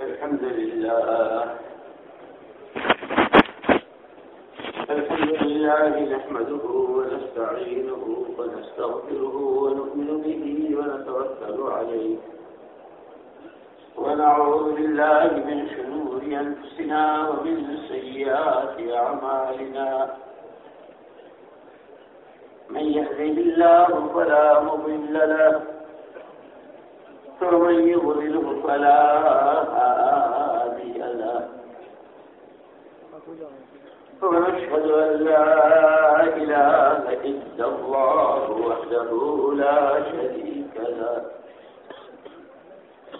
الحمد لله. الحمد لله نحمده ونستعينه ونستغفره ونؤمن به ونتوكل عليه. ونعوذ بالله من شرور أنفسنا ومن سيئات أعمالنا. من يهده الله فلا مضل له ومن يضلله فلا هادي له ونشهد أن لا إله إلا الله وحده لا شريك له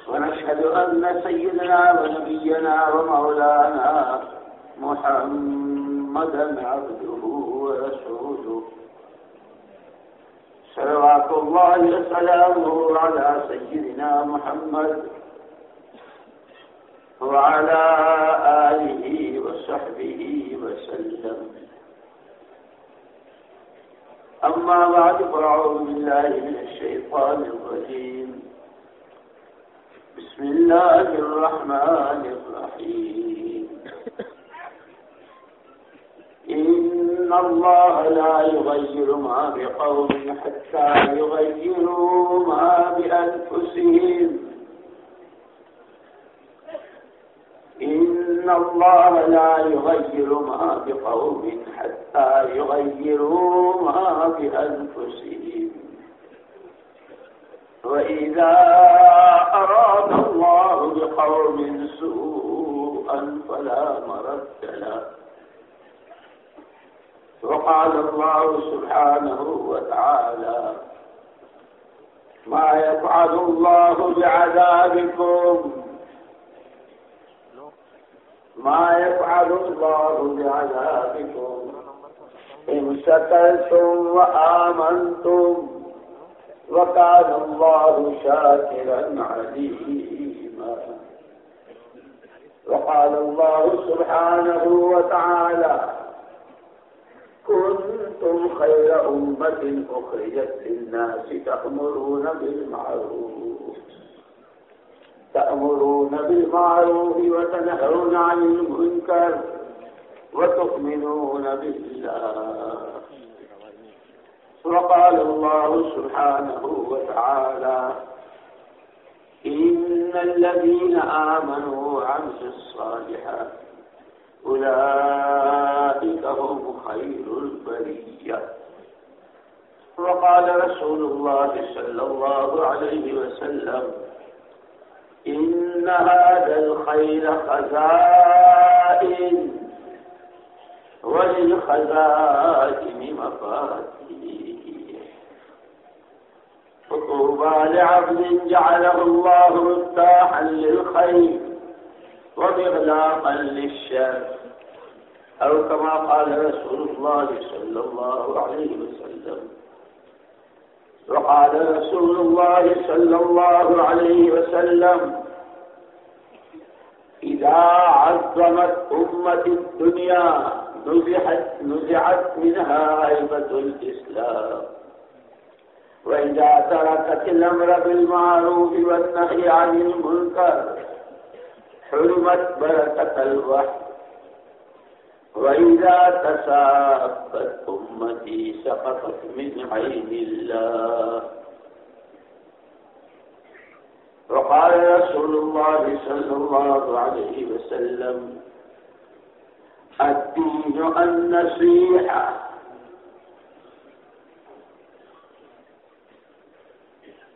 ونشهد أن سيدنا ونبينا ومولانا محمدا عبده ورسوله. صلوات الله وسلامه على سيدنا محمد وعلى آله وصحبه وسلم. أما بعد فأعوذ بالله من الشيطان الرجيم بسم الله الرحمن الرحيم إن الله لا يغير ما بقوم حتى يغيروا ما بأنفسهم. إن الله لا يغير ما بقوم حتى يغيروا ما بأنفسهم. وإذا أراد الله بقوم سوءا فلا مرد له. وقال الله سبحانه وتعالى ما يفعل الله بعذابكم. ما يفعل الله بعذابكم. إن شكرتم وآمنتم وكان الله شاكرا عليما. وقال الله سبحانه وتعالى كنتم خير أمة أخرجت للناس تأمرون بالمعروف. تأمرون بالمعروف وتنهون عن المنكر وتؤمنون بالله. وقال الله سبحانه وتعالى إن الذين آمنوا وعملوا الصالحات أولئك هم خير البرية. وقال رسول الله صلى الله عليه وسلم، إن هذا الخير خزائن، وللخزائن مفاتيح. فطوبى لعبد جعله الله مفتاحا للخير. ومغلاقا للشر أو كما قال رسول الله صلى الله عليه وسلم. وقال رسول الله صلى الله عليه وسلم إذا عظمت أمة الدنيا نزحت, نزعت منها عيبة الإسلام وإذا تركت الأمر بالمعروف والنهي عن المنكر حرمت بركة الوحي وإذا تسابت أمتي سقطت من عين الله. وقال رسول الله صلى الله عليه وسلم الدين النصيحة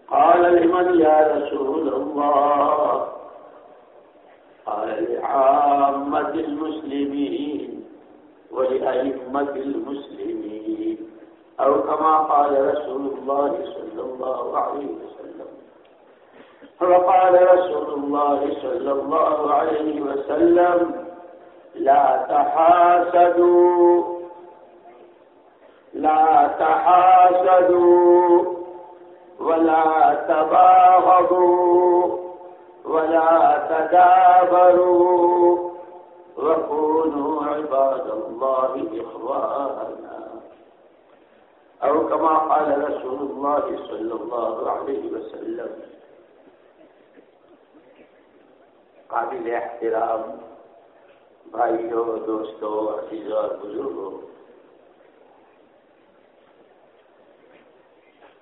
قال لمن يا رسول الله قال لعامة المسلمين ولأئمة المسلمين أو كما قال رسول الله صلى الله عليه وسلم. وقال رسول الله صلى الله عليه وسلم، لا تحاسدوا لا تحاسدوا ولا تباغضوا. ولا تدابروا وكونوا عباد الله إخوانا. أو كما قال رسول الله صلى الله عليه وسلم، قابل احترام بھائیوں، دوستوں، عزیزوں اور بزرگوں۔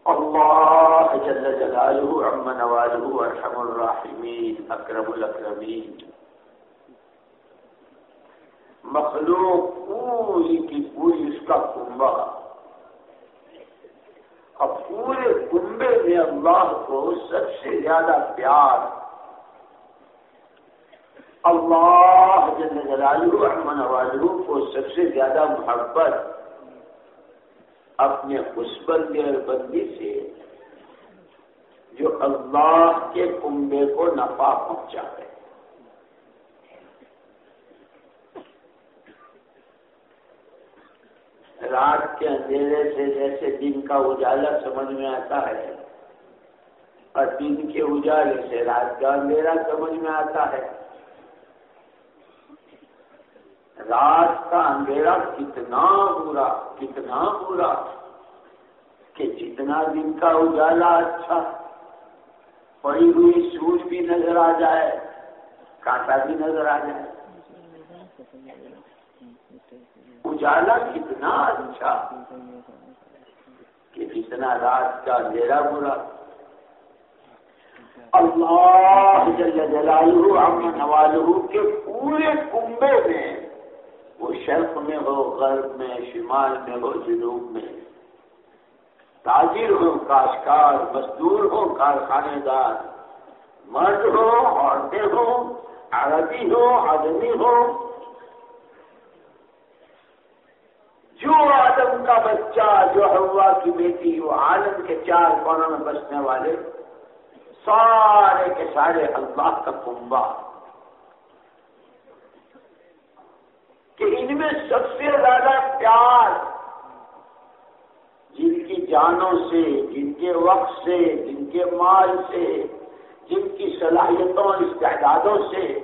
اللہ جل جلالہ عم نوالہ ارحم الراحمین، اکرم الاکرمین۔ مخلوق پوری کی پوری اس کا کنبہ۔ اب پورے کنبے میں اللہ کو سب سے زیادہ پیار۔ اللہ جل جلالہ رحمن والو کو سب سے زیادہ محبت۔ اپنے اس بندے اور بندی سے جو اللہ کے کنبے کو نفع پہنچا ہے رات کے اندھیرے سے جیسے دن کا اجالا سمجھ میں آتا ہے، اور دن کے اجالے سے رات کا اندھیرا سمجھ میں آتا ہے۔ رات کا اندھیرا کتنا برا کتنا برا کہ جتنا دن کا اجالا اچھا پڑی ہوئی سوج بھی نظر آ جائے کانٹا بھی نظر آ جائے۔ اجالا کتنا اچھا کہ جتنا رات کا اندھیرا برا۔ اللہ جل جلالہ امن نوالہ کے پورے کنبے میں، وہ شرق میں ہو، غرب میں، شمال میں ہو، جنوب میں۔ تاجر ہو کاشکار مزدور ہو کارخانے دار۔ مرد ہو عورتیں ہو عربی ہو آدمی ہو جو آدم کا بچہ، جو ہوا کی بیٹی، وہ عالم کے چار کونوں میں بسنے والے، سارے کے سارے اللہ کا کنبا کہ ان میں سب سے زیادہ پیار جن کی جانوں سے، جن کے وقت سے، جن کے مال سے، جن کی صلاحیتوں، استعدادوں سے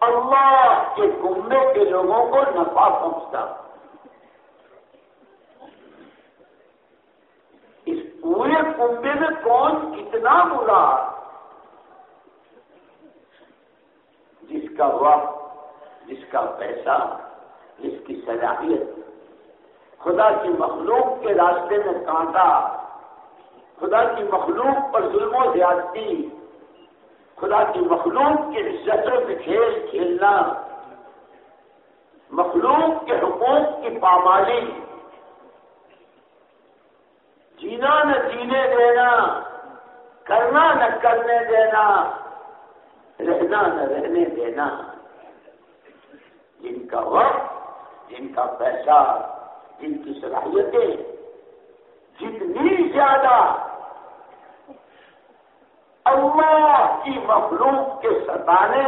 اللہ کے کنبے کے لوگوں کو نفع پہنچتا۔ اس پورے کنبے میں کون کتنا برا؟ جس کا وقت، جس کا پیسہ، جس کی صلاحیت خدا کی مخلوق کے راستے میں کانٹا، خدا کی مخلوق پر ظلم و زیادتی، خدا کی مخلوق کے عزتوں سے کھیل کھیلنا، مخلوق کے حقوق کی پامالی، جینا نہ جینے دینا، کرنا نہ کرنے دینا، رہنا نہ رہنے دینا۔ جن کا وقت، جن کا پیسہ جن کی صلاحیتیں جتنی زیادہ اللہ کی مخلوق کے ستانے،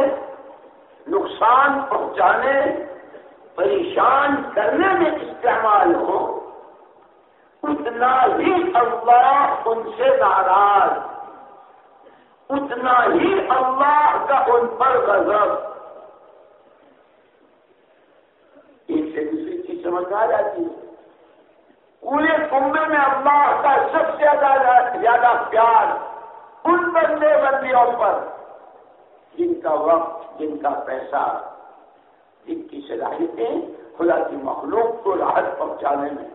نقصان پہنچانے، پریشان کرنے میں استعمال ہو، اتنا ہی اللہ ان سے ناراض، اتنا ہی اللہ کا ان پر غضب۔ ایک سے دوسری چیز سمجھ آ جاتی ہے۔ پورے کنبے میں اللہ کا سب سے زیادہ پیار ان بندے بندیوں پر، جن کا وقت، جن کا پیسہ، جن کی صلاحیتیں خدا کی مخلوق کو راحت پہنچانے میں۔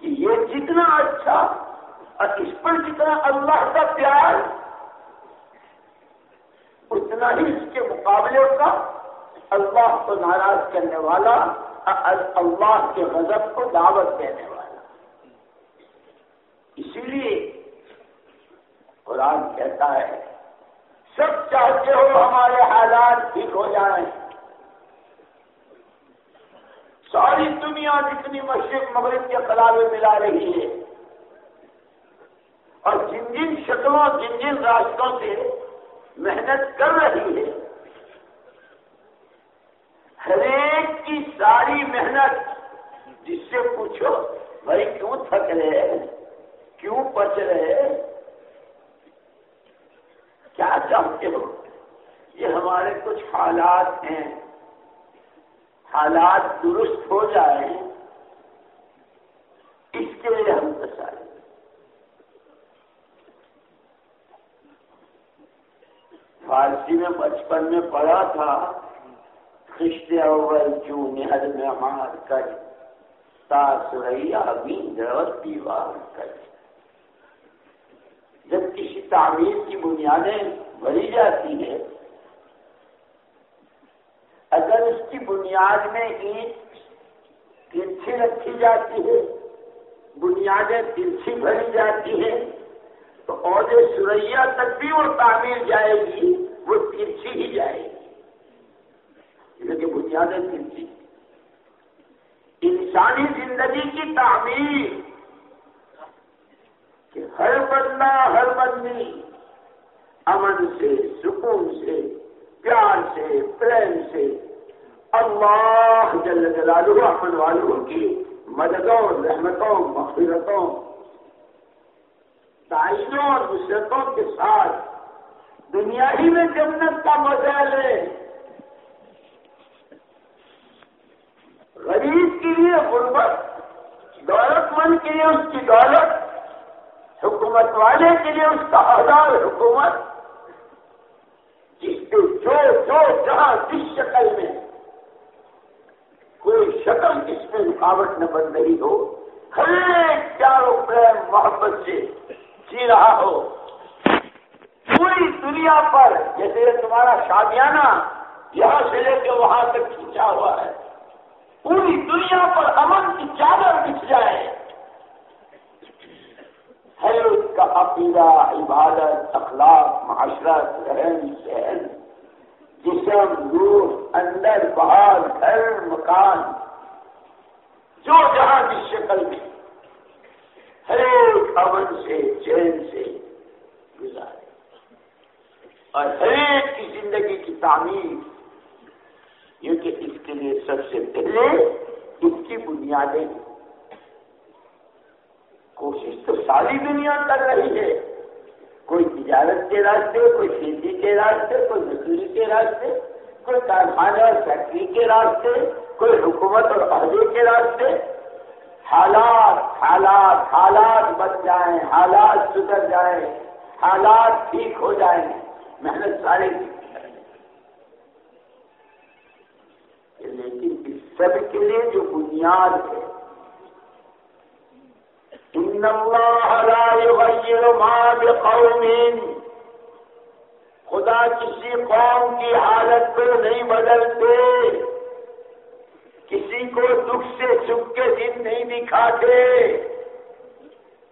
کہ یہ جتنا اچھا اور اس پر جتنا اللہ کا پیار، اتنا ہی اس کے مقابلے کا اللہ کو ناراض کرنے والا، اللہ کے غضب کو دعوت دینے والا۔ اسی لیے قرآن کہتا ہے، سب چاہتے ہو ہمارے حالات ٹھیک ہو جائیں۔ ساری دنیا جتنی مشرق، مغرب کے خلابے ملا رہی ہے۔ اور جن جن شکلوں، جن جن راستوں سے محنت کر رہی ہے ہر ایک کی ساری محنت جس سے پوچھو، بھائی کیوں تھک رہے کیوں بچ رہے کیا چاہتے ہو؟ یہ ہمارے کچھ حالات ہیں۔ حالات درست ہو جائیں، اس کے لیے ہم بسائیں فارسی میں بچپن میں پڑھا تھا خشتے اول جو نہر میں مار کر تاثریا درد دیوار کر جب کسی تعمیر کی بنیادیں بھری جاتی ہیں، اگر اس کی بنیاد میں اینٹ ترچھی رکھی جاتی ہے بنیادیں ترچھی بھری جاتی ہیں، تو عہدے سریا تک بھی وہ تعمیر جائے گی، وہ ترچھی ہی جائے گی۔ لیکن بنیادیں ترچھی جی۔ انسانی زندگی کی تعمیر کہ ہر بندہ ہر بندی امن سے، سکون سے، پیار سے، پریم سے اللہ جل جلالہ امن والوں کی مددوں، رحمتوں، مغفرتوں تعینوں اور نصرتوں کے ساتھ دنیا ہی میں جنت کا مزہ لے۔ غریب کے لیے غربت دولت مند کے لیے اس کی دولت، حکومت والے کے لیے اس کا ہزار حکومت۔ جس کے جو جو جہاں جس شکل میں کوئی شکل جس میں رکاوٹ نہ بن رہی ہو، ہر ایک چاروں پریم محبت سے جی رہا ہو۔ پوری دنیا پر، جیسے تمہارا شادیانہ یہاں سے لے کے وہاں تک کھینچا ہوا ہے۔ پوری دنیا پر امن کی چادر بچ جائے۔ ہے اس کا عقیدہ، عبادت، اخلاق، معاشرت رہن سہن جسم، روح، اندر باہر گھر، مکان، جو جہاں جس شکل میں ہر ایک امن سے، چین سے گزارے۔ اور ہر ایک کی زندگی کی تعمیر کیونکہ اس کے لیے سب سے پہلے اس کی بنیادیں کوشش تو ساری دنیا کر رہی ہے۔ کوئی تجارت کے راستے، کوئی کھیتی کے راستے، کوئی مزدوری کے راستے، کوئی کارخانے اور فیکٹری کے راستے، کوئی حکومت اور عہدے کے راستے۔ حالات حالات حالات بچ جائیں، حالات سدھر جائیں، حالات ٹھیک ہو جائیں۔ محنت سارے کی۔ لیکن اس سب کے لیے جو بنیاد ہے، ان اللہ لا يغير ما بقوم، خدا کسی قوم کی حالت کو نہیں بدلتے، کسی کو دکھ سے سکھ کے دن نہیں دکھاتے،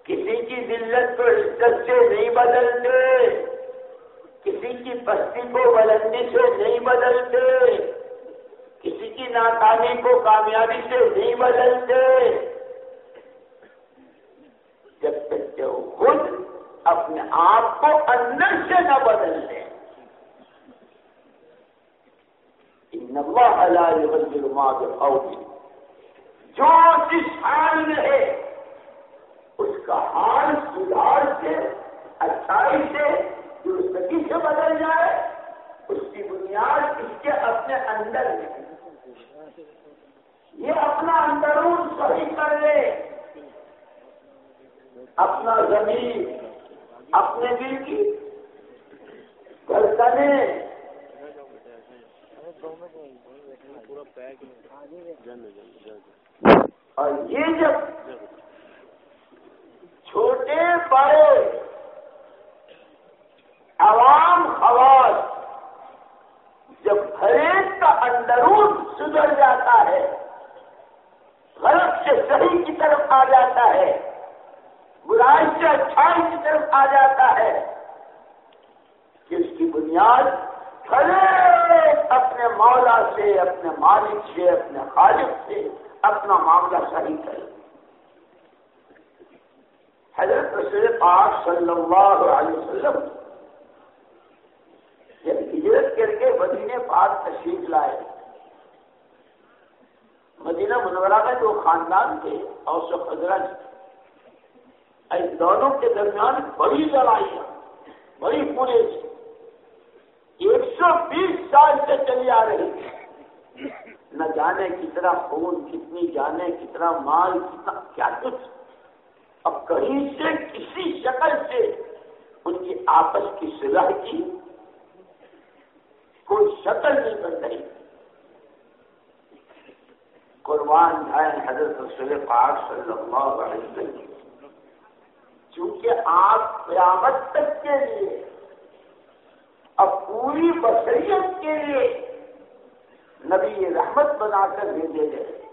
کسی کی ذلت کو عزت سے نہیں بدلتے، کسی کی پستی کو بلندی سے نہیں بدلتے۔ کی ناکامی کو کامیابی سے نہیں بدلتے۔ جب تک کہ وہ خود اپنے آپ کو اندر سے نہ بدل لے۔ ما بقوم جو جس حال میں ہے، اس کا حال سدھار سے، اچھائی سے، درستگی سے بدل جائے۔ اس کی بنیاد اس کے اپنے اندر میں یہ اپنا اندرون صحیح کر لے۔ اپنا زمین، اپنے دل کی گلکنے اور یہ جب چھوٹے بڑے عوام خواص جب ہر ایک کا اندرون سدھر جاتا ہے، غلط سے صحیح کی طرف آ جاتا ہے، برائی سے اچھائی کی طرف آ جاتا ہے، کہ اس کی بنیاد کھڑے اپنے مولا سے، اپنے مالک سے، اپنے خالق سے اپنا معاملہ صحیح کرے۔ حضرت رسول پاک صلی اللہ علیہ وسلم جب ہجرت کر کے مدینے پاک تشریف لائے۔ مدینہ منورہ میں جو خاندان تھے جی۔ اور سب حضرت ان دونوں کے درمیان بڑی لڑائیاں، بڑی پورے ایک سو بیس سال سے چلی آ رہی۔ نہ جانے کتنا خون، کتنی جانے کتنا مال، کتنا کیا کچھ۔ اب کہیں سے کسی شکل سے ان کی آپس کی صلاح کی۔ کوئی شکل نہیں بن رہی۔ قربان ہے حضرت رسول پاک صلی اللہ علیہ وسلم۔ چونکہ آپ قیامت تک کے لیے، اب پوری بصریت کے لیے نبی رحمت بنا کر بھیجے گئے۔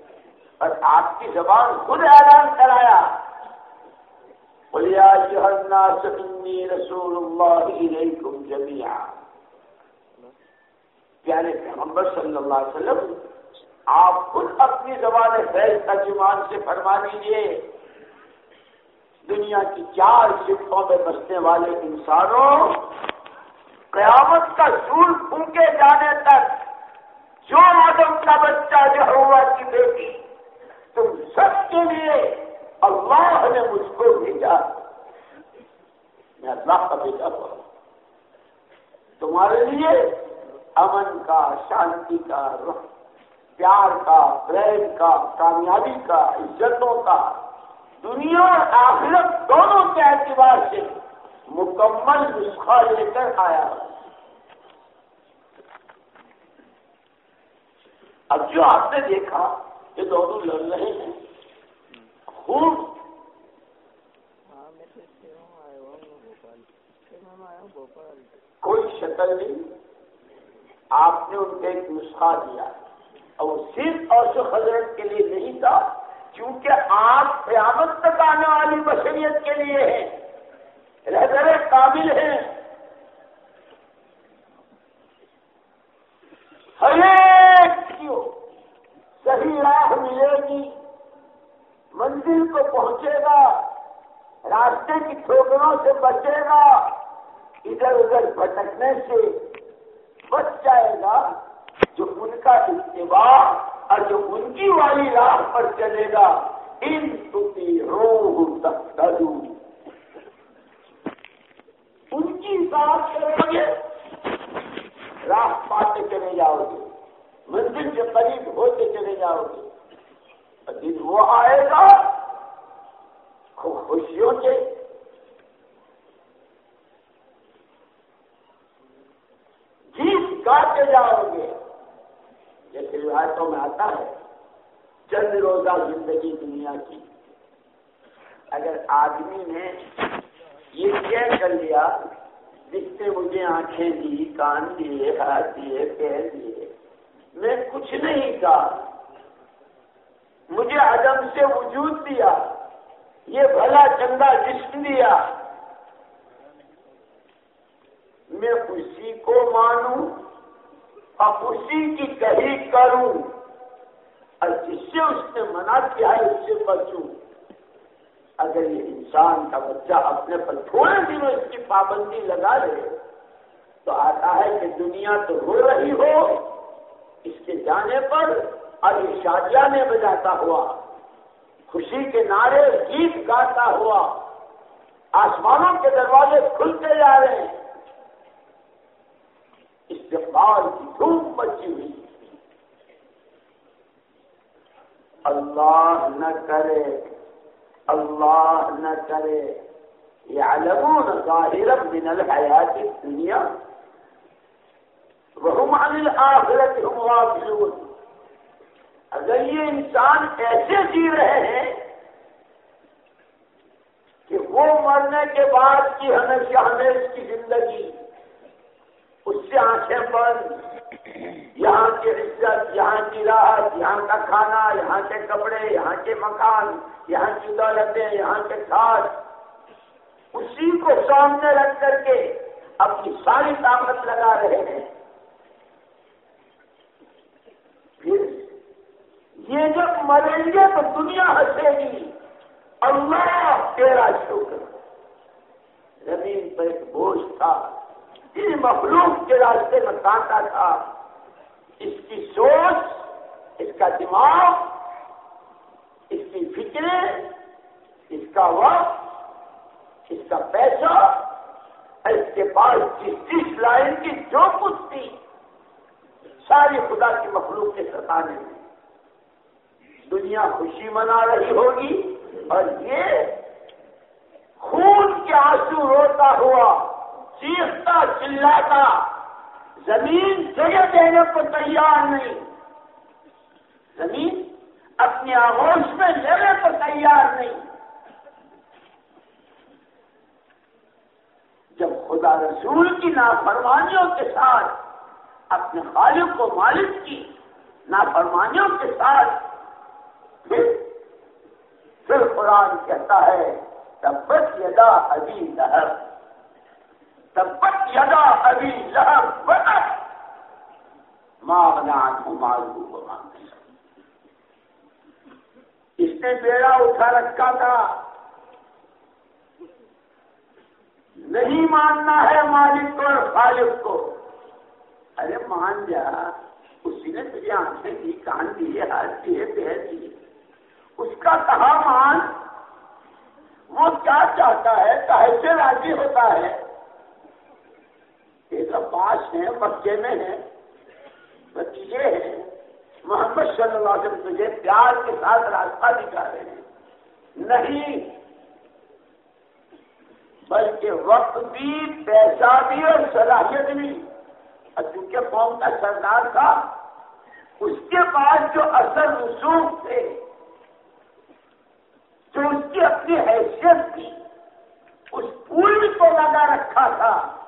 اور آپ کی زبان خود اعلان کرایا۔ بولیا رسول اللہ علیکم جمیا پیارے پیغمبر صلی اللہ علیہ وسلم، آپ خود اپنی زبان فیض ترجمان سے فرما دیجیے دنیا کی چار شفوں میں بسنے والے انسانوں، قیامت کا سور پھونکے جانے تک جو آدم کا بچہ جو ہوا کی بیٹی، تم سب کے لیے اللہ نے مجھ کو بھیجا۔ میں اللہ کا بیٹا ہوا تمہارے لیے امن کا شانتی کا پیار کا پریم کا کامیابی کا عزتوں کا دنیا اور آخرت دونوں کے اعتبار سے مکمل نسخہ لے کر آیا۔ اب جو آپ نے دیکھا یہ دونوں لڑ رہے ہیں۔ خوب۔ کوئی شکل نہیں۔ آپ نے ان کو ایک نسخہ دیا اور صرف اور سو حضرت کے لیے نہیں تھا کیونکہ آپ قیامت تک آنے والی بشریت کے لیے ہیں۔ رہبر قابل ہیں۔ ہر ایک کیوں صحیح راہ ملے گی، منزل کو پہنچے گا، راستے کی ٹھوکروں سے بچے گا، ادھر ادھر بھٹکنے سے بچ جائے گا جو ان کا اتباع اور جو ان کی والی راہ پر چلے گا۔ ان تھی روح تک ان کی بات کرو گے راہ پاتے چلے جاؤ گے۔ منزل کے قریب ہوتے چلے جاؤ گے۔ دن وہ آئے گا، خوشیوں سے جیت گاتے جاؤ گے۔ جیسے روایتوں میں آتا ہے چند روزہ زندگی دنیا کی۔ اگر آدمی نے یہ طے کر لیا جس سے مجھے آنکھیں دی، کان دیے، ہاتھ دیے، پیر دیے۔ میں کچھ نہیں کہا۔ مجھے عدم سے وجود دیا۔ یہ بھلا چنگا جسم دیا۔ میں اسی کو مانوں۔ اور اسی کی کہی کروں اور جس سے اس نے منع کیا ہے اس سے بچوں۔ اگر یہ انسان کا بچہ اپنے پر تھوڑے دنوں اس کی پابندی لگا لے، تو آتا ہے کہ دنیا تو ہو رہی ہو، اس کے جانے پر اور یہ شادیاں نے بجاتا ہوا، خوشی کے نعرے، گیت گاتا ہوا، آسمانوں کے دروازے کھلتے جا رہے ہیں۔ استقبال کی دھوپ مچی ہوئی۔ اللہ نہ کرے، اللہ نہ کرے۔ يعلمون ظاهرا من الحياة الدنيا وهم عن الآخرة هم غافلون۔ اگر یہ انسان ایسے جی رہے ہیں کہ وہ مرنے کے بعد کی ہمیشہ ہمیش کی زندگی اس سے آنکھیں بند یہاں کی عزت، یہاں کی راحت، یہاں کا کھانا، یہاں کے کپڑے، یہاں کے مکان، یہاں کی دولتیں، یہاں کے کھاد اسی کو سامنے رکھ کر کے اپنی ساری طاقت لگا رہے ہیں۔ پھر یہ جب مریں گے تو دنیا ہنسے گی۔ اللہ تیرا شکر۔ زمین پر ایک بوجھ تھا۔ اس مخلوق کے راستے میں کانٹا تھا۔ اس کی سوچ، اس کا دماغ، اس کی فکریں اس کا وقت، اس کا پیسہ، اس کے پاس جس جس لائن کی جو کچھ تھی، ساری خدا کی مخلوق کے ستانے میں۔ دنیا خوشی منا رہی ہوگی اور یہ خون کے آنسو روتا ہوا چیختا چلاتا۔ زمین جگہ دینے کو تیار نہیں۔ زمین اپنی آغوش میں لینے کو تیار نہیں۔ جب خدا رسول کی نافرمانیوں کے ساتھ، اپنے خالق کو مالک کی نافرمانیوں کے ساتھ، پھر پھر قرآن کہتا ہے، تبت یدا ابھی لہر تبت یدا ابھی لہر بتک ماں بنا مالو کو اس نے بیڑا اٹھا رکھا تھا۔ نہیں ماننا ہے مالک کو اور خالق کو۔ ارے مان جا، اسی نے تجھے آنکھیں دی، کان دیے ہاتھ دیے پیر دیے اس کا کہا مان، وہ کیا چاہتا ہے؟ سے راضی ہوتا ہے؟ ایک پاس ہے بچے میں ہے بچے ہیں، محمد صلی اللہ علیہ وسلم تجھے پیار کے ساتھ راستہ دکھا رہے ہیں۔ نہیں، بلکہ وقت بھی، پیسہ بھی اور صلاحیت بھی۔ اور چونکہ قوم کا سردار تھا، اس کے پاس جو اثر رسوخ تھے، جو اس کی اپنی حیثیت تھی، اس پوری کو لگا رکھا تھا۔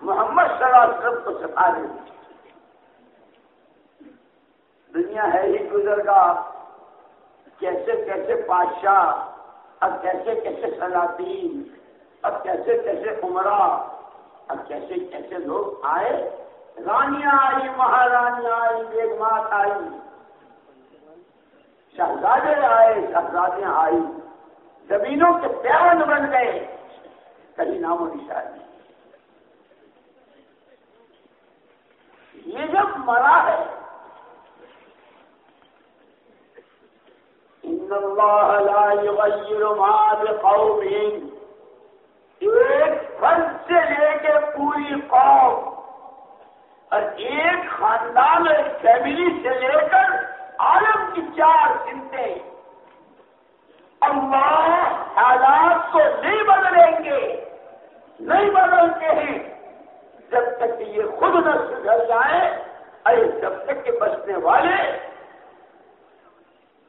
محمد صلی اللہ علیہ وسلم کو سکھا دیں دنیا ہے ہی گزرگا کیسے کیسے بادشاہ، اب کیسے کیسے سلاطین، اب کیسے کیسے عمرہ، اب کیسے کیسے لوگ آئے۔ رانیاں آئی مہارانیاں آئی بیگمات آئی۔ شہزادے آئے شہزادیاں آئی زمینوں کے پیون بن گئے۔ کہیں نام و نشانی۔ یہ جب مرا ہے۔ ان اللہ لا یغیر ما بقوم ایک فرد سے لے کے پوری قوم۔ اور ایک خاندان ایک فیملی سے لے کر عالم کی چار سنتے اللہ حالات کو نہیں بدلیں گے، نہیں بدلتے ہیں۔ جب تک کہ یہ خود نہ سدھر جائے، ارے جب تک کہ بچنے والے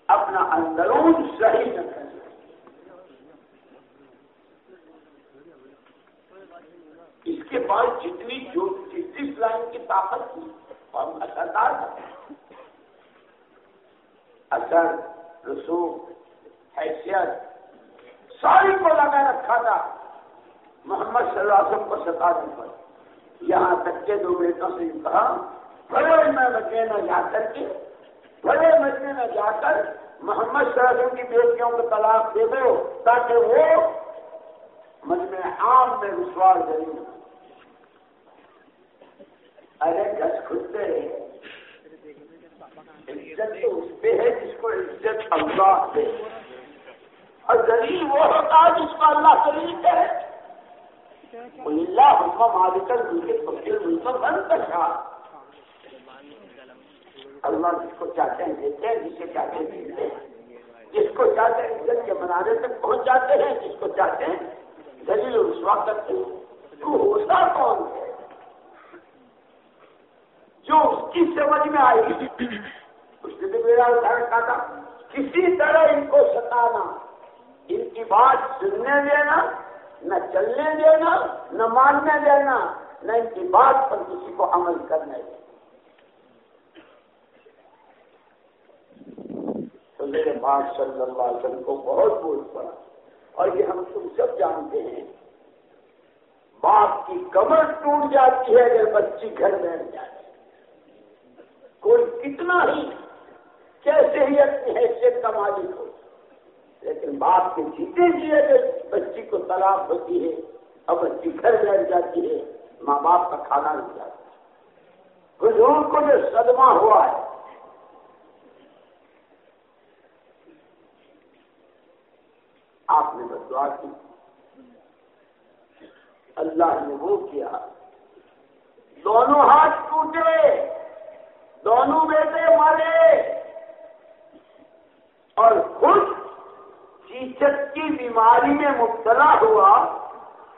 اپنا اندرون صحیح نہ کر اس کے بعد جتنی جو جس لائن کی طاقت تھی، اور اثردار اثر رسوخ حیثیت، ساری کو لگا رکھا تھا۔ محمد صلی اللہ علیہ وسلم کو ستانے پر یہاں تک کے دو بیٹوں سے کہا، بڑے میں مدینہ جا کر کے، بڑے مدینہ جا کر محمد صلی اللہ علیہ وسلم کی بیٹیوں کو طلاق دے دو تاکہ وہ مجمع عام میں رسوار ضرور ارے گھس کھلتے عزت تو اس پہ ہے جس کو عزت اللہ دے۔ اور دلیل وہ ہوتا ہے جس کو اللہ دلیل کرے اللہ حکم اللہ جس کو چاہتے ہیں دیتے ہیں جسے چاہتے ہیں دیتے ہیں۔ جس کو چاہتے ہیں عزت کے منانے تک پہنچ جاتے ہیں، جس کو چاہتے ہیں، دلیل رسوا کرتے ہیں۔ تو ہوتا کون ہے؟ جو اس کی سمجھ میں آئی اس نے تو میرا ادھر کہا تھا، کسی طرح ان کو ستانا، ان کی بات سننے دینا نہ چلنے دینا، نہ ماننے دینا، نہ ان کی بات پر کسی کو عمل کرنے دینا۔ تو میرے بات صلی اللہ علیہ وسلم کو بہت بول پڑا۔ اور یہ ہم تم سب جانتے ہیں۔ باپ کی کمر ٹوٹ جاتی ہے اگر بچی گھر بیٹھ جاتی کوئی کتنا ہی کیسے ہی اپنی حیثیت کا مالک ہو۔ لیکن باپ کے جیتے جی اگر بچی کو طلاق ہوتی ہے اور بچی گھر بیٹھ جاتی ہے، ماں باپ کا کھانا نہیں جاتا حضور کو جو صدمہ ہوا ہے، آپ نے بدوا کی۔ اللہ نے وہ کیا۔ دونوں ہاتھ ٹوٹے، دونوں بیٹے مارے اور خود چیچک کی بیماری میں مبتلا ہوا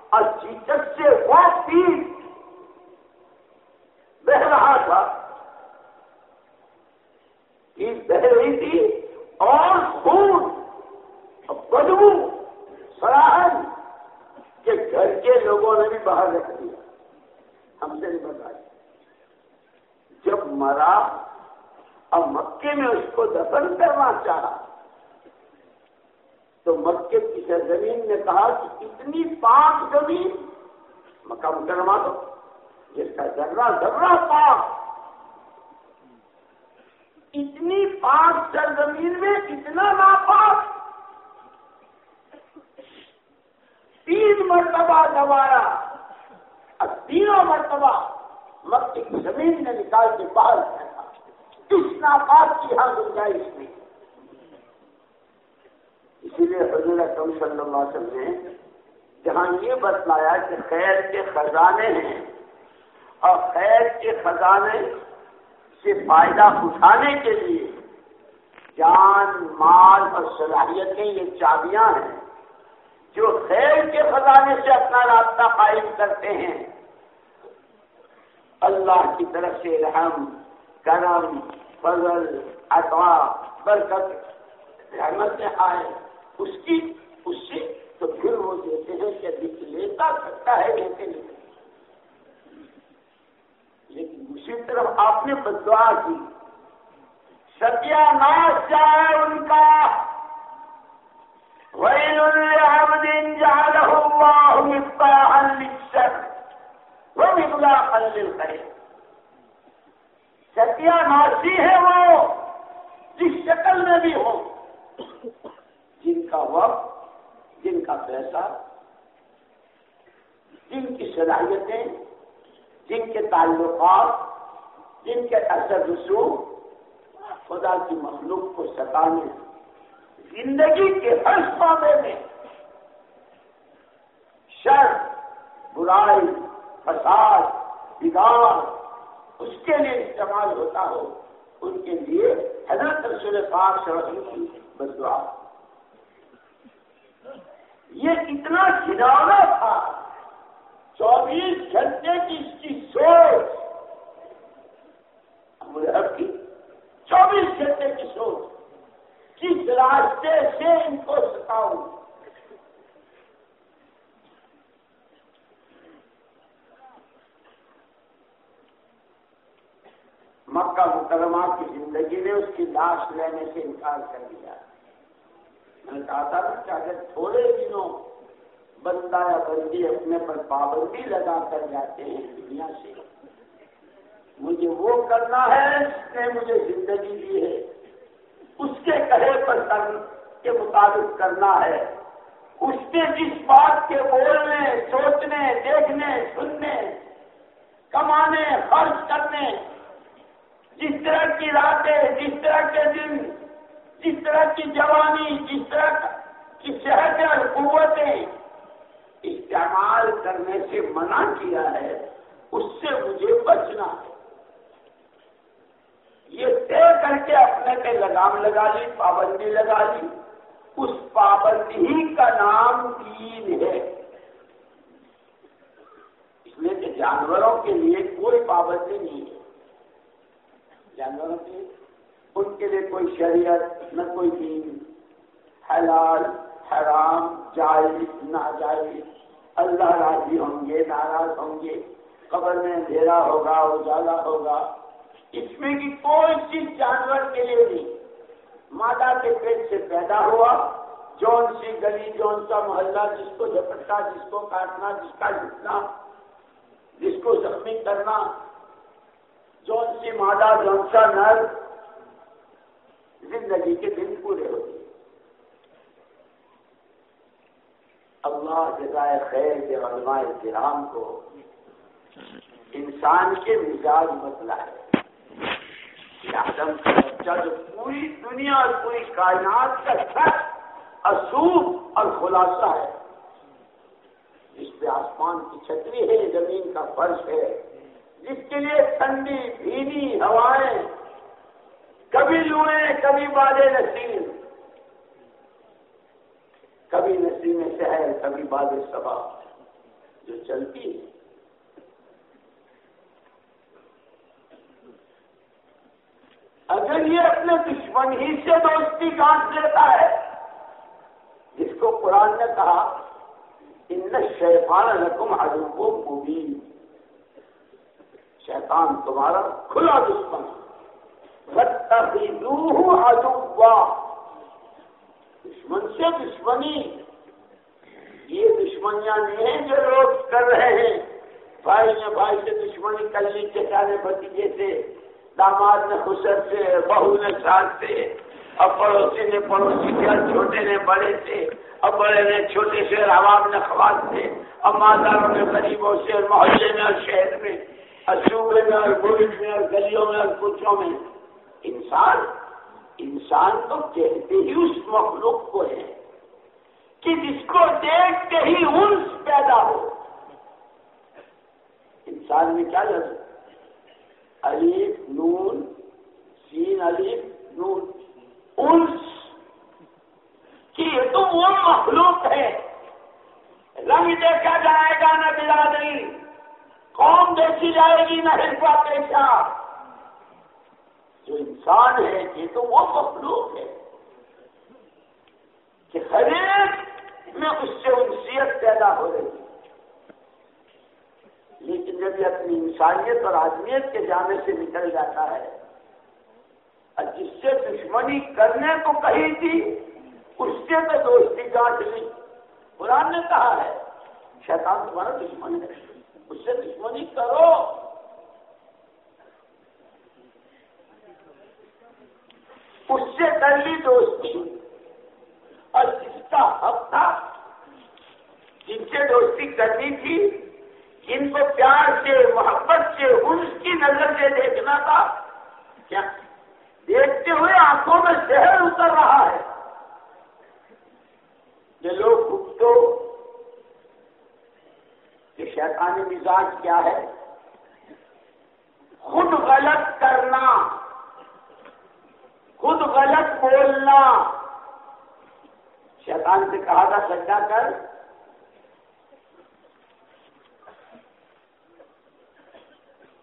اور چیچک سے وہ پیس بہ رہا تھا۔ بہ رہی تھی اور خون بدبو سراہن کہ گھر کے لوگوں نے بھی باہر رکھ دیا۔ ہم سے نہیں بتایا۔ جب مرا اور مکے میں اس کو دفن کرنا چاہا تو مکے کی سرزمین نے کہا کہ اتنی پاک زمین مکہ مکرمہ دو، جس کا ذرہ ذرہ پاک۔ اتنی پاک سرزمین میں اتنا ناپاک۔ تین مرتبہ دبایا اور تینوں مرتبہ مکے کی زمین نے نکال کے باہر پھینکا۔ اس ناپاک کی ہاں گنجائش نہیں۔ اسی لیے حضور اکرم صلی اللہ علیہ وسلم نے جہاں یہ بتلایا کہ خیر کے خزانے ہیں اور خیر کے خزانے سے فائدہ اٹھانے کے لیے جان، مال اور صلاحیتیں یہ چابیاں ہیں جو خیر کے خزانے سے اپنا رابطہ قائم کرتے ہیں۔ اللہ کی طرف سے رحم، کرم، فضل اطوا برکت رحمت آئے اس کی اس سے تو پھر وہ دیتے ہیں کہ دکھ لیتا سکتا ہے، لیتے نہیں۔ لیکن دوسری طرف آپ نے بدوا کی۔ ستیہ ناش جائے ان کا۔ ویل العبد جعله الله مفتاحا للشر۔ ومغلاقا للخير ستیہ ناسی ہے وہ، جس شکل میں بھی ہو۔ جن کا وقت، جن کا پیسہ، جن کی صلاحیتیں، جن کے تعلقات، جن کے اثر رسوخ خدا کی مخلوق کو ستانے، زندگی کے ہر شعبے میں شر، برائی، فساد، بگاڑ اس کے لیے استعمال ہوتا ہو، ان کے لیے حضرت رسول پاک صلی کی بدعا۔ یہ اتنا گھنانا تھا۔ چوبیس گھنٹے کی اس کی سوچ۔ مذہب کی چوبیس گھنٹے کی سوچ۔ کس راستے سے ان کو ستاؤں؟ مکہ مکرمہ کی زندگی نے اس کی لاش لینے سے انکار کر دیا۔ میں نے کہا تھا کہ اگر تھوڑے دنوں بندہ یا بندی اپنے پر پابندی لگا کر جاتے ہیں دنیا سے، مجھے وہ کرنا ہے اس نے مجھے زندگی دی ہے۔ اس کے کہے پر کے مطابق کرنا ہے۔ اس کے جس بات کے بولنے، سوچنے، دیکھنے، سننے، کمانے، خرچ کرنے، جس طرح کی راتیں، جس طرح کے دن جس طرح کی جوانی، جس طرح کی صحت اور قوتیں استعمال کرنے سے منع کیا ہے، اس سے مجھے بچنا ہے۔ یہ طے کر کے اپنے پہ لگام لگا لی، پابندی لگا لی۔ اس پابندی کا نام دین ہے۔ اس لیے کہ جانوروں کے لیے کوئی پابندی نہیں ہے۔ جانوروں کے ان کے لیے کوئی شریعت نہ کوئی دین۔ حلال، حرام، جائز، ناجائز۔ اللہ راضی ہوں گے، ناراض ہوں گے۔ قبر میں اندھیرا ہوگا، اجالا ہوگا۔ اس میں کی کوئی چیز جانور کے لیے نہیں۔ مادہ کے پیٹ سے پیدا ہوا، جون سی گلی، جون سا محلہ، جس کو جھپٹنا جس کو کاٹنا، جس کا جھٹنا جس کو زخمی کرنا۔ جون سی مادہ، جون سا نر زندگی کے دن پورے ہوتے اللہ جزائے خیر کے علماء کرام کو انسان کے مزاج مسئلہ ہے آدم کا بچہ جو پوری دنیا اور پوری کائنات کا سچ اصوب اور خلاصہ ہے، جس پہ آسمان کی چھتری ہے، زمین کا فرش ہے، جس کے لیے ٹھنڈی، بھینی ہوائیں کبھی لوئیں کبھی بادے نصیب کبھی نسیم شہر، کبھی باد سبا۔ جو چلتی ہے۔ اگر یہ اپنے دشمن ہی سے دوستی کاٹ لیتا ہے، جس کو قرآن نے کہا، ان شیطان رقم ادب مبین۔ شیطان تمہارا کھلا دشمن ہے۔ ادوا دشمن سے دشمنی. یہ دشمنیاں نہیں ہیں جو لوگ کر رہے ہیں. بھائی نے بھائی سے دشمنی کر لی چچارے بھتیجے سے، داماد نے خسر سے، بہو نے ساتھ سے، اب پڑوسی نے پڑوسی کے چھوٹے نے بڑے سے، اب بڑے نے چھوٹے سے عوام نے خواب سے، اب ماداروں نے غریبوں سے محلے میں اور شہر میں، اور صوبے میں اور ملک میں اور گلیوں میں اور کچوں میں۔ انسان انسان تو کہتے ہی اس مخلوق کو ہے کہ جس کو دیکھ کے ہی انس پیدا ہو۔ انسان میں کیا لفظ علیف نون، سین علیف نون۔ انس، کہ یہ تو وہ مخلوق ہے۔ رنگ دیکھا جائے گا نہ برادری قوم دیکھی جائے گی نہ ہرپا پیشہ۔ جو انسان ہے، یہ تو وہ مخلوق ہے کہ ہر ایک میں اس سے انسیت پیدا ہو رہی ہے۔ لیکن جب یہ اپنی انسانیت اور آدمیت کے جانے سے نکل جاتا ہے، اور جس سے دشمنی کرنے کو کہی تھی، اس سے تو دوستی گانٹ لی۔ قرآن نے کہا ہے، شیطان تمہارا دشمن ہے، اس سے دشمنی کرو۔ اس سے کر لی دوستی اور جس کا حق تھا جن سے دوستی کرنی تھی ان کو پیار سے، محبت سے اس کی نظر سے دیکھنا تھا۔ کیا؟ دیکھتے ہوئے آنکھوں میں شہر اتر رہا ہے۔ یہ لوگ خود تو، یہ شیطانی مزاج کیا ہے؟ خود غلط کرنا۔ خود غلط بولنا۔ شیطان سے کہا تھا سجا کر۔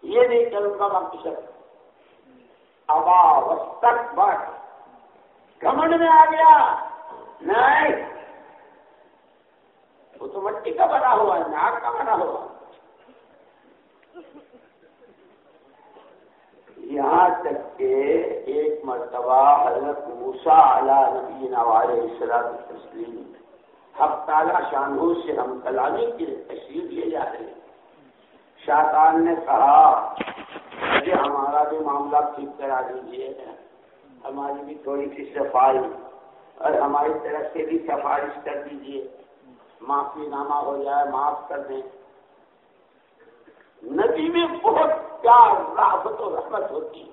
یہ نہیں کروں گا مقصد ابا وسط بٹ کمنڈ میں آ گیا۔ نہیں وہ تو مٹی کا بنا ہوا ہے، ناک کا بنا ہوا۔ یہاں تک کہ ایک مرتبہ حضرت موسا اعلیٰ نبی نوال اسرات تسلیم ہفتہ شانو سے ہم کلامی کی تشریف لیے جا رہے ہیں۔ شاطان نے کہا، مجھے ہمارا بھی معاملہ ٹھیک کرا دیجیے ہماری بھی تھوڑی سی صفائی، اور ہماری طرف سے بھی سفارش کر دیجیے معافی نامہ ہو جائے، معاف کر دیں۔ ندی میں بہت پیار، راحت و رحمت ہوتی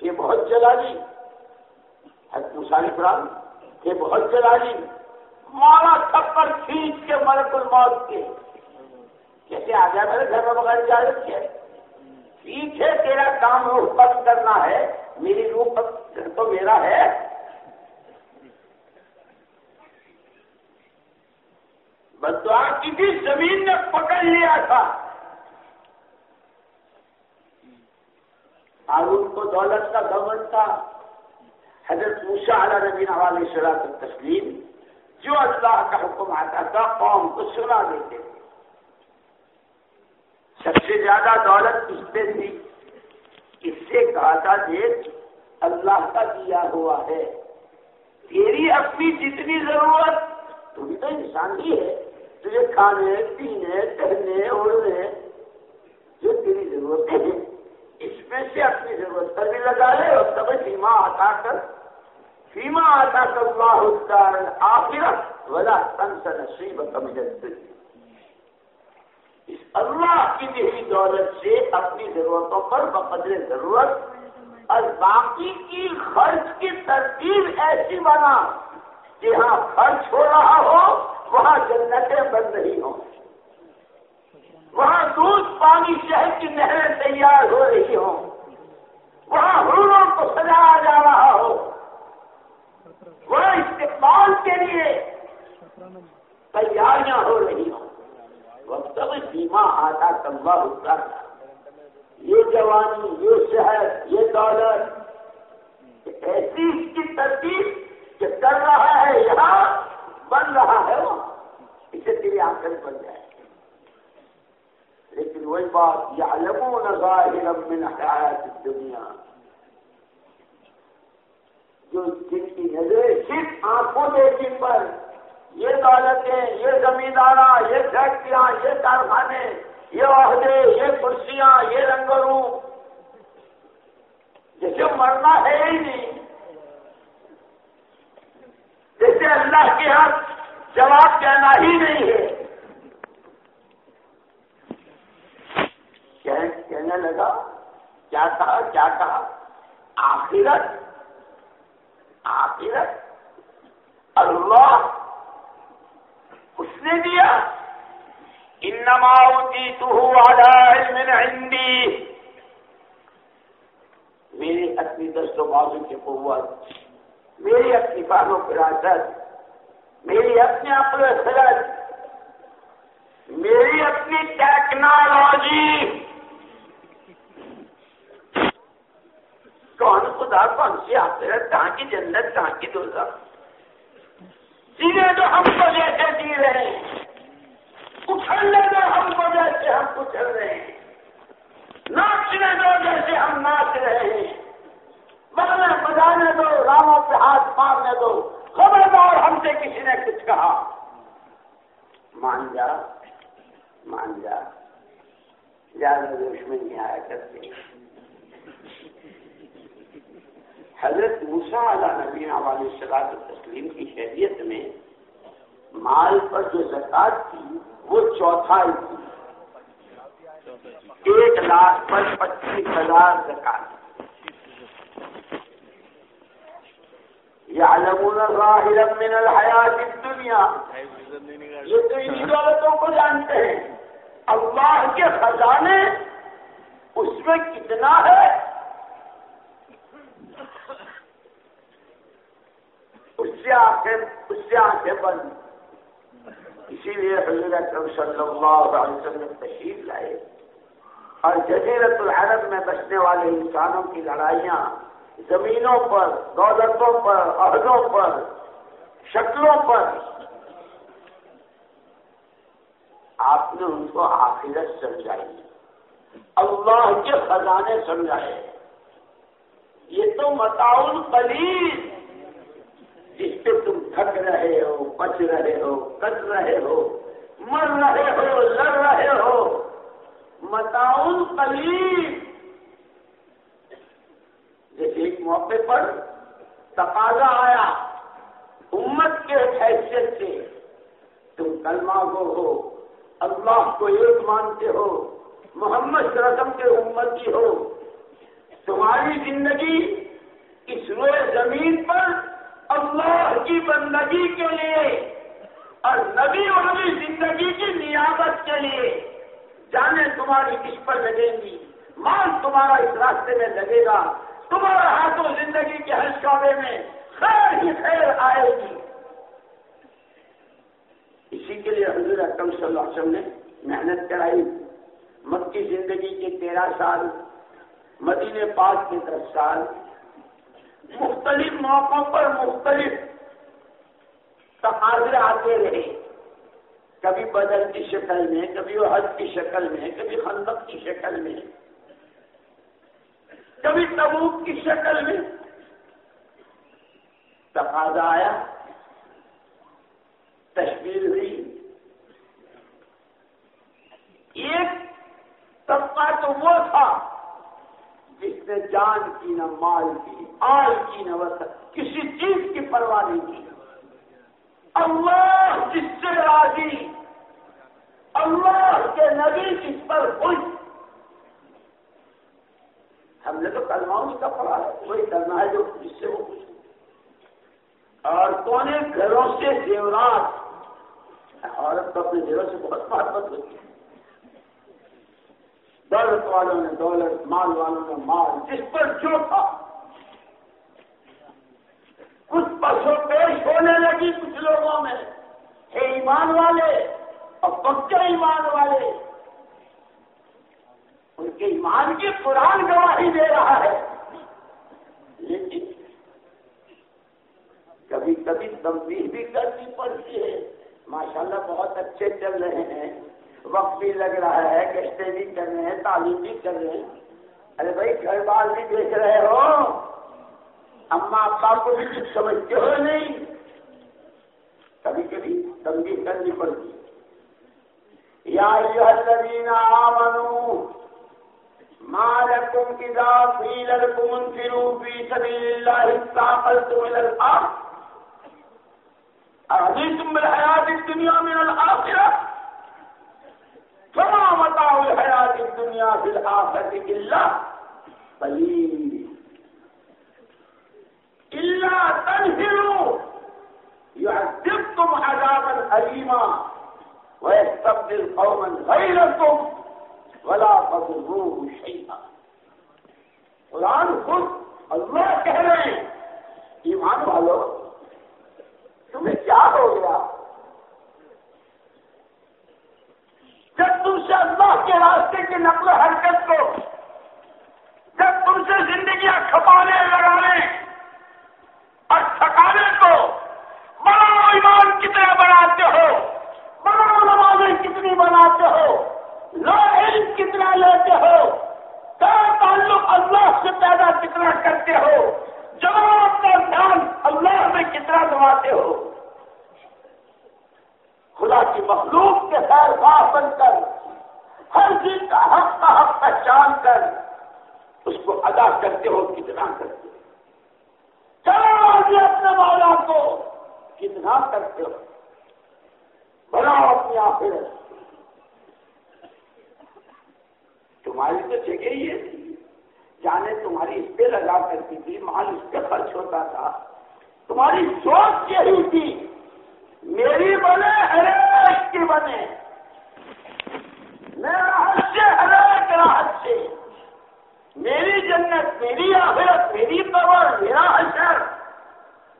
یہ بہت جلالی مسالی پران یہ بہت جلالی جی۔ مارا تھپڑ کھینچ کے مرک الموت کے۔ کیسے آ جائے میرے گھر میں بغیر اجازت ہے؟ ٹھیک ہے، تیرا کام روح پت کرنا ہے۔ میری روح پت تو میرا ہے۔ بدوا کسی زمین نے پکڑ لیا تھا۔ ہارون کو دولت کا گورنمنٹ تھا۔ حضرت موسا علیہ نبی نواز شراط تسلیم جو اللہ کا حکم آتا تھا، قوم کو سنا دیتے تھے۔ سب سے زیادہ دولت اس پہ تھی؟ اس سے کہا تھا دیکھ اللہ کا دیا ہوا ہے۔ تیری اپنی جتنی ضرورت تو بھی تو انسان ہی ہے۔ تجھے کھانے، پینے کہنے اڑنے، جو تیری ضرورت ہے۔ اس میں سے اپنی ضرورت پر بھی لگا لے اور سب سیما آتا کر سیما آتا کر اللہ آخرت، ولا تن نصیب کمجھتے اس اللہ کی دی دولت سے اپنی ضرورتوں پر بقدر ضرورت، اور باقی کی خرچ کی ترتیب ایسی بنا کہ ہاں خرچ ہو رہا ہو، وہاں جنتیں بن رہی ہوں۔ وہاں دودھ پانی شہر کی نہریں تیار ہو رہی ہوں۔ وہاں حوروں کو سجایا جا رہا ہو۔ وہاں استقبال کے لیے تیاریاں ہو رہی ہوں۔ وقت بیما آتا تمبا ہوتا یہ جوانی، یہ شہر یہ دولت۔ ایسی اس کی ترتیب کہ کر رہا ہے، یہاں بن رہا ہے وہ۔ اسے تیری آنکھیں بن جائے۔ وہی بات یہ علموں من حیات دنیا جو جن کی نظریں صرف آنکھوں دیکھی پر یہ دولتیں یہ زمیندارہ، یہ فیکٹریاں، یہ کارخانے، یہ عہدے، یہ کرسیاں، یہ رنگ روپ جیسے مرنا ہے ہی نہیں۔ جیسے اللہ کے ہاں جواب کہنا ہی نہیں ہے۔ کہنے لگا، کیا کہا کیا کہا؟ آخرت آخرت، اللہ اس نے دیا۔ انما علم عندي میری اپنی دست و بازو کی قوت میری اپنی بالوں فراست میری اپنی عقل خلط میری اپنی ٹیکنالوجی۔ کون خدا کون سی آخرت کہاں کی جنت کہاں کی دوزخ۔ سیدھے تو ہم کو جیسے جی رہے ہیں۔ اچھلنے دو ہم کو جیسے ہم کچل رہے ہیں۔ ناچنے دو جیسے ہم ناچ رہے ہیں۔ بجنے بجانے دو راموں پہ ہاتھ مارنے دو خبردار ہم سے کسی نے کچھ کہا۔ مان جا مان جا۔ زیادہ دشمنی آیا کرتے۔ حضرت موسا علیہ نبی والی صلاح تسلیم کی شہریت میں مال پر جو زکات تھی، وہ چوتھائی تھی۔ ایک لاکھ پر پچیس ہزار زکات یا ظاہر من الحیات الدنیا۔ یہ تو انہی دولتوں کو جانتے ہیں۔ اللہ کے خزانے اس میں کتنا ہے؟ اس سے آنکھیں اس سے آنکھیں بند اسی لیے حضرت صلی اللہ علیہ وسلم تشریف لائے۔ اور جزیرت العرب میں بسنے والے انسانوں کی لڑائیاں زمینوں پر، دولتوں پر، عہدوں پر، شکلوں پر۔ آپ نے ان کو آخرت سمجھائی۔ اللہ کے خزانے سمجھائے۔ یہ تو متاؤن قلیل جس پہ تم تھک رہے ہو، بچ رہے ہو کٹ رہے ہو، مر رہے ہو، لڑ رہے ہو، متاؤن قلیل۔ جیسے ایک موقع پر تقاضا آیا، امت کے حیثیت سے، تم کلمہ گو ہو، اللہ کو ایک مانتے ہو، محمد رسم کے امتی ہو، تمہاری زندگی اس روئے زمین پر اللہ کی بندگی کے لیے اور نبی والی زندگی کی نیابت کے لیے جانے تمہاری کس پر لگیں گی، مال تمہارا اس راستے میں لگے گا، تمہارا ہاتھوں زندگی کے ہر شعبے میں خیر ہی خیر آئے گی۔ اسی کے لیے حضور اکرم صلی اللہ علیہ وسلم نے محنت کرائی۔ مکی زندگی کے تیرہ سال مدینے پاک کے دس سال مختلف موقعوں پر مختلف تقاضے آتے رہے۔ کبھی بدل کی شکل میں، کبھی حج کی شکل میں، کبھی خندق کی شکل میں۔ کبھی تبوک کی شکل میں۔ تقاضا آیا تشکیل ہوئی۔ ایک طبقہ تو وہ تھا جس نے جان کی نہ مال کی، آل کی نہ وسط، کسی چیز کی پرواہ نہیں کی۔ اللہ جس سے راضی، اللہ کے نبی جس پر خوش۔ ہم نے تو کلماؤں کا پڑھا ہے، وہی کرنا ہے جو جس سے وہ خوش اور کونے گھروں سے زیورات۔ عورت تو اپنے زیور سے بہت محبت ہوتی ہے۔ دولت والوں نے دولت، مال والوں نے مال، جس پر جو تھا۔ کچھ پسو پیش ہونے لگی کچھ لوگوں میں۔ ہے ایمان والے، اور پکے ایمان والے۔ ان کے ایمان کی قرآن گواہی دے رہا ہے۔ لیکن کبھی کبھی تبدیل بھی کرنی پڑتی ہے۔ ماشاءاللہ بہت اچھے چل رہے ہیں۔ وقت بھی لگ رہا ہے گشتے بھی کر رہے ہیں، تعلیم بھی کر رہے ہیں۔ ارے بھائی، گھر بار بھی دیکھ رہے ہو۔ اما ابا کو بھی کچھ سمجھتے ہو نہیں۔ کبھی کبھی تنظیم کرنی پڑتی۔ یا الذین آمنوا ما لكم اذا قيل لكم انفروا في سبيل الله استاقلتم الى الارض۔ اهديتم بالحياه الدنيا من الاخره فما متاع الحياة الدنيا في الآخرة إلا قليل إلا تنهروا يعذبكم عذابا أليما ويستبدل قوما غيركم ولا تضروه شيئا قرآن خود اللہ کہہ رہے ہیں. ایمان والو، تمہیں کیا ہو گیا؟ جب تم سے اللہ کے راستے کی نقل و حرکت کو، جب تم سے زندگیاں کھپانے، لگانے اور تھکانے کو بڑا ایمان کتنے بناتے ہو، بڑا نمازیں کتنی بناتے ہو لو علم کتنا لیتے ہو تعلق اللہ سے پیدا کتنا کرتے ہو، جواب کا دھیان اللہ میں کتنا دباتے ہو۔ خدا کی مخلوق کے خیر خواہ بن کر، ہر چیز کا حق کا حق پہچان کر، اس کو ادا کرتے ہو، کتنا کرتے ہو؟ چلو آگے اپنے مولا کو، کتنا کرتے ہو؟ بناؤ اپنی آخر تمہاری تو جگہ یہ تھی جانے تمہاری اس پہ لگا کرتی تھی، مال اس پہ خرچ ہوتا تھا۔ تمہاری سوچ یہی تھی۔ میری بنے ہر ایک کی بنے۔ میرا حد سے ہر ایک راحت سے۔ میری جنت، میری آخرت، میری قبر میرا حشر،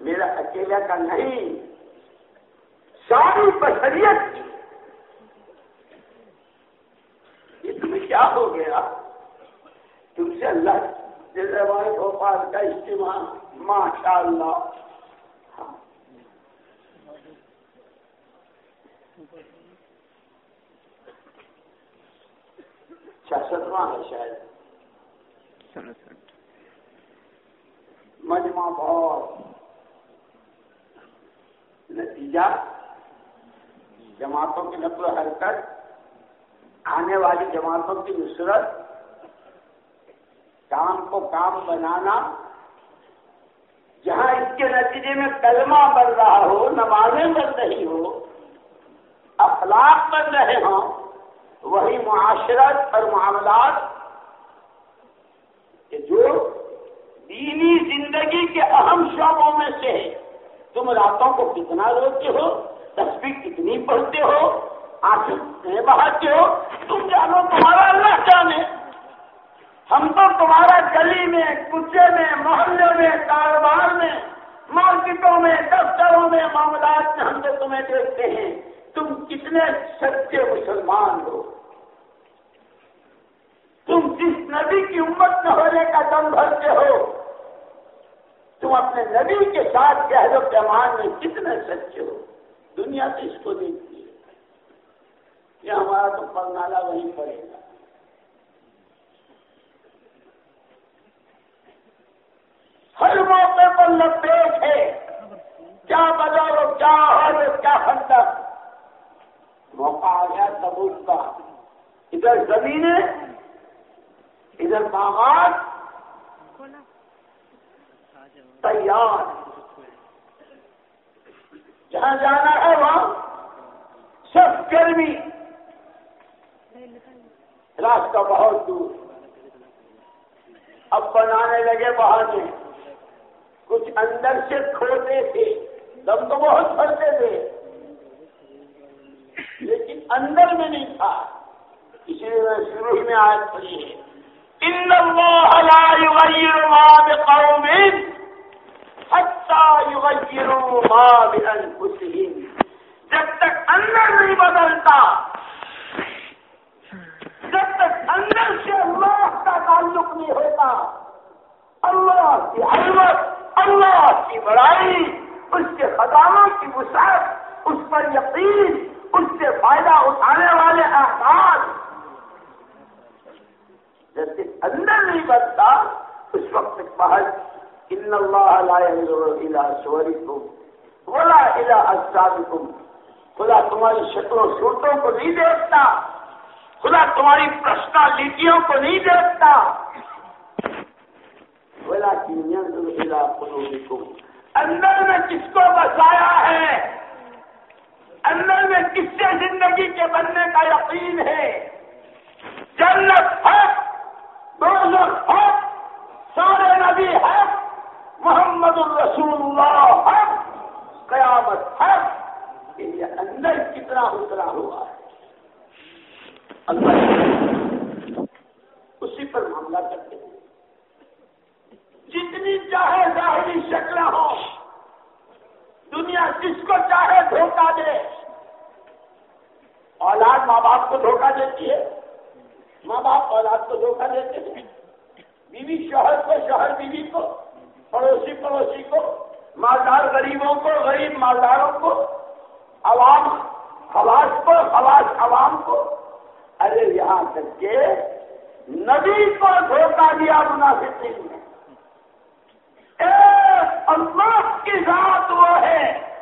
میرا اکیلا کا نہیں۔ ساری بشریت کی۔ یہ تمہیں کیا ہو گیا؟ تم سے اللہ جیسے بھوپال کا اجتماع ماشاء اللہ چھیاستواں ہے شاید۔ مجمع بہت۔ نتیجہ۔ جماعتوں کی نقل و حرکت۔ آنے والی جماعتوں کی نصرت۔ کام کو کام بنانا۔ جہاں اس کے نتیجے میں کلمہ بن رہا ہو، نمازیں بن رہی ہو اخلاق بن رہے ہوں، وہی معاشرت اور معاملات کہ جو دینی زندگی کے اہم شعبوں میں سے ہے تم راتوں کو کتنا روتے ہو؟ تصویر کتنی پڑھتے ہو؟ آنکھیں بہاتے ہو؟ تم جانو تمہارا اللہ جانے ہم تو تمہارا گلی میں، کچے میں، محلے میں، کاروبار میں، مارکیٹوں میں، دفتروں میں، معاملات میں ہم تو تمہیں دیکھتے ہیں۔ تم کتنے سچے مسلمان ہو۔ تم جس نبی کی امت میں ہونے کا دم بھرتے ہو، تم اپنے نبی کے ساتھ کہہ پیمان میں کتنے سچے ہو۔ دنیا تو اس کو دیکھتی ہے۔ یہ ہمارا تو پرنالا وہیں پڑے گا ہر موقع پر لپیٹ ہے۔ کیا بدلو کیا حل کیا خندق موقع آ گیا سبوت کا ادھر زمینیں ادھر باغات، تیار جہاں جانا ہے وہاں سب گرمی۔ راستہ بہت دور۔ اب بنانے لگے بہانے کچھ اندر سے کھوتے تھے، دم تو بہت پھرتے تھے۔ اندر میں نہیں تھا۔ اسی لیے میں شروع میں آج پڑی ہے۔ ان اللہ لا یغیر ما بقوم حتی یغیروا ما بانفسهم جب تک اندر نہیں بدلتا، جب تک اندر سے اللہ کا تعلق نہیں ہوتا، اللہ کی حرمت اللہ کی بڑائی، اس کے خزانوں کی وسعت، اس پر یقین اس سے فائدہ اٹھانے والے احساس جب تک اندر نہیں بنتا، اس وقت باہر ان اللہ الى صورکم ولا الى اجسادکم. خدا تمہاری شکل و صورتوں کو نہیں دیکھتا، خدا تمہاری پرسنالٹیوں کو نہیں دیکھتا۔ بولا کی اندر میں کس کو بسایا ہے؟ اندر میں کس سے زندگی کے بننے کا یقین ہے۔ جنت ہے دوزخ ہے، سارے نبی ہے، محمد الرسول اللہ ہے، قیامت ہے۔ یہ اندر کتنا اترا ہوا ہے۔ اللہ اسی پر معاملہ کرتے ہیں۔ جتنی چاہے ظاہری شکلیں ہو دنیا جس کو چاہے دھوکہ دے۔ اولاد ماں باپ کو دھوکہ دیتی ہے۔ ماں باپ اولاد کو دھوکہ دیتے ہیں۔ بیوی شوہر کو، شوہر بیوی کو، پڑوسی پڑوسی کو، مالدار غریبوں کو، غریب مالداروں کو، عوام، خواص کو، خواص عوام کو۔ ارے یہاں تک کہ نبی کو دھوکہ دیا منافقین نے۔ اللہ! کی ذات وہ ہے۔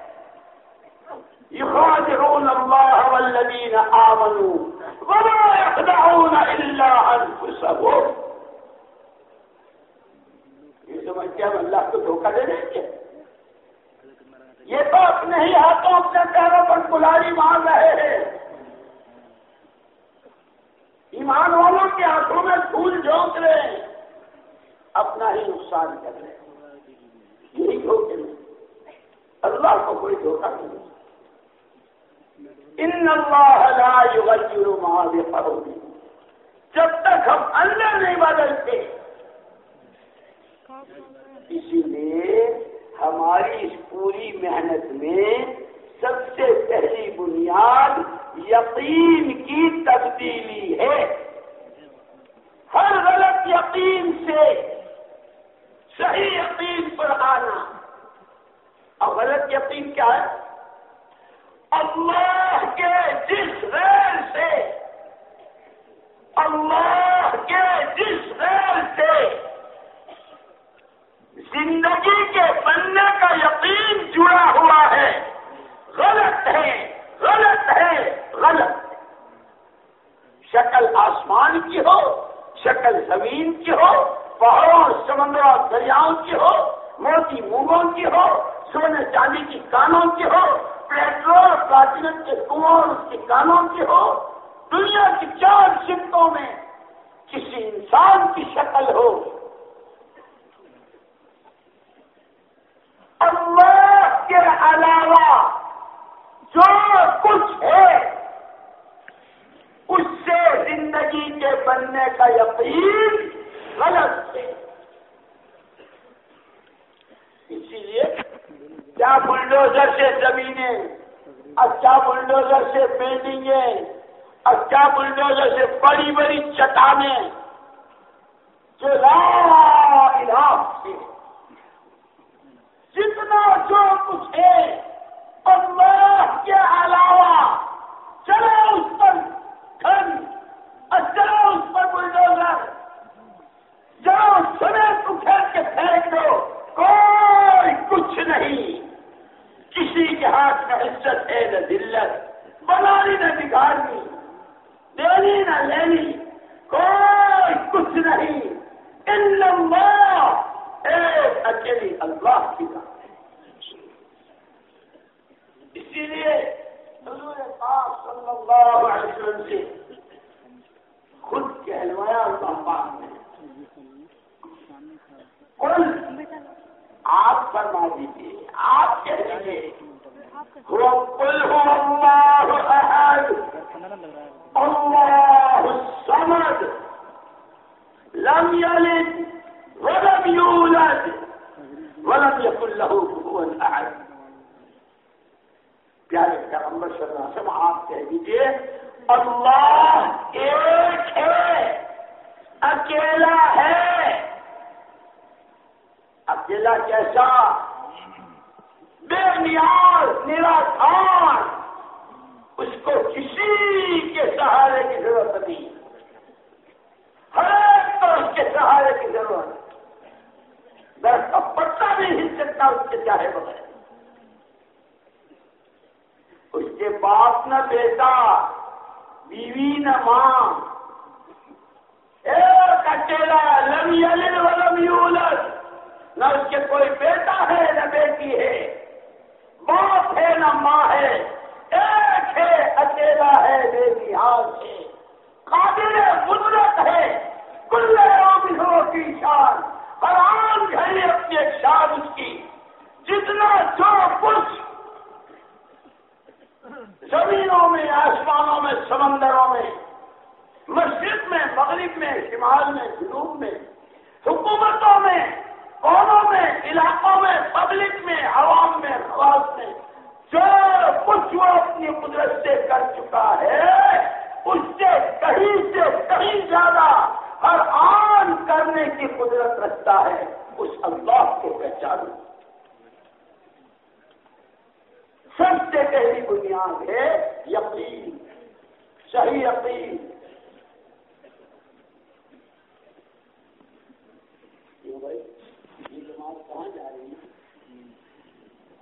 يخادعون الله والذين آمنوا ولا يخدعون إلا أنفسهم یہ سمجھتے ہم اللہ کو دھوکہ دے دیں گے۔ یہ تو اپنے ہی ہاتھوں اپنے پیروں پر کلاڑی مار رہے ہیں۔ ایمان والوں کے ہاتھوں میں پھول جھونک رہے ہیں۔ اپنا ہی نقصان کر رہے ہیں۔ یہی دھوکے میں۔ اللہ کو کوئی دھوکہ نہیں ان اللہ لا یغیر ما بقوم جب تک ہم اندر نہیں بدلتے، اسی لیے ہماری اس پوری محنت میں سب سے پہلی بنیاد یقین کی تبدیلی ہے۔ ہر غلط یقین سے صحیح یقین پر آنا۔ اور غلط یقین کیا ہے؟ اللہ کے جس غیر سے، اللہ کے جس غیر سے زندگی کے بننے کا یقین جڑا ہوا ہے۔ غلط ہے غلط ہے، غلط۔ شکل آسمان کی ہو، شکل زمین کی ہو، پہاڑوں، سمندروں، دریاؤں کی ہو، موتی مونگوں کی ہو سونے چاندی کی کانوں کی ہو، پیٹرول پلاٹینم کے کنواں اس کی کانوں کی ہو، دنیا کی چار شکوں میں کسی انسان کی شکل ہو۔ اللہ کے علاوہ جو کچھ ہے، اس سے زندگی کے بننے کا یقین غلط ہے۔ اسی لیے کیا بلڈوزر سے زمینیں اچھا بلڈوزر سے بلڈنگیں اچھا بلڈوزر سے بڑی بڑی چٹانیں۔ جو لا سے جتنا جو کچھ ہے اللہ کے علاوہ چلو اس پر گھر چلو اس پر بلڈوزر۔ جاؤ سنے اٹھر کے پھینک دو، کوئی کچھ نہیں۔ کسی کے ہاتھ میں عزت ہے، نہ دلت بنانی نہ بگاڑنی، دینی نہ لینی، کوئی کچھ نہیں۔ ان ایک اکیلی اللہ کی بات اسی لیے حضور پاک صلی اللہ علیہ وسلم سے خود کہلوایا اللہ پاک نے۔ قل آپ فرما دیجیے آپ کہہ دیجیے قل هو اللہ احد، اللہ الصمد، لم يلد ولم يولد ولم يكن له كفوا احد۔ پیارے پیغمبر صلی اللہ علیہ وسلم، آپ کہہ دیجیے اللہ ایک ہے، اکیلا ہے۔ اکیلا کیسا بے نیاز نراکار اس کو کسی کے سہارے کی ضرورت نہیں۔ ہر ایک کو اس کے سہارے کی ضرورت۔ کا پتا نہیں ہل سکتا اس کے چاہے بغیر۔ اس کے باپ نہ بیٹا، بیوی نہ ماں۔ ایک اکیلا، لم یلد ولم یولد۔ نہ اس کے کوئی بیٹا ہے، نہ بیٹی ہے۔ باپ ہے، نہ ماں ہے۔ ایک ہے، اکیلا ہے، بے نہاد ہے۔ قابل قدرت ہے۔ کل ہو کی شان۔ آرام گھڑی اپنی شان اس کی۔ جتنا جو کچھ زمینوں میں، آسمانوں میں، سمندروں میں، مسجد میں، مغرب میں، شمال میں، جنوب میں، حکومتوں میں قوموں میں، علاقوں میں پبلک میں، عوام میں، خواص میں، جو کچھ وہ اپنی قدرت سے کر چکا ہے، اس سے کہیں سے کہیں زیادہ ہر آن کرنے کی قدرت رکھتا ہے، اس اللہ کو پہچانو۔ سب سے پہلی بنیاد ہے یقین، صحیح یقین یہ جماعت کہاں جا رہی ہے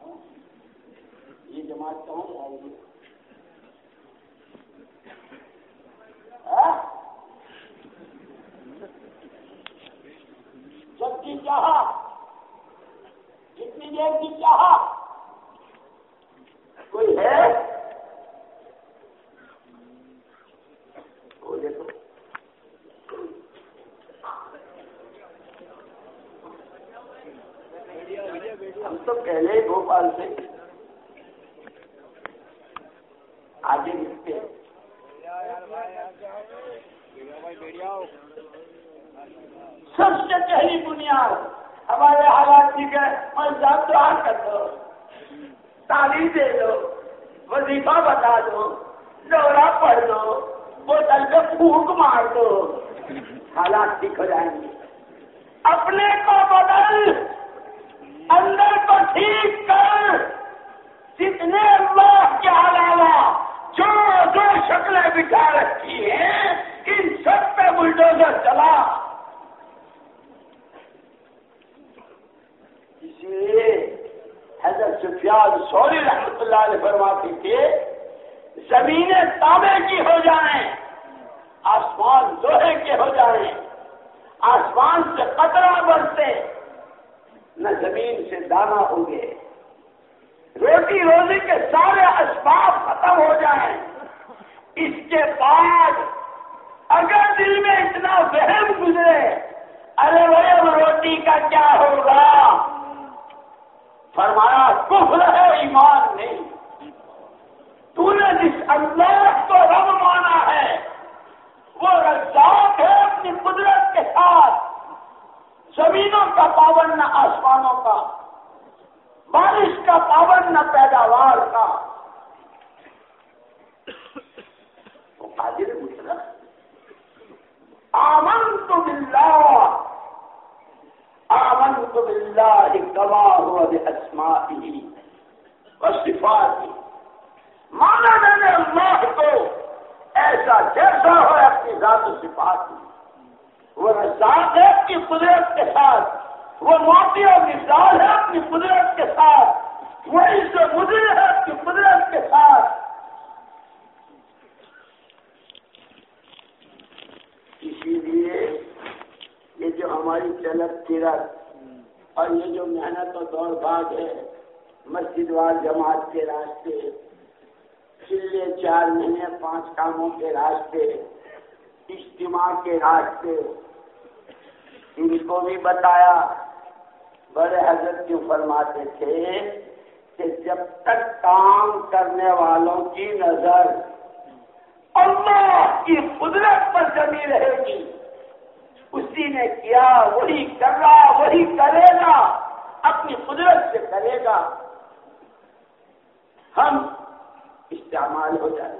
ہاں؟ یہ جماعت کہاں جا رہی جب کی چاہا، جتنی دیر کی چاہا، کوئی ہے؟ ہم تو پہلے بھوپال سے آگے لکھتے ہیں۔ سب سے پہلی بنیاد، ہمارے حالات ٹھیک ہے، اور دعا کر دو۔ تعلیم دے دو، وظیفہ بتا دو دورہ پڑھ دو، بوتل پہ پھونک مار دو۔ حالات ٹھیک ہو جائیں گے۔ اپنے کو بدل، اندر کو ٹھیک کر، جتنے اللہ کے علاوہ جو جو شکلیں بٹھا رکھی ہیں، ان سب پہ بلڈوزر چلا۔ حضرت سفیاد سوری رحمت اللہ علیہ فرماتے تھے زمینیں تابے کی ہو جائیں، آسمان لوہے کے ہو جائیں۔ آسمان سے قطرہ برسے نہ زمین سے دانا ہوگے روٹی روزی کے سارے اسباب ختم ہو جائیں۔ اس کے بعد اگر دل میں اتنا وہم گزرے، ارے وہ روٹی کا کیا ہوگا؟ فرمایا، کفر ہے، ایمان نہیں۔ تو نے جس اللہ کو رب مانا ہے، وہ رزاق ہے اپنی قدرت کے ساتھ۔ زمینوں کا پابند نہ آسمانوں کا۔ بارش کا پابند نہ پیداوار کا۔ وہ قادر مطلب آمن تو باللہ آمنت بالله كما هو مانا میں نے اللہ کو ایسا جیسا ہو اپنی ذات و صفات وہ رزاق ہے، اپنی قدرت کے ساتھ۔ وہ موتی اور مثال ہے اپنی قدرت کے ساتھ۔ وہ اس سے مجھے ہے اپنی قدرت کے ساتھ۔ اسی لیے یہ جو ہماری چلت پھرت اور یہ جو محنت و دوڑ بھاگ ہے، مسجد وال جماعت کے راستے، چلے چار مہینے پانچ کاموں کے راستے، اجتماع کے راستے، ان کو بھی بتایا۔ بڑے حضرت کیوں فرماتے تھے کہ جب تک کام کرنے والوں کی نظر اللہ کی قدرت پر جمی رہے گی، اسی نے کیا، وہی کر رہا وہی کرے گا، اپنی قدرت سے کرے گا۔ ہم استعمال ہو جائے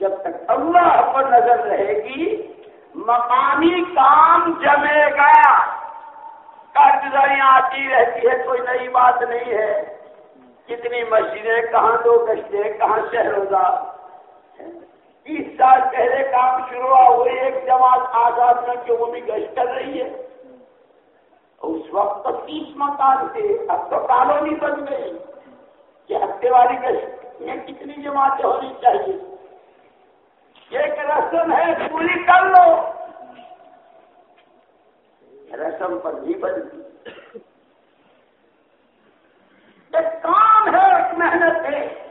جب تک اللہ پر نظر رہے گی، مقامی کام جمے گا۔ قرضیں آتی رہتی ہے کوئی نئی بات نہیں ہے۔ کتنی مسجدیں، کہاں دو گشتے کہاں شہروزہ تیس سال پہلے کام شروع ہوئی ایک جماعت آزاد میں کہ وہ بھی گشت کر رہی ہے۔ اس وقت تو تیس مکان تھے، اب تو کالونی بن گئی کہ ہفتے والی گشت میں کتنی جماعتیں ہونی چاہیے؟ ایک رسم ہے، پوری کر لو۔ رسم پر نہیں بنتی۔ ایک کام ہے، ایک محنت ہے۔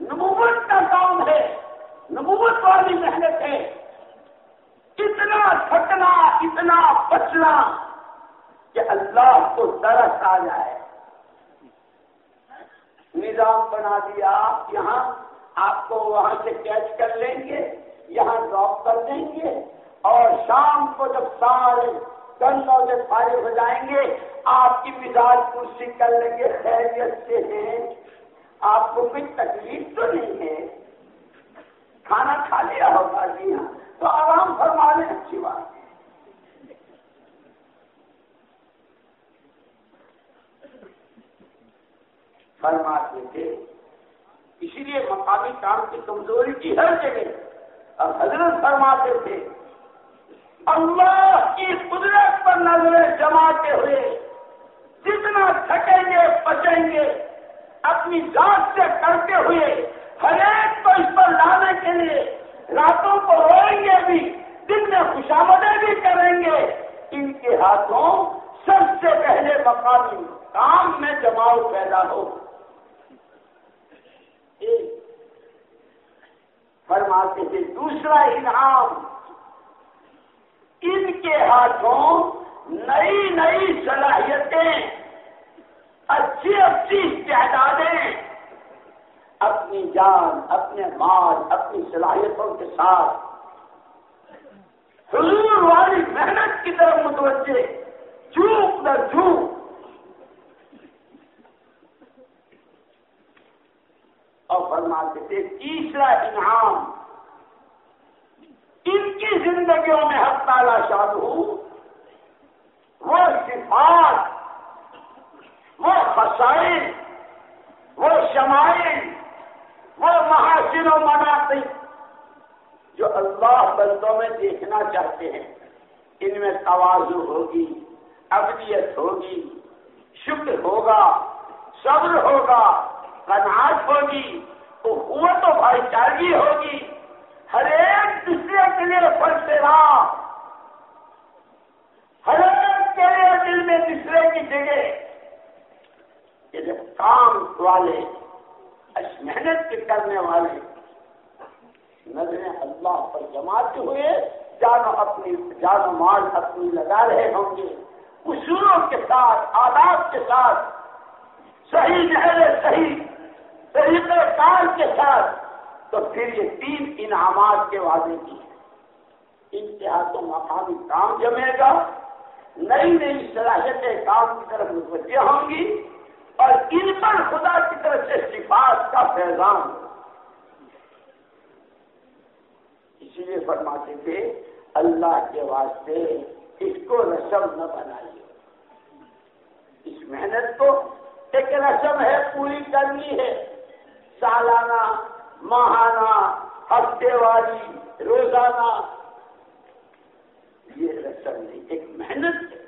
نبوت کا کام ہے، نبوت والی محنت ہے۔ اتنا تھکنا، اتنا بچنا کہ اللہ کو درس آ جائے۔ نظام بنا دیا آپ یہاں آپ کو وہاں سے کیچ کر لیں گے، یہاں ڈراپ کر دیں گے اور شام کو جب سارے کنوں سے فارغ ہو جائیں گے، آپ کی مزاج کرسی کر لیں گے، خیریت سے ہیں۔ آپ کو کوئی تکلیف تو نہیں ہے۔ کھانا کھا لیا ہوگا جی ہاں تو آرام فرما لیں، اچھی بات ہے۔ فرماتے تھے، اسی لیے مقامی کام کی کمزوری کی ہر جگہ۔ اور حضرت فرماتے تھے اللہ کی قدرت پر نظریں جماتے ہوئے جتنا تھکیں گے، پچیں گے، اپنی ذات سے کرتے ہوئے ہر ایک کو اس پر لانے کے لیے راتوں کو روئیں گے بھی، دن میں خوشامدیں بھی کریں گے۔ ان کے ہاتھوں سب سے پہلے مقامی کام میں جماؤ پیدا ہو۔ فرماتے تھے دوسرا انعام ان کے ہاتھوں نئی نئی صلاحیتیں، اچھی اچھی تعدادیں اپنی جان، اپنے مال، اپنی صلاحیتوں کے ساتھ۔ حضور والی محنت کی طرف متوجہ چوک نہ چوک اور فرماتے تھے، تیسرا انعام ان کی زندگیوں میں حق تعالی شاد ہوں وہ صفات، وہ فسائل وہ شمائل، وہ محاسن و مناطق جو اللہ بندوں میں دیکھنا چاہتے ہیں۔ ان میں توازو ہوگی ابدیت ہوگی، شکر ہوگا، صبر ہوگا کناٹ ہوگی حکومت و بھائی چارگی ہوگی۔ ہر ایک دوسرے کے لیے فرق رہا ہر ایک کے لیے دل میں دوسرے کی جگہ۔ کہ جب کام والے محنت کے کرنے والے نظریں اللہ پر جماتے ہوئے جانو اپنی، جان مال اپنی لگا رہے ہوں گے۔ اصولوں کے ساتھ، آداب کے ساتھ، صحیح جہرے صحیح، طریقہ کار کے ساتھ تو پھر یہ تین انعامات کے وعدے کی ان کے ہاتھوں مقامی کام جمے گا، نئی نئی صلاحیتیں کام کی طرف متوجہ ہوں گی اور ان پر خدا کی طرف سے صفات کا پیغام اسی لیے فرماتے تھے، اللہ کے واسطے اس کو رسم نہ بنائیے۔ اس محنت کو ایک رسم ہے، پوری کرنی ہے۔ سالانہ ماہانہ ہفتے والی روزانہ۔ یہ رسم نہیں ایک محنت ہے۔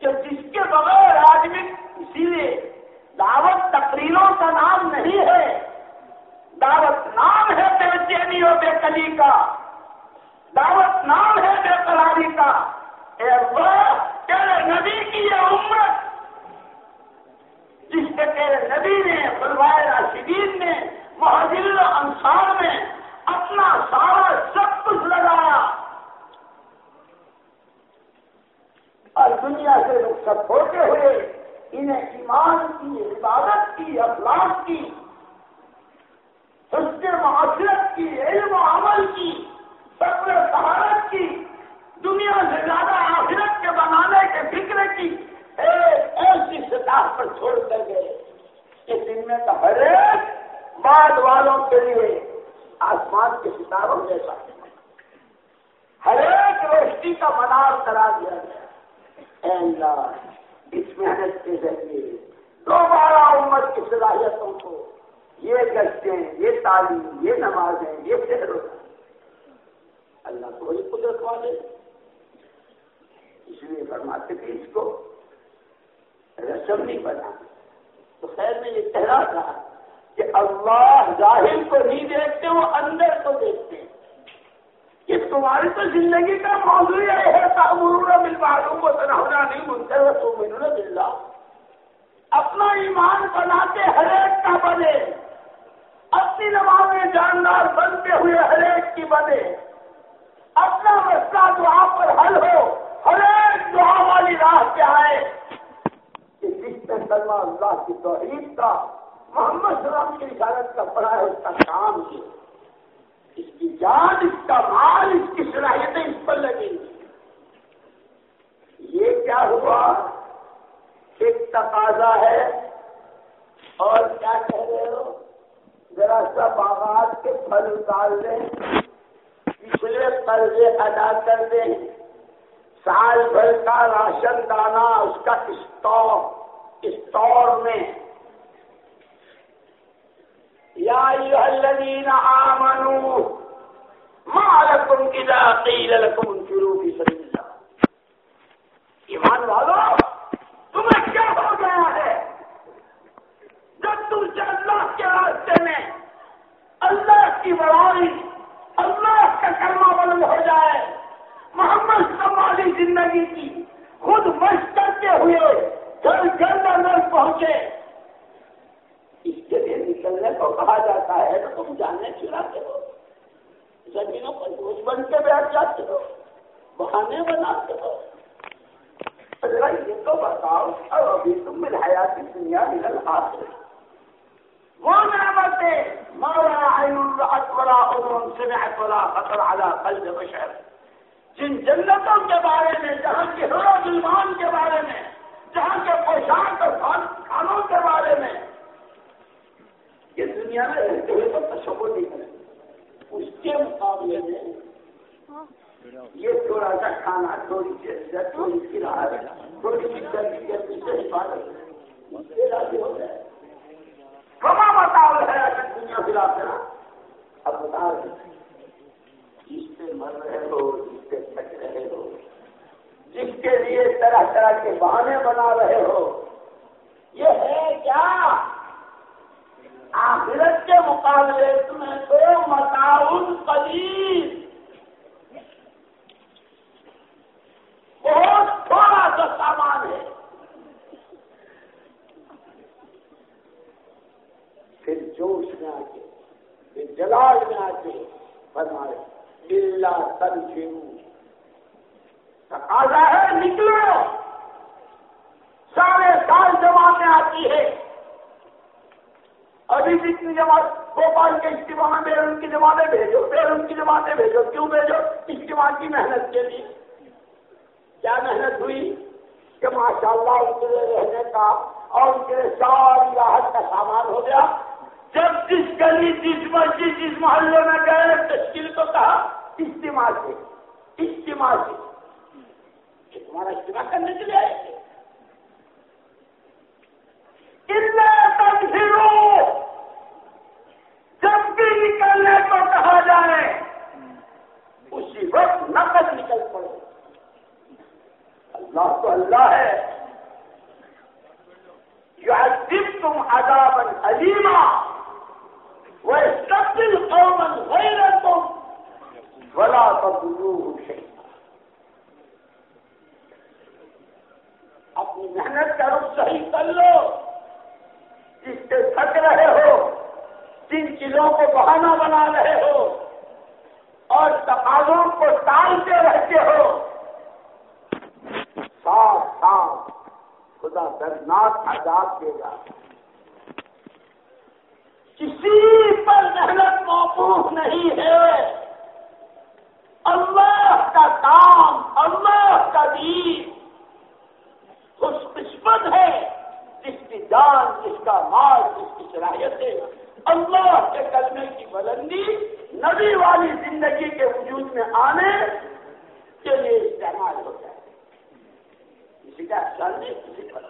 کہ جس کے بغیر آدمی اسی لیے دعوت تقریروں کا نام نہیں ہے، دعوت نام ہے بے چینی اور بے کلی کا، دعوت نام ہے بے قراری کا، اے اللہ، تیرے نبی کی یہ امت جس کے تیرے نبی نے، بلوائے راشدین نے مہاجر انصار میں اپنا سارا سب کچھ لگایا۔ اور دنیا سے رخصت ہوتے ہوئے انہیں ایمان کی، عبادت کی، اخلاق کی، حسن معاشرت کی، علم و عمل کی سب سہارت کی، دنیا سے زیادہ آخرت کے بنانے کے فکر کی۔ ایسی سطح پر چھوڑ کر گئے اس دن میں تو ہر ایک بعد والوں کے لیے آسمان کے ستاروں جیسا ہر ایک روشنی کا منار کرا دیا گیا۔ اللہ، اس محنت کے ذریعے دوبارہ عمر کی صلاحیتوں کو یہ گشتیں، یہ تعلیم، یہ نمازیں، یہ شہر اللہ کو ہی قدرت والے۔ اس لیے فرماتے تھے اس کو رسم نہیں بنا تو خیر میں یہ کہہ رہا تھا کہ اللہ ظاہر کو نہیں دیکھتے، وہ اندر کو دیکھتے ہیں۔ کہ تمہاری تو زندگی کا موضوع یہ ہے تعمر مل معلوم کو تنہا نہیں منتر تو مل بلّہ اپنا ایمان بنا کے ہر ایک کا بنے، اپنی نمازیں جاندار بنتے ہوئے ہر ایک کی بنے۔ اپنا مسئلہ دعا پر حل ہو، ہر ایک دعا والی راہ پہ آئے۔ میں کلمہ اللہ کی توحید کا، محمد سلام کی رسالت کا پڑھا ہے اس کا کام کیا اس کی جان اس کا مال، اس کی صلاحیتیں اس پر لگیں گی۔ یہ کیا ہوا؟ ایک تقاضا ہے۔ اور کیا کہہ رہے ہو؟ ذرا سا باغات کے پھل اتار دیں پچھلے قرضے ادا کر دیں۔ سال بھر کا راشن دانا اس کا اسٹور اسٹور میں۔ یا الذین آمنوا ما لکم اذا قیل لکم انفروا فی سبیل اللہ ایمان والو، تمہیں کیا ہو گیا ہے؟ جب تم سے اللہ کے راستے میں اللہ کی بڑائی، اللہ کا کرما بلند ہو جائے، محمد والی زندگی کی خود مشق کرتے ہوئے جب جلد اندر پہنچے۔ اس کے لیے نکلنے کو کہا جاتا ہے، تو تم جاننے چلاتے ہو۔ زمینوں پر بوجھ بن کے بیٹھ جاتے ہو، بہانے بناتے ہو۔ ذرا یہ تو بتاؤ، اور ابھی تم مل حیاتی دنیا مل حاصل وہ نعمتیں مولا عین الرحت ولا عمر سمعت ولا خطر على قلب بشر۔ جن جنتوں کے بارے میں، جہاں کے ظلمان کے بارے میں جہاں کے پوشاک اور کھانوں کے بارے میں۔ یہ دنیا میں رہتے ہوئے تو تصور نہیں کریں۔ اس کے مقابلے میں یہ تھوڑا سا کھانا، تھوڑی سی تھوڑی سی راحت، تھوڑی سی گرمی گرمی سے حفاظت ہو گئے کما بتاؤ ہے دنیا پلا کرا اب بتا جس سے مر رہے ہو، جس سے تھک رہے ہو جس کے لیے طرح طرح کے بہانے بنا رہے ہو۔ یہ ہے کیا؟ آخرت کے مقابلے تمہیں تو متعاون قدیم بہت تھوڑا سا سامان ہے۔ پھر جوش میں آ کے پھر جلال میں آ کے فرمائے اللہ تن تقاضا ہے، نکلو۔ سارے سال جماعتیں آتی ہے ابھی جتنی جماعت، بھوپال کے اجتماع میں ان کی جماعتیں بھیجو پھر ان کی جماعتیں بھیجو، کیوں بھیجو؟ اجتماع کی محنت کے لیے۔ کیا محنت ہوئی؟ کہ ماشاء اللہ ان کے لیے رہنے کا اور ان کے لیے ساری راحت کا سامان ہو گیا۔ جب جس گلی، جس مسجد، جس محلے میں گئے، تشکیل کو کہا، اجتماع سے اجتماع سے۔ کہ تمہارا اجتماع کرنے کے لیے آئے تھے۔ جب بھی نکلنے کو کہا جائے، اسی وقت نقد نکل پڑے۔ اللہ تو اللہ ہے۔ جو جب تم عذاب علیما وہ سب دل قومن غیر تم بلا تبدو اپنی محنت کا رخ صحیح کر لو۔ جس سے تھک رہے ہو، جن چیزوں کو بہانا بنا رہے ہو اور تقاضوں کو ٹالتے رہتے ہو۔ ساتھ ساتھ خدا دردناک آزاد دے گا۔ کسی پر محنت موقوف نہیں ہے۔ اللہ کا کام، اللہ کا دین۔ خوش قسمت ہے، جس کی جان، جس کا مال، جس کی صلاحیت ہے اللہ کے کلمے کی بلندی، نبی والی زندگی کے وجود میں آنے کے لیے استعمال ہوتا ہے۔ کسی کا احسان نہیں کسی کا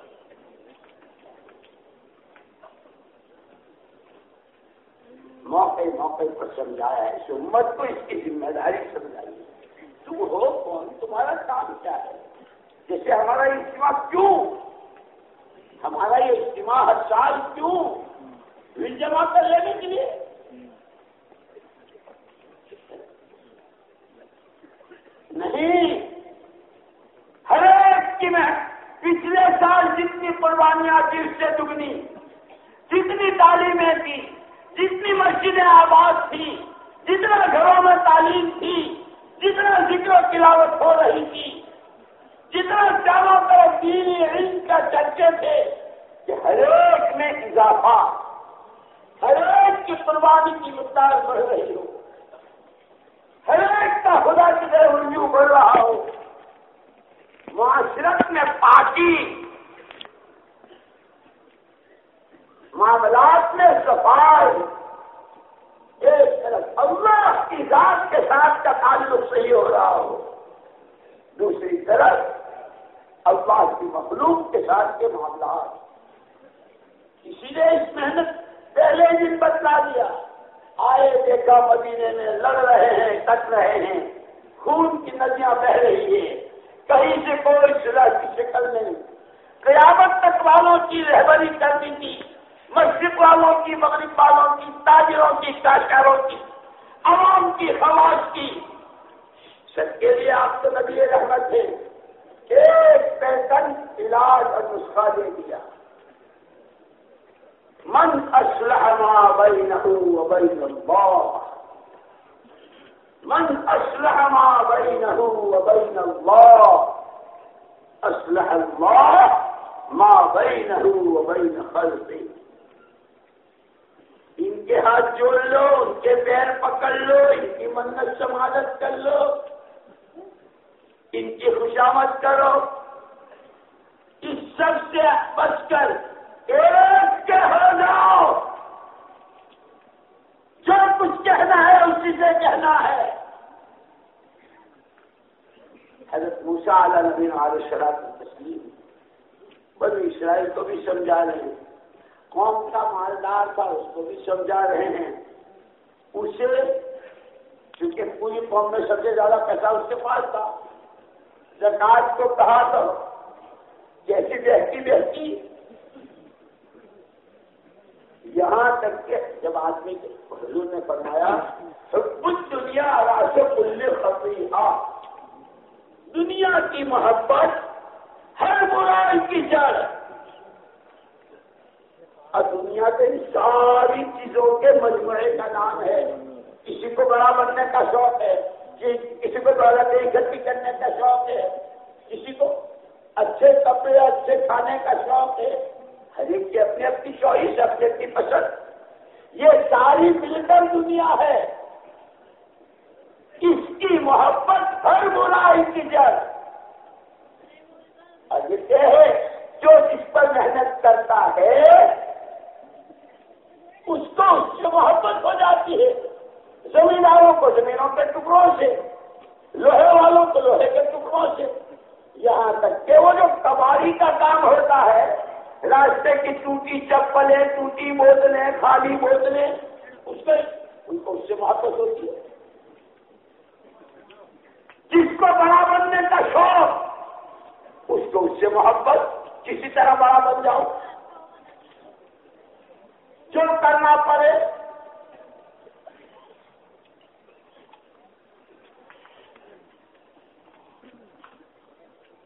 موقع موقع پر سمجھایا ہے، اس امت کو اس کی ذمہ داری سمجھائی۔ تم ہو کون؟ تمہارا کام کیا ہے؟ جیسے ہمارا اجتماع کیوں؟ ہمارا یہ اجتماع ہر سال کیوں؟ بل جمع کر لینے کے لیے؟ نہیں۔ ہر ایک کی میں پچھلے سال جتنی قربانیاں تھی اس سے دگنی۔ جتنی تعلیمیں تھی جتنی مسجدیں آباد تھی، جتنا گھروں میں تعلیم تھی، جتنا ذکر و تلاوت ہو رہی تھی جتنا چاروں طرف دینی علم کا چرچے تھے کہ ہر ایک میں اضافہ، ہر ایک کی قربانی کی مقدار بڑھ رہی ہو۔ ہر ایک کا خدا کی طرح رجوع بڑھ رہا ہو۔ معاشرت میں پارٹی معاملات میں صفائی، ایک طرف اللہ کی ذات کے ساتھ کا تعلق صحیح ہو رہا ہو۔ دوسری طرف اللہ کی مخلوق کے ساتھ کے معاملات۔ اسی نے اس محنت پہلے دن بتلا دیا۔ آئے دیکھا مدینے میں لڑ رہے ہیں، کٹ رہے ہیں۔ خون کی ندیاں بہ رہی ہیں۔ کہیں سے کوئی سزا کی شکل نہیں۔ قیامت تک والوں کی رہبری کرنی تھی۔ مسجد والوں کی، مغرب والوں کی، تاجروں کی کاشکاروں کی، عوام کی خواص کی۔ سب کے لیے آپ تو نبی رحمت تھے ایک پیٹن علاج اور نسخہ دے دیا۔ من اسلح ما بینہ و بین اللہ۔ من اسلح ما بینہ و بین اللہ۔ اسلح اللہ ما بینہ و بین خلقی۔ ان کے ہاتھ جوڑ لو، ان کے پیر پکڑ لو، ان کی منت سماجت کر لو۔ ان کی خوشامد کرو۔ اس سب سے بچ کر ایک کے ہو جاؤ۔ جو کچھ کہنا ہے، اسی سے کہنا ہے۔ حضرت موسا علیہ نبی علیہ شراب کی تسلیم بڑی اسرائیل کو بھی سمجھا رہے ہیں۔ قوم کا مالدار تھا، اس کو بھی سمجھا رہے ہیں۔ اسے کیونکہ پوری قوم میں سب سے زیادہ پیسہ اس کے پاس تھا۔ زکات کو کہا تو جیسی بہتی بہتی یہاں تک کہ جب آدمی حضور نے فرمایا، تو کچھ دنیا راش کل خبری دنیا کی محبت ہر برائی کی جڑ اور دنیا کے ساری چیزوں کے مجموعے کا نام ہے۔ کسی کو بڑا بننے کا شوق ہے۔ کسی کو دولت اکٹھی کرنے کا شوق ہے۔ کسی کو اچھے کپڑے، اچھے کھانے کا شوق ہے۔ ہر ایک کی اپنی اپنی چوائس، اپنی اپنی پسند۔ یہ ساری مل کر دنیا ہے۔ اس کی محبت ہر برائی کی جڑ۔ اور یہ ہے؟ جو جس پر محنت کرتا ہے، اس کو اس سے محبت ہو جاتی ہے۔ زمینداروں کو زمینوں کے ٹکڑوں سے، لوہے والوں کو لوہے کے ٹکڑوں سے۔ یہاں تک کہ وہ جو کباڑی کا کام ہوتا ہے، راستے کی ٹوٹی چپلیں، ٹوٹی بوتلیں، خالی بوتلیں، اس سے ان کو اس سے محبت ہوتی ہے۔ جس کو بڑا بننے کا شوق، اس کو اس سے محبت، کسی طرح بڑا بن جاؤ۔ جو کرنا پڑے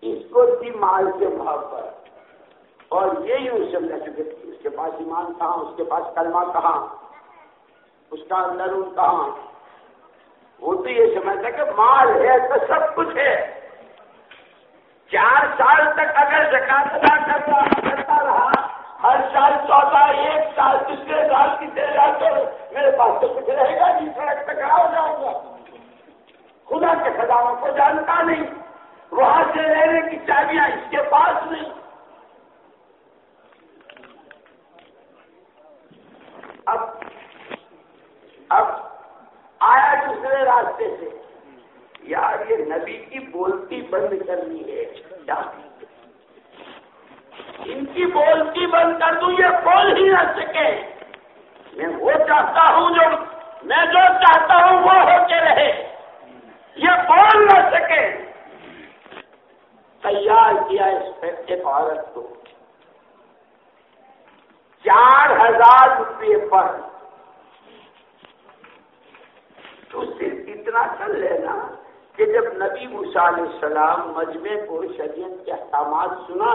اس کو تھی مال سے محبت اور یہی اس سے چکے اس کے پاس ایمان کہاں، اس کے پاس کلمہ کہاں، اس کا اندر کہاں۔ وہ تو یہ سمجھتا کہ مال ہے تو سب کچھ ہے۔ چار سال تک اگر زکات ادا کرتا کرتا رہا، ہر سال چوتھا ایک سال، دوسرے سال، تیسرے سال تو میرے پاس تو کچھ رہے گا نہیں، سڑک پہ کھڑا ہو جاؤں گا۔ خدا کے خزانوں کو جانتا نہیں۔ وہاں سے رہنے کی چابیاں اس کے پاس نہیں۔ اب اب آیا دوسرے راستے سے۔ یار، یہ نبی کی بولتی بند کرنی ہے۔ ان کی بولتی بند کر دوں، یہ بول ہی نہ سکے۔ میں وہ چاہتا ہوں جو، میں جو چاہتا ہوں وہ ہو کے رہے۔ یہ بول نہ سکے۔ تیار کیا اس ایک عورت کو۔ چار ہزار روپے پر۔ تو صرف اتنا کر لینا کہ جب نبی علیہ السلام مجمع کو شریعت کے احکامات سنا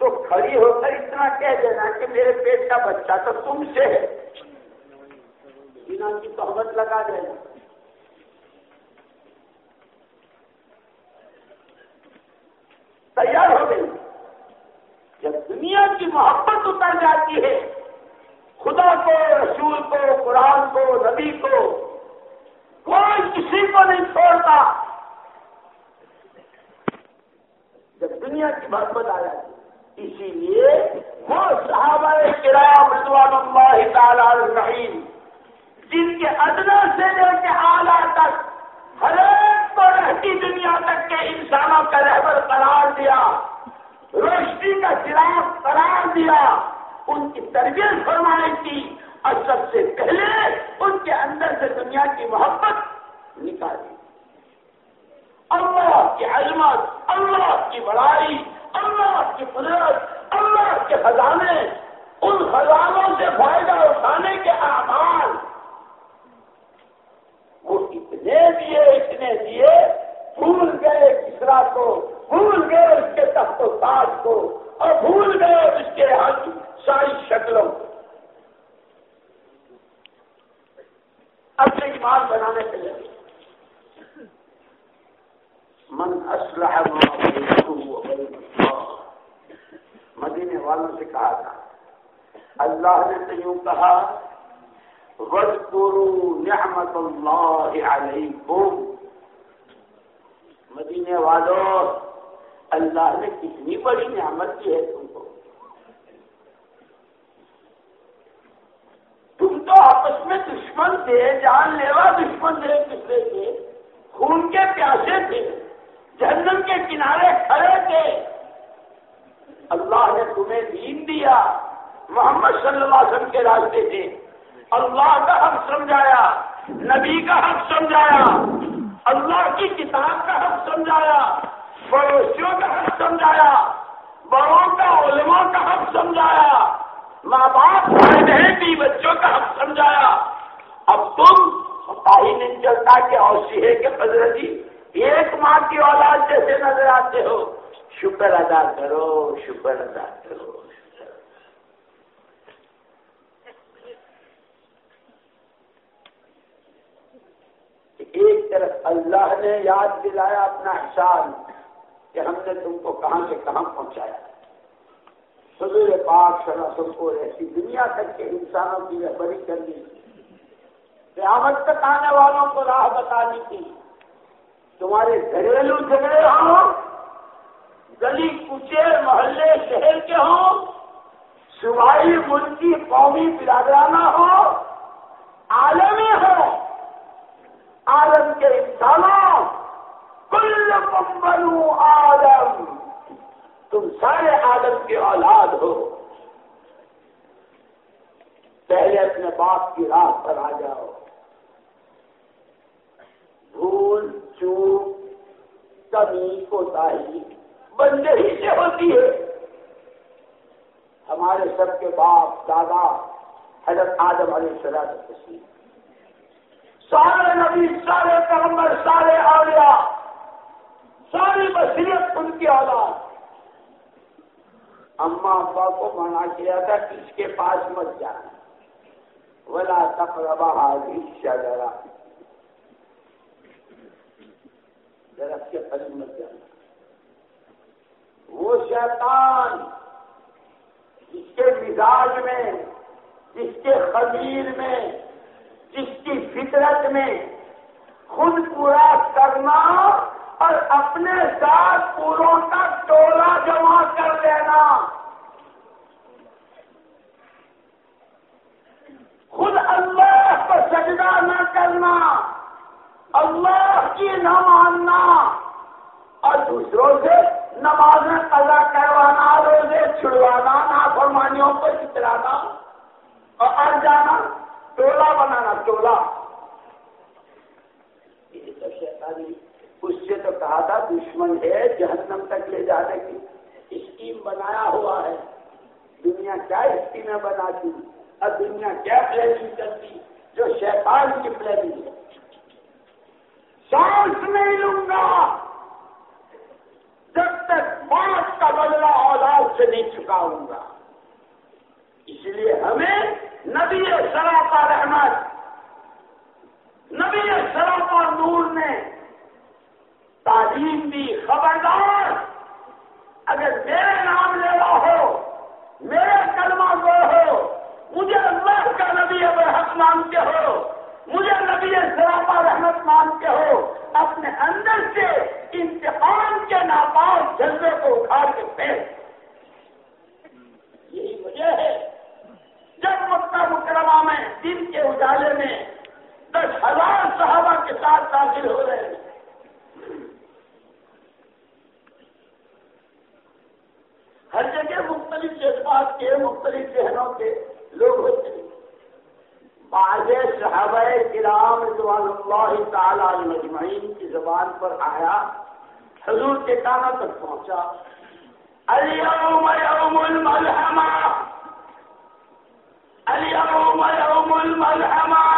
تو کھڑی ہو کر اتنا کہہ دینا کہ میرے پیٹ کا بچہ تو تم سے ہے۔ بنا کی تہمت لگا دینا۔ تیار ہو گئی۔ جب دنیا کی محبت اتر جاتی ہے، خدا کو، رسول کو، قرآن کو، نبی کو، کوئی کسی کو نہیں چھوڑتا۔ جب دنیا کی محبت آ جاتی اسی لیے وہ صحابہ کرام رضوان اللہ تعالی الرحیم جن کے ادنا سے لے کے آلہ تک ہر ایک کو رہتی دنیا تک کے انسانوں کا رہبر قرار دیا، روشنی کا چراغ قرار دیا، ان کی تربیت فرمائی تھی۔ اور سب سے پہلے ان کے اندر سے دنیا کی محبت نکالی۔ اللہ کی عظمت، اللہ کی بڑائی، اللہ کی قدرت، اللہ کے خزانے، ان خزانوں سے فائدہ اٹھانے کے آمان وہ اتنے دیے اتنے دیے بھول گئے کسرا کو، بھول گئے اس کے تخت و تاج کو، اور بھول گئے اس کے ہاتھ ساری شکلوں کو۔ اپنے ایمان بنانے کے لیے۔ من اسلح مدینے والوں سے کہا تھا۔ اللہ نے تو یوں کہا نعمت اللہ علیکم۔ مدینے والوں اللہ نے کتنی بڑی نعمت کی ہے تم کو۔ تم تو آپس میں دشمن تھے، جان لیوا دشمن تھے دوسرے تھے خون کے پیاسے تھے، جہنم کے کنارے کھڑے تھے۔ اللہ نے تمہیں دین دیا، محمد صلی اللہ علیہ وسلم کے راستے تھے اللہ کا حق سمجھایا، نبی کا حق سمجھایا، اللہ کی کتاب کا حق سمجھایا، پڑوسیوں کا حق سمجھایا، بڑوں کا، علماء کا حق سمجھایا، ماں باپ، بھائی بہن بھی بچوں کا حق سمجھایا۔ اب تم پتا ہی نہیں چلتا کہ اور سیے کے قدرتی ایک ماں کی اولاد جیسے نظر آتے ہو۔ شکر ادا کرو، شکر ادا کرو۔ ایک طرف اللہ نے یاد دلایا اپنا احسان کہ ہم نے تم کو کہاں سے کہاں پہنچایا۔ سبیر پاک سر کو ایسی دنیا تک کے انسانوں کی رہبری کرنی تھی قیامت تک آنے والوں کو راہ بتانی تھی۔ تمہارے گھریلو جھگڑے ہوں، گلی کوچے محلے شہر کے ہوں، صوبائی ملکی قومی برادرانہ ہو عالمی ہو عالم کے انسانوں کل بنو آدم۔ تم سارے آدم کی اولاد ہو۔ پہلے اپنے باپ کی راہ پر آ جاؤ۔ بھول چوک کمی کو تاہی بندے ہی سے ہوتی ہے۔ ہمارے سب کے باپ، دادا، حضرت آدم علیہ السلام تسلیم سارے نبی، سارے پیغمبر، سارے آلیا ساری بصیرت ان کی اولاد اما ابا کو منع کیا تھا اس کے پاس مت جانا۔ ولا تقربا حاضی شجرا درخت کے قریب مت جانا۔ وہ شیطان جس کے مزاج میں، جس کے خبیر میں جس کی فطرت میں خود پورا کرنا اور اپنے ساتھ پوروں کا ٹولا جمع کر دینا۔ خود اللہ کو سجدہ نہ کرنا نہ ماننا اور دوسروں سے نمازیں قضا کروانا، روزے چھڑوانا، نافرمانیوں کو چترانا اور آ جانا۔ بنانا یہ شیطانی اس سے تو کہا تھا، دشمن ہے جہنم تک لے جانے کی۔ اسکیم بنایا ہوا ہے۔ دنیا کیا اسکیمیں بناتی؟ اور دنیا کیا پلاننگ کرتی؟ جو شیطان کی پلاننگ ہے۔ سانس نہیں لوں گا۔ جب تک بات کا بدلا اولاد سے نہیں چکاؤں گا۔ اس لیے ہمیں نبی سراپا رحمت نبی سراپا نور نے تعلیم دی، خبردار۔ اگر میرے نام لینا ہو، میرے کلمہ گو ہو، مجھے اللہ کا نبی حق مانتے ہو، مجھے نبی سراپا رحمت مانتے ہو، اپنے اندر سے انتقام کے ناپاس جذبے کو اٹھا کے پیش یہی وجہ ہے۔ جب مکہ مکرمہ میں دن کے اجالے میں دس ہزار صحابہ کے ساتھ داخل ہو رہے ہیں۔ ہر جگہ مختلف جذبات کے، مختلف ذہنوں کے لوگ ہوتے ہیں۔ بعض صحابہ کرام رضوان اللہ تعالی مجمعین کی زبان پر آیا، حضور کے کانا تک پہنچا۔ اليوم يوم الملحمہ۔ اليوم يوم الملحمہ۔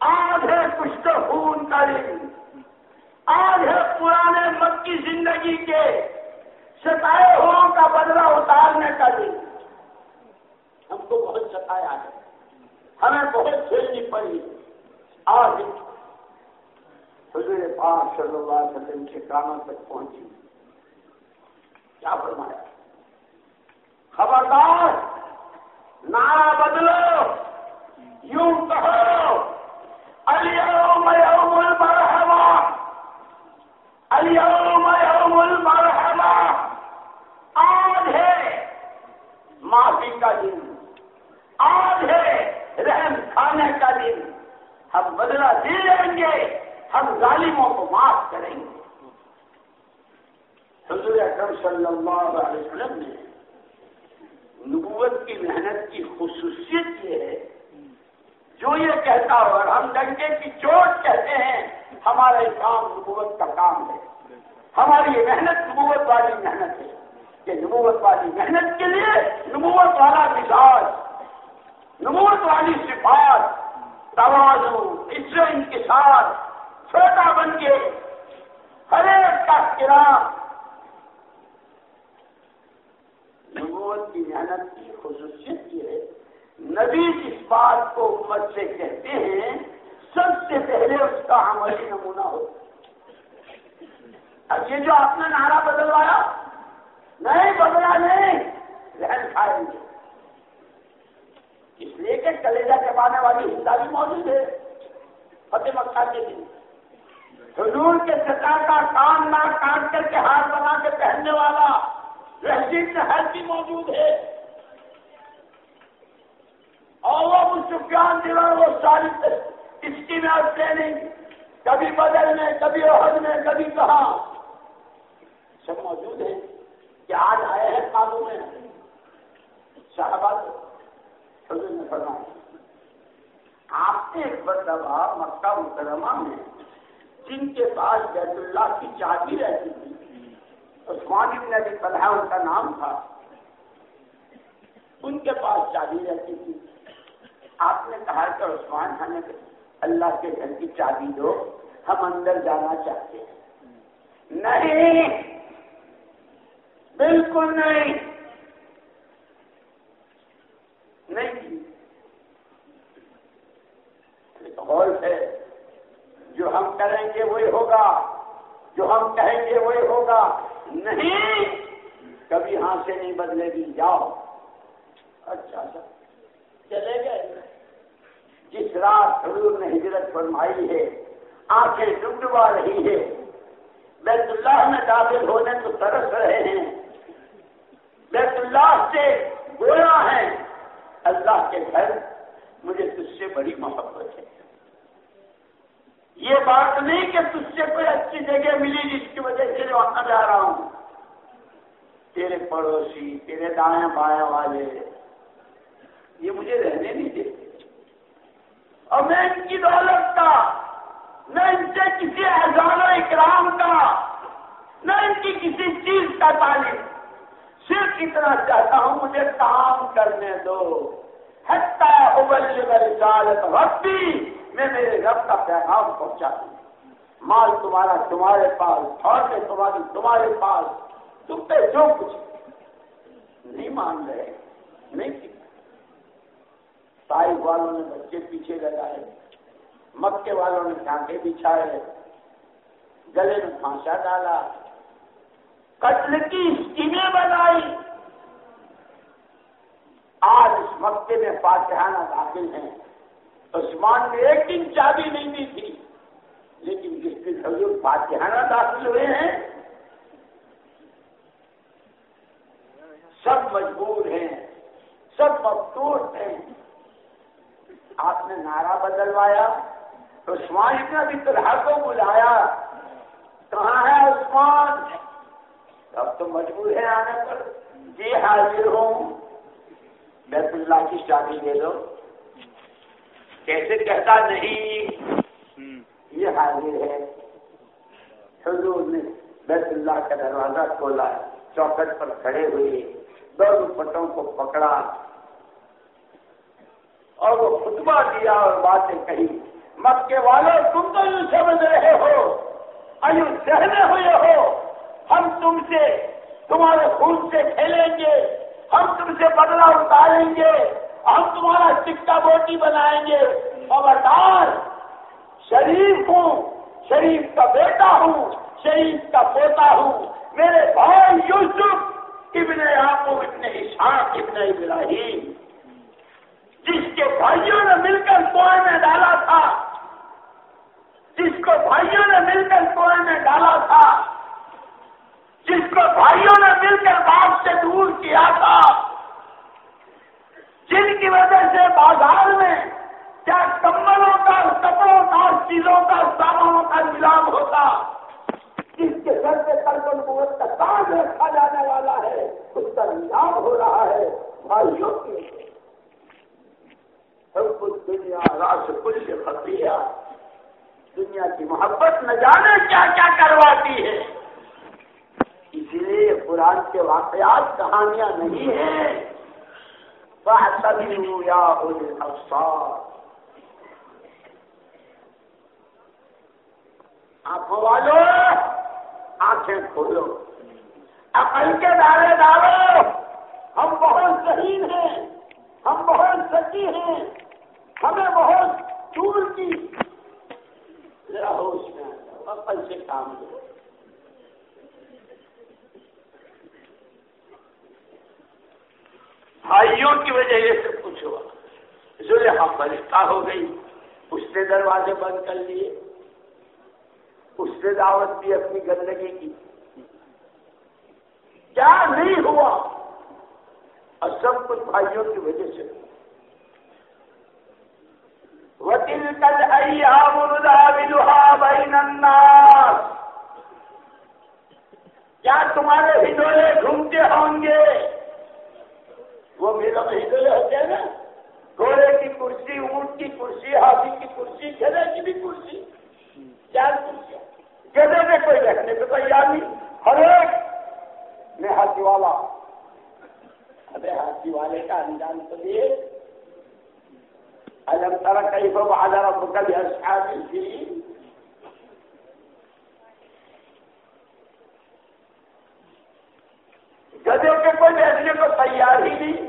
آج ہے کچھ تو خون کا دن۔ آج ہے پرانے مکی زندگی کے ستائے ہوں کا بدلہ اتارنے کا دن۔ ہم کو بہت ستایا ہے ہمیں بہت کھیلنی پڑی۔ آج حضور پاک صلی اللہ علیہ وسلم کے کانوں تک پہنچی۔ کیا فرمایا؟ خبردار، نعرہ بدلو، یوں کہو۔ اليوم يوم المرحمہ اليوم يوم المرحمہ آج ہے معافی کا دن. آج ہے رحم کھانے کا دن. ہم بدلہ دے لیں گے، ہم ظالموں کو معاف کریں گے. حضور اکرم صلی اللہ علیہ وسلم نے نبوت کی محنت کی خصوصیت یہ ہے جو یہ کہتا ہو اور ہم ڈنکے کی چوٹ کہتے ہیں ہمارا کام نبوت کا کام ہے۔ ہماری محنت نبوت والی محنت ہے۔ کہ نبوت والی محنت کے لیے نبوت والا مزاج نموت والی صفات توازو عزت ان کے ساتھ چھوٹا بن کے ہر ایک کا کرام نبوت کی محنت کی خصوصیت یہ ہے نبی جس بات کو امت سے کہتے ہیں، سب سے پہلے اس کا عملی نمونہ ہو۔ اب یہ جو آپ نے نعرہ بدلوایا، نہیں بدلا نہیں رہن کھائیں گے اس لیے کہ کلیجا چپانے والی ہندا بھی موجود ہے، فتح مکہ کے دن۔ حضور کے سطح کا کام نہ کاٹ کر کے ہاتھ بنا کے پہننے والا رحجیت ہر بھی موجود ہے۔ اور وہ سفیان دیوار وہ ساری اسکیم اور ٹریننگ کبھی بدل میں کبھی عہد میں کبھی کہاں سب موجود ہیں کہ آج آئے ہیں قابو میں صاحبہ آپ نے ایک مرتبہ مکہ مکرمہ میں جن کے پاس بیت اللہ کی چابی رہتی تھی. عثمان ابن ابی طلحہ ان کا نام تھا. ان کے پاس چابی رہتی تھی. آپ نے کہا کہ عثمان ہمیں اللہ کے گھر کی چابی دو، ہم اندر جانا چاہتے ہیں۔ نہیں! بالکل نہیں! نہیں جی۔ غور ہے جو ہم کریں گے وہی ہوگا۔ جو ہم کہیں گے وہی ہوگا۔ نہیں! کبھی ہاں سے نہیں بدلے گی، جاؤ۔ اچھا اچھا۔ چلے گئے۔ جس رات حضور نے ہجرت فرمائی ہے، آنکھیں ڈبڈبا رہی ہے۔ بیت اللہ میں داخل ہونے تو ترس رہے ہیں۔ بیت اللہ سے گویا ہے، اللہ کے گھر مجھے تجھ سے بڑی محبت ہے۔ یہ بات نہیں کہ تجھ سے کوئی اچھی جگہ ملی جس کی وجہ سے وہاں جا رہا ہوں۔ تیرے پڑوسی، تیرے دائیں بائیں والے یہ مجھے رہنے نہیں دیتے اور میں ان کی دولت کا، نہ ان سے کسی احسان و اکرام کا، نہ ان کی کسی چیز کا تعلیم صرف اتنا چاہتا ہوں مجھے کام کرنے دو۔ حتیٰ ابل رسالت وقتی میں میرے رب کا پیغام پہنچا دوں۔ مال تمہارا تمہارے پاس، اور تمہاری تمہارے پاس، تم پہ جو کچھ نہیں مان رہے نہیں سائ والوں نے بچے پیچھے لگائے، مکے والوں نے ڈھانکے بچھائے، گلے میں پھانسا ڈالا، قتل کی اسکیمیں بنائی۔ آج اس مکے میں فاتحانہ داخل ہیں۔ عثمان نے ایک دن چابی نہیں دی تھی، لیکن جس دن حضور فاتحانہ داخل ہوئے ہیں، سب مجبور ہیں، سب مفتور ہیں۔ آپ نے نعرہ بدلوایا عثمان نے ابھی طرح کو بلایا۔ کہاں ہے عثمان؟ اب تو مجبور ہے آنے پر۔ جی حاضر ہوں۔ بیت اللہ کی شادی دے دو کیسے کہتا نہیں؟ یہ حاضر ہے۔ حضور نے بیت اللہ کا دروازہ کھولا چوکٹ پر کھڑے ہوئے دونوں پٹوں کو پکڑا۔ اور وہ خطبہ دیا اور باتیں کہی مکے والوں تم تو یوں سمجھ رہے ہو۔ ایو سہنے ہوئے ہو۔ ہم تم سے، تمہارے خون سے کھیلیں گے۔ ہم تم سے بدلا اتاریں گے۔ ہم تمہارا سکہ بوٹی بنائیں گے۔ خبردار شریف ہوں۔ شریف کا بیٹا ہوں۔ شریف کا پوتا ہوں۔ میرے بھائی یوسف ابن یعقوب ابن اشاق ابن ابراہیم۔ جس کے بھائیوں نے مل کر کنویں میں ڈالا تھا، جس کو بھائیوں نے مل کر کنویں میں ڈالا تھا، جس کو بھائیوں نے مل کر باپ سے دور کیا تھا۔ جن کی وجہ سے بازار میں کیا کمبلوں کا، کپڑوں کا چیزوں کا سامانوں کا نیلام ہوتا۔ جس کے گھر سے کلپن قوت کا تاج رکھا جانے والا ہے، اس کا نیلام ہو رہا ہے، بھائیوں کی سب کچھ دنیا راش کچھ خطیہ دنیا کی محبت نہ جانے کیا کیا کرواتی ہے۔ اس لیے قرآن کے واقعات کہانیاں نہیں ہیں۔ یا آنکھوں والو، آنکھیں کھولو۔ عقل کے دارے ڈالو ہم بہت ذہین ہیں، ہم بہت سچی ہیں۔ ہمیں بہت دور کی۔ ذرا ہوش میں عقل سے کام لو بھائیوں کی وجہ سے کچھ ہوا۔ جو یہاں فرشتہ ہو گئی۔ اس نے دروازے بند کر لیے۔ اس نے دعوت دی اپنی گندگی کی۔ کیا نہیں ہوا؟ اور سب کچھ بھائیوں کی وجہ سے ہوا۔ وَتِلْكَ الْأَيَّامُ نُدَاوِلُهَا بَيْنَ النَّاسِ. کیا تمہارے ہدولے گھومتے ہوں گے؟ وہ میرا ہدولے ہوتے ہیں نا؟ گھوڑے کی کرسی، اونٹ کی کرسی، ہاتھی کی کرسی گدے کی بھی کرسی۔ چار کرسیاں۔ گدے میں کوئی رکھنے کو تیار نہیں۔ ہر ایک میں ہاتھی والا۔ ارے ہاتھی والے کا انجام تو دیے ألم ترى كيف وعد ربك بأصحاب الفيل؟ گدے کے کوئی بیٹھنے کو تیار ہی نہیں،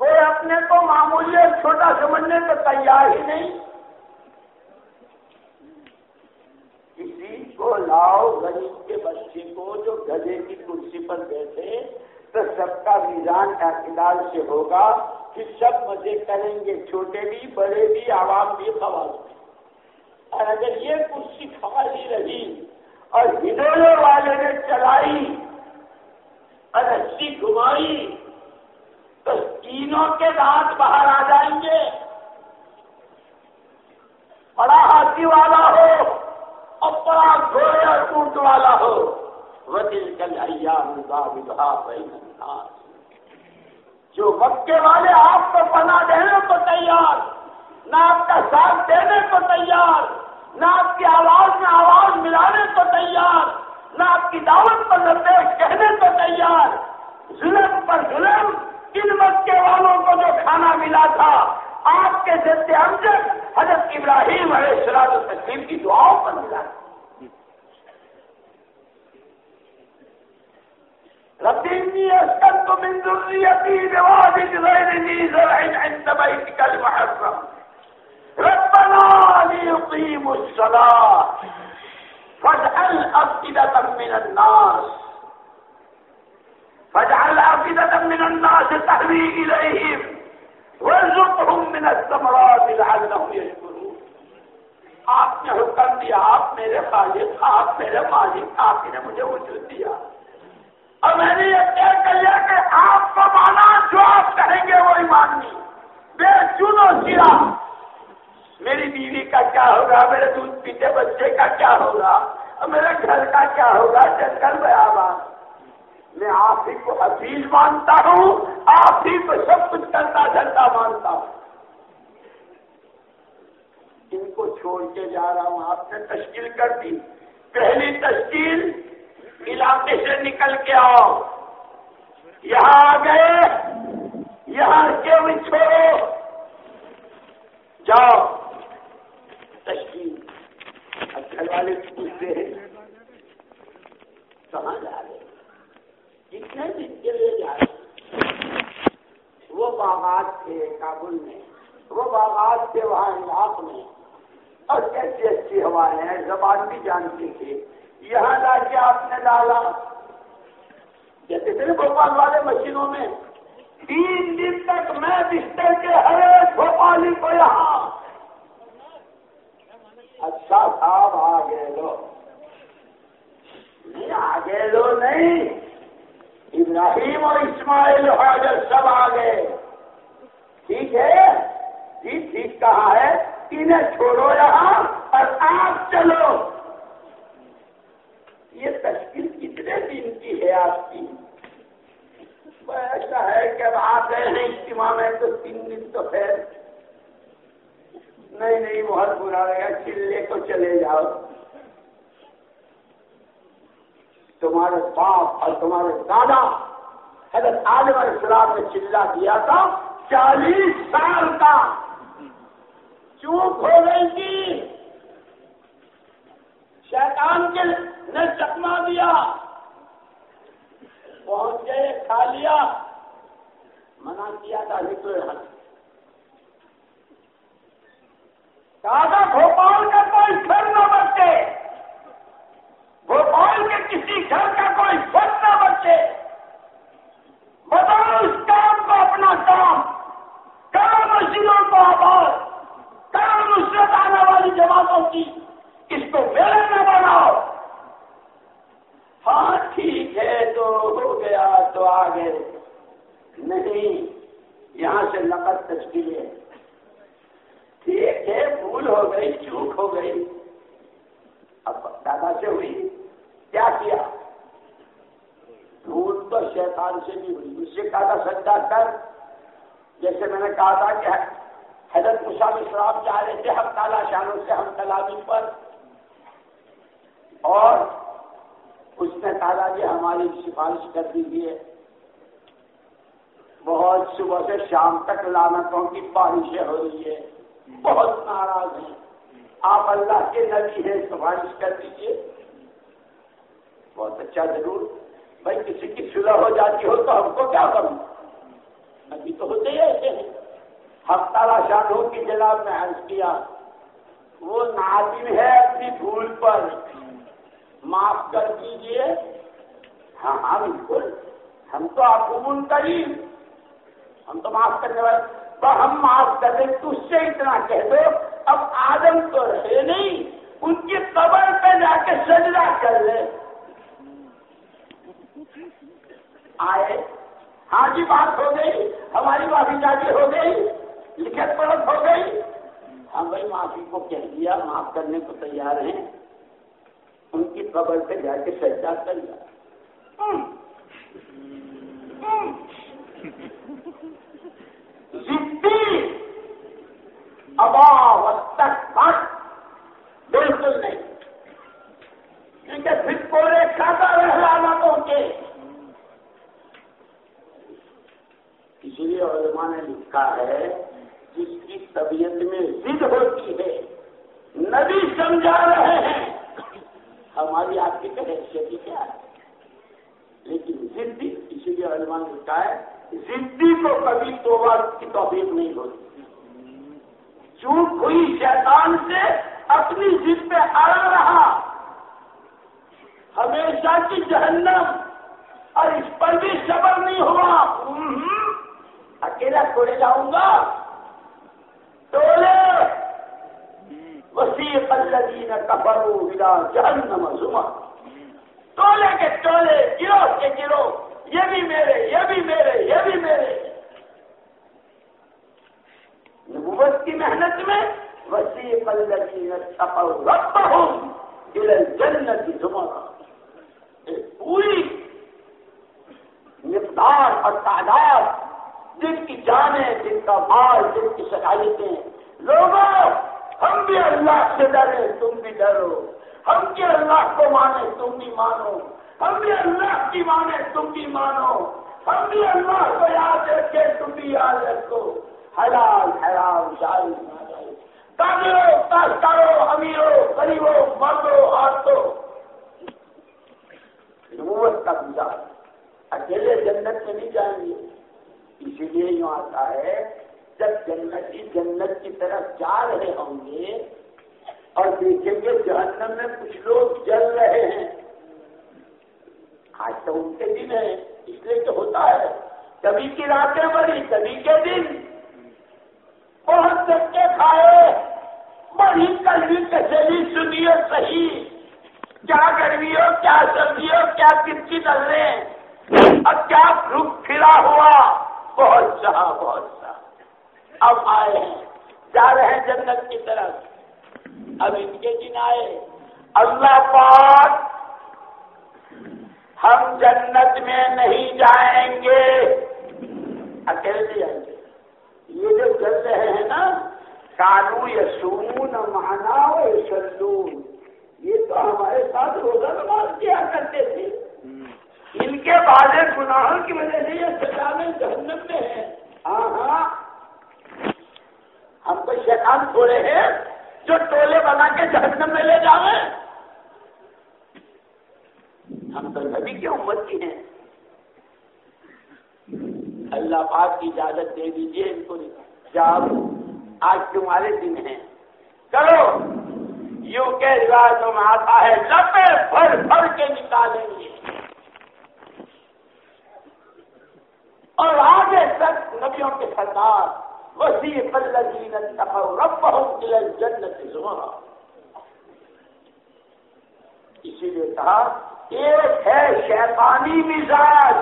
کوئی اپنے کو معمولی چھوٹا سمجھنے کو تیار ہی نہیں۔ کسی کو لاؤ غریب کے بچے کو جو گدے کی کرسی پر بیٹھے تو سب کا میزان اعتدال سے ہوگا۔ کہ سب مزے کریں گے، چھوٹے بھی، بڑے بھی، عوام بھی، خواص بھی۔ اور اگر یہ کرسی خالی رہی اور ہنونے والے نے چلائی، اور اچھی گھمائی، تو تینوں کے دانت باہر آ جائیں گے۔ بڑا ہاتھی والا ہو اور بڑا گھوڑے اور ٹوٹ والا ہو۔ وہ دل کل ایام بابا بہن جو مکے والے آپ کو پناہ دینے کو تیار، نہ آپ کا ساتھ دینے کو تیار، نہ آپ کی آواز میں آواز ملانے کو تیار، نہ آپ کی دعوت پر نردیش کہنے کو تیار۔ ظلم پر ظلم، ان مکے والوں کو جو کھانا ملا تھا، آپ کے ذریعے امجد حضرت ابراہیم علیہ السلام تسلیم کی دعاؤں پر ملا۔ تھا ربيني أسكنت من ذريتي بواد غير ذي زرع عند بيتك المحرم. ربنا ليقيموا الصلاة فاجعل أفئدة من الناس. فاجعل أفئدة من الناس تهوي إليهم. وارزقهم من الثمرات لعلهم يشكرون. آپ نے حکم دیا، آپ میرے خالق، آپ میرے مالک، آپ نے مجھے وجود دیا۔ اور میں نے یہ طے کر لیا کہ آپ کو مانا جو آپ کہیں گے وہی ماننی بے چنو سیا میری بیوی کا کیا ہوگا؟ میرے دودھ پیتے بچے کا کیا ہوگا؟ اور میرے گھر کا کیا ہوگا؟ جنگل میں آباد میں آپ ہی کو حفیظ مانتا ہوں۔ آپ ہی کو سب کچھ کرتا دھرتا مانتا ہوں۔ ان کو چھوڑ کے جا رہا ہوں۔ آپ نے تشکیل کر دی۔ پہلی تشکیل علاقے سے نکل کے آؤ۔ یہاں آ گئے، یہاں کے چھوڑو؟ جاؤ۔ تشکیل۔ اب گھر والے پوچھتے ہیں، کہاں جا رہے کتنے دن کے لیے جا رہے وہ باغات تھے کابل میں، وہ باغات تھے وہاں علاق میں۔ اور کیسی اچھی ہوائیں ہیں، زبان بھی جانتی تھے۔ یہاں لا کے آپ نے ڈالا۔ جیسے تھے بھوپال والے مشینوں میں تین دن تک میں بستر کے ہر ایک بھوپالی کو یہاں اچھا صاحب آ گئے لو۔ نہیں، آگے لو نہیں۔ ابراہیم اور اسماعیل حاضر سب آ گئے ٹھیک ہے؟ جی ٹھیک کہا ہے۔ انہیں چھوڑو یہاں اور آپ چلو۔ یہ تشکیل کتنے دن کی ہے آپ کی؟ ایسا ہے کہ اب آپ گئے ہیں اجتماع میں تو تین دن تو خیر۔ نہیں نہیں بہت برا گا چلے کو چلے جاؤ۔ تمہارے باپ اور تمہارے دادا حضرت عالم علیہ السلام نے چلا دیا تھا چالیس سال کا۔ چوک ہو گئی تھی شیطان کے نے چکما دیا۔ پہنچ گئے، کھا لیا۔ منع کیا تھا نکلے ہر دادا بھوپال کا کوئی گھر نہ بچے۔ بھوپال کے کسی گھر کا کوئی سر نہ بچے۔ بتاؤ اس کام کو اپنا کام۔ کرو مسجدوں کو آباد۔ کرو نصرت آنے والی جماعتوں کی۔ اس کو میرے میں بناؤ۔ ہاں ٹھیک ہے، تو ہو گیا، تو آگے۔ نہیں، یہاں سے نقد تشکیل ہے۔ ٹھیک ہے، بھول ہو گئی، چوک ہو گئی۔ اب دادا سے ہوئی، کیا کیا؟ بھول تو شیطان سے بھی ہوئی۔ اس سے کہا تھا سجا کر۔ جیسے میں نے کہا تھا کہ حضرت مسام اسلام چاہ رہے تھے، ہم تالا شانوں سے، ہم تلابی پر۔ اور اس نے کہا کہ ہماری سفارش کر دیجیے بہت صبح سے شام تک لانتوں کی بارشیں ہو رہی ہے بہت ناراض ہیں۔ آپ اللہ کے نبی ہیں، سفارش کر دیجیے بہت اچھا ضرور۔ بھائی، کسی کی صلح ہو جاتی ہو تو ہم کو کیا کروں؟ ابھی تو ہوتے ہی ایسے ہیں۔ ہفتہ شانوں کی جناب میں عرض کیا۔ وہ نادم ہے اپنی بھول پر۔ معاف کر دیجیے۔ ہاں ہاں بالکل۔ ہم تو آپ کو منتظر۔ ہم تو معاف کرنے والے۔ تو ہم معاف کر دیں۔ تو اس سے اتنا کہہ دو، اب آدم تو رہے نہیں۔ ان کی قبر پہ جا کے سجدہ کر لے۔ آئے۔ ہاں جی بات ہو گئی۔ ہماری معافی جاگی ہو گئی۔ لکھت پڑت ہو گئی۔ ہاں بھائی، معافی کو کہہ دیا۔ معاف کرنے کو تیار ہیں۔ ان کی قبر پہ جا کے سجا کر لیا۔ ابا وقت بالکل نہیں۔ کیونکہ پھر پورے کھاتا رہ اس لیے علماء نے لکھا ہے، جس کی طبیعت میں ضد ہوتی ہے، نبی سمجھا رہے ہیں۔ ہماری آپ کی حیثیت کیا ہے؟ لیکن ضدی اسی لیے علماء لکھا ہے ضدی کو کبھی تو کی توفیق نہیں ہوتی۔ چوک ہوئی شیطان سے اپنی ضد پہ آڑا رہا، ہمیشہ کی جہنم اور اس پر بھی صبر نہیں ہوا۔ اکیلا چھوڑے جاؤں گا۔ ٹولے وسیع الذین کفروا الى جہنم زما ٹولے کے ٹولے گرو کے گرو، یہ بھی میرے، یہ بھی میرے، یہ بھی میرے۔ نبوت کی محنت میں وسیع الذین کفروا ربهم الى الجنت زما پوری مقدار اور تعداد، جن کی جانیں، جن کا مال، جن کی صلاحیتیں۔ لوگوں ہم بھی اللہ سے ڈرے تم بھی ڈرو۔ ہم بھی اللہ کو مانے تم بھی مانو۔ ہم بھی اللہ کی مانے تم بھی مانو۔ ہم بھی اللہ کو یاد رکھے تم بھی یاد رکھو۔ حلال، حرام نہ جائے تاجرو کاشتارو امیرو، غریبو، مردو عورتوں نبوت کا گزار۔ اکیلے جنت میں نہیں جائیں گے۔ اسی لیے یوں آتا ہے جب جنتی جنت کی طرف جا رہے ہوں گے اور دیکھیں گے جہنم میں کچھ لوگ جل رہے ہیں۔ آج تو ان کے دن ہے اس لیے تو ہوتا ہے۔ کبھی کی راتیں بڑی کبھی کے دن۔ بہت کے کھائے بڑی کلوی کچہری سنی ہو صحیح۔ کیا گرمی ہو، کیا سبزی ہو، کیا کس کی ڈلنے اب کیا روپ کھلا ہوا۔ بہت چاہ بہت اب آئے ہیں۔ جا رہے ہیں جنت کی طرف۔ اب ان کے دن آئے اللہ پاک ہم جنت میں نہیں جائیں گے۔ اکیلے جائیں گے۔ یہ جو چل رہے ہیں نا کالو یا سون مانا سلون یہ تو ہمارے ساتھ روزہ نماز کیا کرتے تھے۔ ان کے بعد گناہوں کی وجہ سے یہ سزا میں جہنم میں ہے۔ ہاں ہاں ہم تو شیطان تھوڑے ہیں جو ٹولے بنا کے جہنم میں لے جاوے ہم تو نبی کی امت کی ہیں۔ اللہ پاک کی اجازت دے دیجیے ان کو۔ جاؤ، آج تمہارے دن ہیں۔ کرو۔ یوں کے روایتوں میں آتا ہے لپے بھر بھر کے نکالیں گے۔ اور آگے تک نبیوں کے سردار وسیع الذین اتقوا ربهم الى الجنت زمرا۔ اسی لیے کہا، ایک ہے شیطانی مزاج۔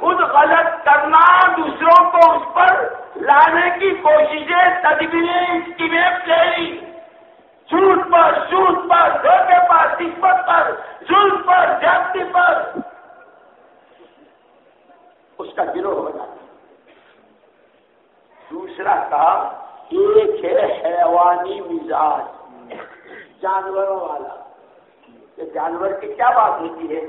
خود غلط کرنا دوسروں کو اس پر لانے کی کوششیں، تدبیریں اسکیمیں پلیری جھوٹ پر جھوٹ پر، دھوکے پر نسبت پر، ظلم پر جاتی پر۔ اس کا گروہ ہو جاتا دوسرا کا ایک ہے حیوانی مزاج، جانوروں والا۔ کہ جانور کی کیا بات ہوتی ہے؟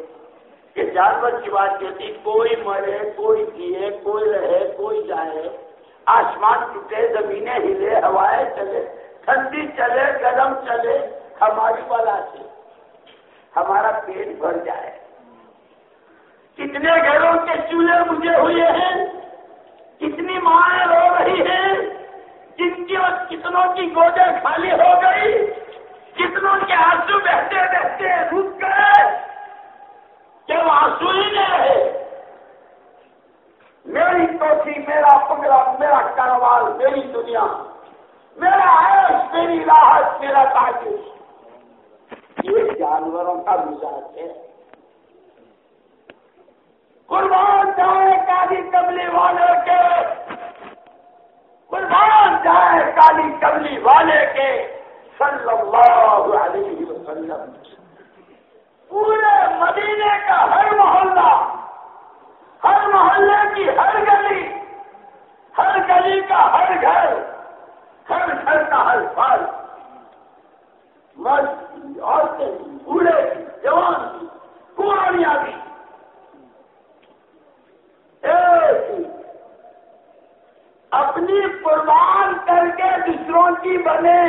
کہ جانور کی بات ہوتی کوئی مرے، کوئی جیے کوئی رہے، کوئی جائے۔ آسمان ٹوٹے، زمینیں ہلے، ہوائیں چلے۔ ٹھنڈی چلے، گرم چلے، ہماری والا سے۔ ہمارا پیٹ بھر جائے۔ کتنے گھروں کے چولہے بجے ہوئے ہیں؟ کتنی مائیں رو رہی ہیں جن کی اور کتنوں کی گودیں خالی ہو گئی، کتنوں کے آنسو بہتے بہتے رک گئے۔ کہ وہ آنسو ہی نہیں رہے؟ میری کوشی میرا پگڑا میرا کاروبار، میری دنیا، میرا عیش، میری راحت، میرا تاکہ یہ جانوروں کا مزاج ہے۔ قربان جائے کالی کملی والے کے۔ قربان جائے کالی کملی والے کے۔ صلی اللہ علیہ وسلم۔ پورے مدینے کا ہر محلہ، ہر محلے کی ہر گلی ہر گلی کا ہر گھر ہر گھر کا ہر پھل مرد عورتیں، بوڑھے، جوان پرانیاں بھی اپنی قربان کر کے دوسروں کی بنے۔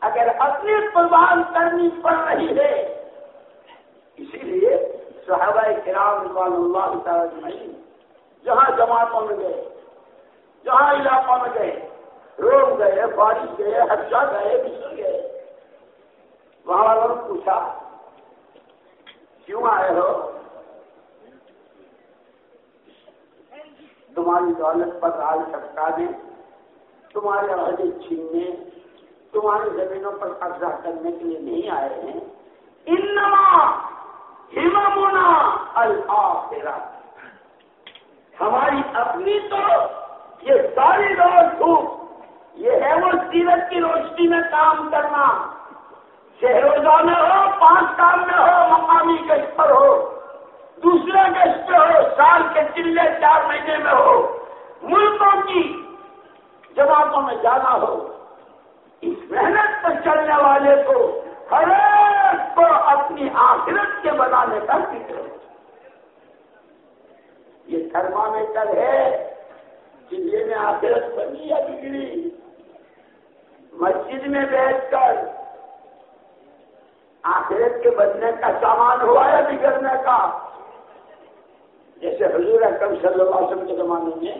اگر اپنی قربان کرنی پڑ رہی ہے، اسی لیے صحابہ کرام رضوان اللہ تعالی نہیں جہاں جماعتوں میں گئے، جہاں علاقوں میں گئے، روم گئے بارش گئے ہرشا گئے، مصر گئے۔ وہاں والوں نے پوچھا، کیوں آئے ہو؟ تمہاری دولت پر راج سٹکا دیں تمہارے عہدے چھیننے، تمہاری زمینوں پر قبضہ کرنے کے لیے نہیں آئے ہیں۔ انما ہممنا الآخرہ۔ ہماری اپنی تو یہ ساری دھوپ، یہ ہے وہ سیرت کی روشنی میں کام کرنا۔ شہروزہ میں ہو، پانچ کام میں ہو، مقامی گشت پر ہو۔ دوسرے گشت پہ ہو سال کے چلے چار مہینے میں ہو۔ ملکوں کی جماعتوں میں جانا ہو۔ اس محنت پر چلنے والے کو ہر ایک کو اپنی آخرت کے بنانے کا فکر یہ تھرمامیٹر ہے چلے میں آخرت بنی یا بگڑی مسجد میں بیٹھ کر آخرت کے بننے کا سامان ہوا یا بگڑنے کا؟ جیسے حضور اکرم صلی اللہ علیہ وسلم کے زمانے میں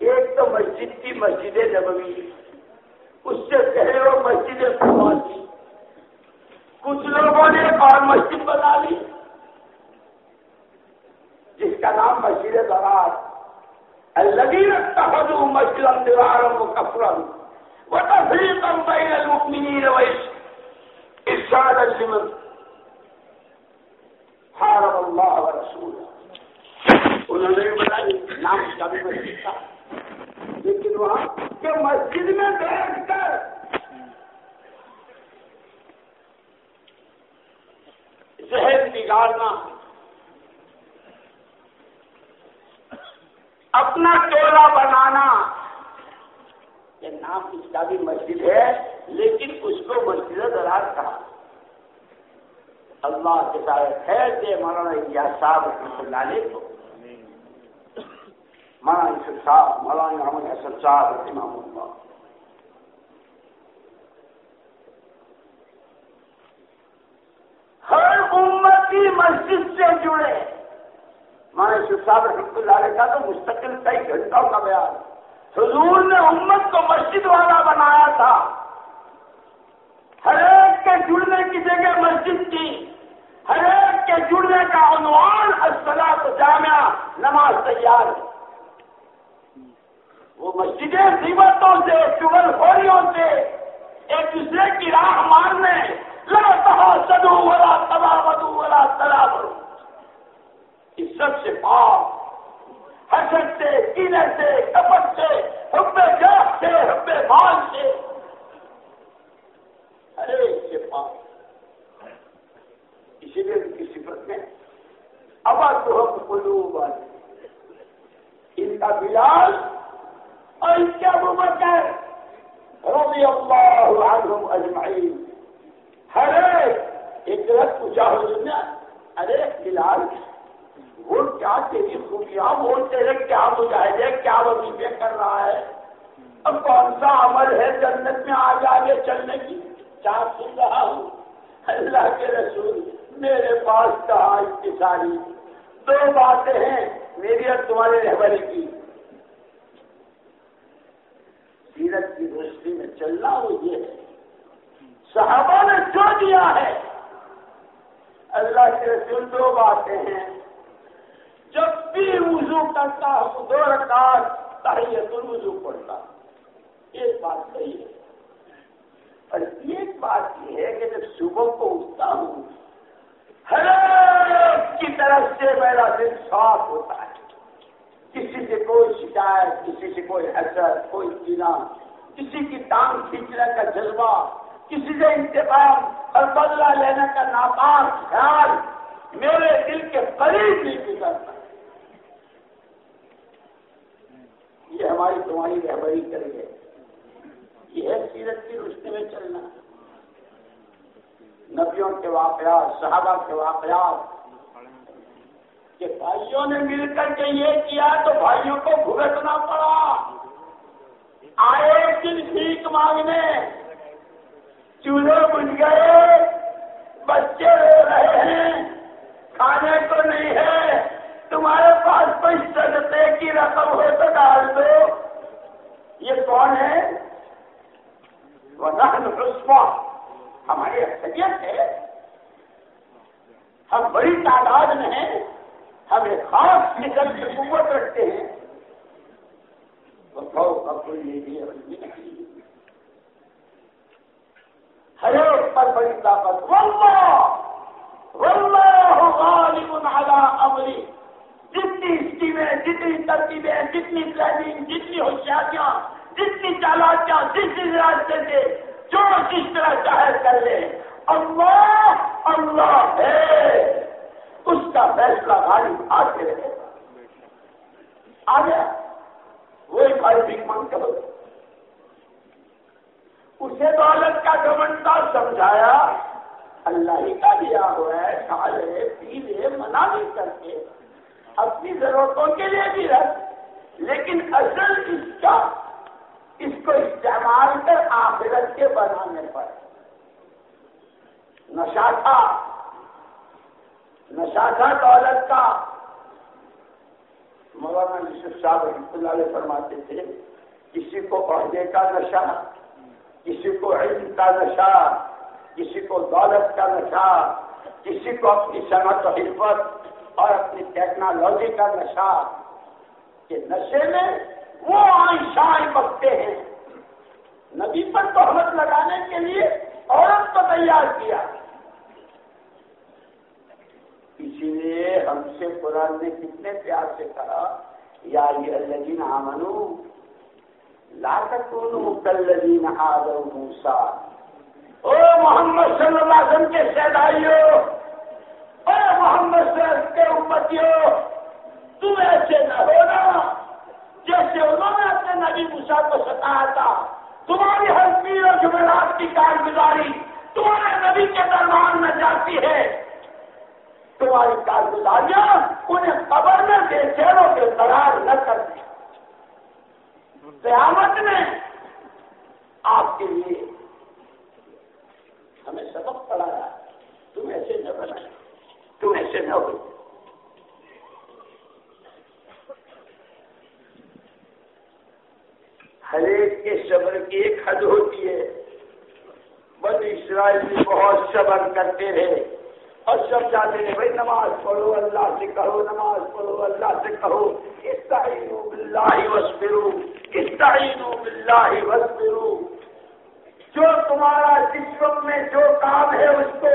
ایک تو مسجد کی مسجد نبوی اس سے پہلے وہ مسجد قرآن تھی کچھ لوگوں نے ایک اور مسجد بنا لی۔ جس کا نام مسجد برات لگی رکھتا حضو مسجد دیواروں کفرم وہ تفریح کم بین المؤمنین ویش ارشاد الجمن حارب اللہ و رسول انہوں نے بھی بتائی نام کا بھی مسجد تھا لیکن وہاں کہ مسجد میں بیٹھ کر ذہن بگاڑنا، اپنا ٹولہ بنانا، یہ نام اس کا بھی مسجد ہے، لیکن اس کو مسجد دراز کہا۔ اللہ کے سارے خیر دے مولانا صاحب رحمۃ اللہ علیہ کو مولانا یوسف صاحب مولانا محمد حسن صاحب رحمہ اللہ۔ ہر امتی مسجد سے جڑے۔ مولانا یوسف صاحب رحمۃ اللہ علیہ کا تو مستقل کئی گھنٹوں کا بیان۔ حضور نے امت کو مسجد والا بنایا تھا۔ ہر ایک کے جڑنے کی جگہ مسجد کی ہر ایک کے جڑنے کا عنوان اسلام جامعہ، نماز تیار۔ ہے وہ مسجدیں قیمتوں سے چگل خوریوں سے ایک دوسرے کی راہ مارنے لگا سدو والا تبا بدو والا تلا برو اس سب سے پاپ حسد سے کینے سے کپٹ سے، حب جاپ سے، حب مال سے۔ ارے سے پاپ اسی لیے ان کی صفت میں ابا تو ہم قلوب ان کا بلاس اور اس کے ابو بکر رضی اللہ عنہم اجمعین۔ ہر ایک رت پوچھا حضور نے ارے بلال، وہ کیا تیری خوبیاں وہ تیرے کیا مجاہدے، کیا وظیفے کر رہا ہے؟ اب کون سا عمل ہے جنت میں آگے آگے چلنے کی؟ چار سن رہا ہوں؟ اللہ کے رسول میرے پاس کہا اس کی ساری۔ دو باتیں ہیں میری اور تمہارے رہبری کی۔ سیرت کی روشنی میں چلنا وہ یہ ہے۔ صحابہ نے جو دیا ہے۔ اللہ کے رسول دو باتیں ہیں۔ جب بھی وضو کرتا ہوں دو رکعت تحیت الوضو پڑھتا۔ ایک بات صحیح ہے۔ اور ایک بات یہ ہے کہ جب صبح کو اٹھتا ہوں ہر ایک کی طرف سے میرا دل صاف ہوتا ہے۔ کسی سے کوئی شکایت، کسی سے کوئی حسد، کوئی چینا کسی کی ٹانگ کھینچنے کا جذبہ، کسی سے انتقام اور بدلہ لینے کا ناپاک خیال میرے دل کے قریب نہیں گزرتا۔ یہ ہماری تمہاری رہبری کری ہے۔ یہ ہے سیرت کی روشنی میں چلنا۔ نبیوں کے واقعات، صحابہ کے واقعات کہ بھائیوں نے مل کر کے یہ کیا تو بھائیوں کو بھگتنا پڑا۔ آئے دن سیکھ مانگنے۔ چولہے بج گئے۔ بچے رو رہے ہیں۔ کھانے کو نہیں ہے۔ تمہارے پاس کوئی سجتے کی رقم ہو تو ڈال دو۔ یہ کون ہے؟ رسوا ہماری اکثریت ہے۔ ہم بڑی تعداد میں ہیں۔ ہم ایک خاص نکل کی قوت رکھتے ہیں۔ بتاؤ کا کوئی نہیں ہر ایک پر بڑی طاقت۔ واللہ غالب على امری۔ جتنی اسکیمیں، جتنی ترتیبیں جتنی پلاننگ جتنی ہوشیاریاں، جتنی چالاکیاں، جس راستے سے جو جس طرح چاہے کر لے۔ اللہ اللہ ہے۔ اس کا فیصلہ غالب آتے رہے آ گیا وہی بھائی بھی من کرو اسے دولت کا گمنتا سمجھایا۔ اللہ ہی کا دیا ہوا ہے کھالے پیلے منع بھی کرتے اپنی ضرورتوں کے لیے بھی رکھ لیکن اصل اس کا، اس کو استعمال کر آخرت کے بنانے پر۔ نشا تھا۔ نشا تھا دولت کا۔ مولانا یوسف صاحب رحمۃ اللہ علیہ فرماتے تھے، کسی کو عہدے کا نشہ، کسی کو علم کا نشہ، کسی کو دولت کا نشہ، کسی کو اپنی صنعت و حفت اور اپنی ٹیکنالوجی کا نشہ۔ کہ نشے میں وہ آئشائیں بکتے ہیں۔ نبی پر تہمت لگانے کے لیے عورت کو تیار کیا۔ اسی لیے ہم سے قرآن نے کتنے پیار سے کہا، یا الذین آمنو، لا تکونو کالذین آدو موسا او محمد صلی اللہ علیہ وسلم کے سیدائیو، او محمد صلی اللہ علیہ وسلم کے امتیو، تم ایسے نہ ہونا جیسے انہوں نے اپنے نبی موسا کو ستایا تھا۔ تمہاری ہر پیر و جمعرات کی کارگزاری تمہارے نبی کے درمان میں جاتی ہے۔ تمہاری کارگزاریاں انہیں قبر میں بے چیروں کے قرار نہ کر دیں۔ قیامت میں آپ کے لیے ہمیں سبق پڑھایا تم ایسے نہ بنا تم ایسے نہ ہو۔ ہر ایک کے صبر کی ایک حد ہوتی ہے۔ بس اسرائیل بھی بہت صبر کرتے رہے۔ اور سب جاتے ہیں، بھائی نماز پڑھو، اللہ سے کہو، نماز پڑھو، اللہ سے کہو استعینو باللہ واسبرو استعینو باللہ واسبرو جو تمہارا جس وقت میں جو کام ہے، اس کو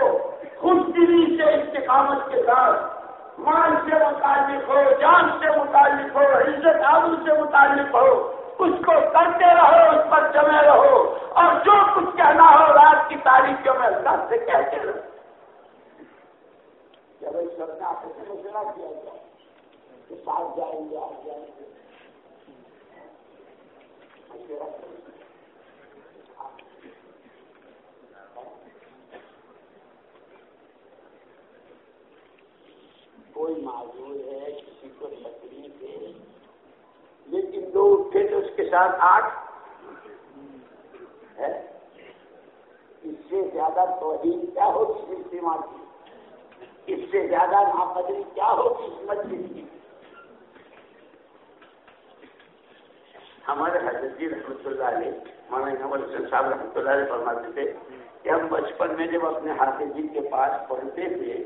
خوش دلی سے استقامت کے ساتھ، مال سے متعلق ہو، جان سے متعلق ہو، عزت آبو سے متعلق ہو، اس کو کرتے رہو، اس پر جمے رہو، اور جو کچھ کہنا ہو، رات کی تاریخوں میں اللہ سے کہتے رہو۔ مشورہ کیا جائے کہ ساتھ جائیں گے، آپ جائیں گے۔ کوئی معذور ہے کسی کو تکلیف ہے لیکن دو اٹھے تو اس کے ساتھ آٹھ ہے۔ اس سے زیادہ توہین کیا ہوگی استعمال کی۔ اس سے زیادہ ناقدری کیا ہوگی اس مسجد کی؟ ہمارے حضرت جی رحمۃ اللہ علیہ، مولانا حسین صاحب رحمۃ اللہ علیہ فرماتے تھے کہ ہم بچپن میں جب اپنے حافظ جی کے پاس پڑھتے تھے،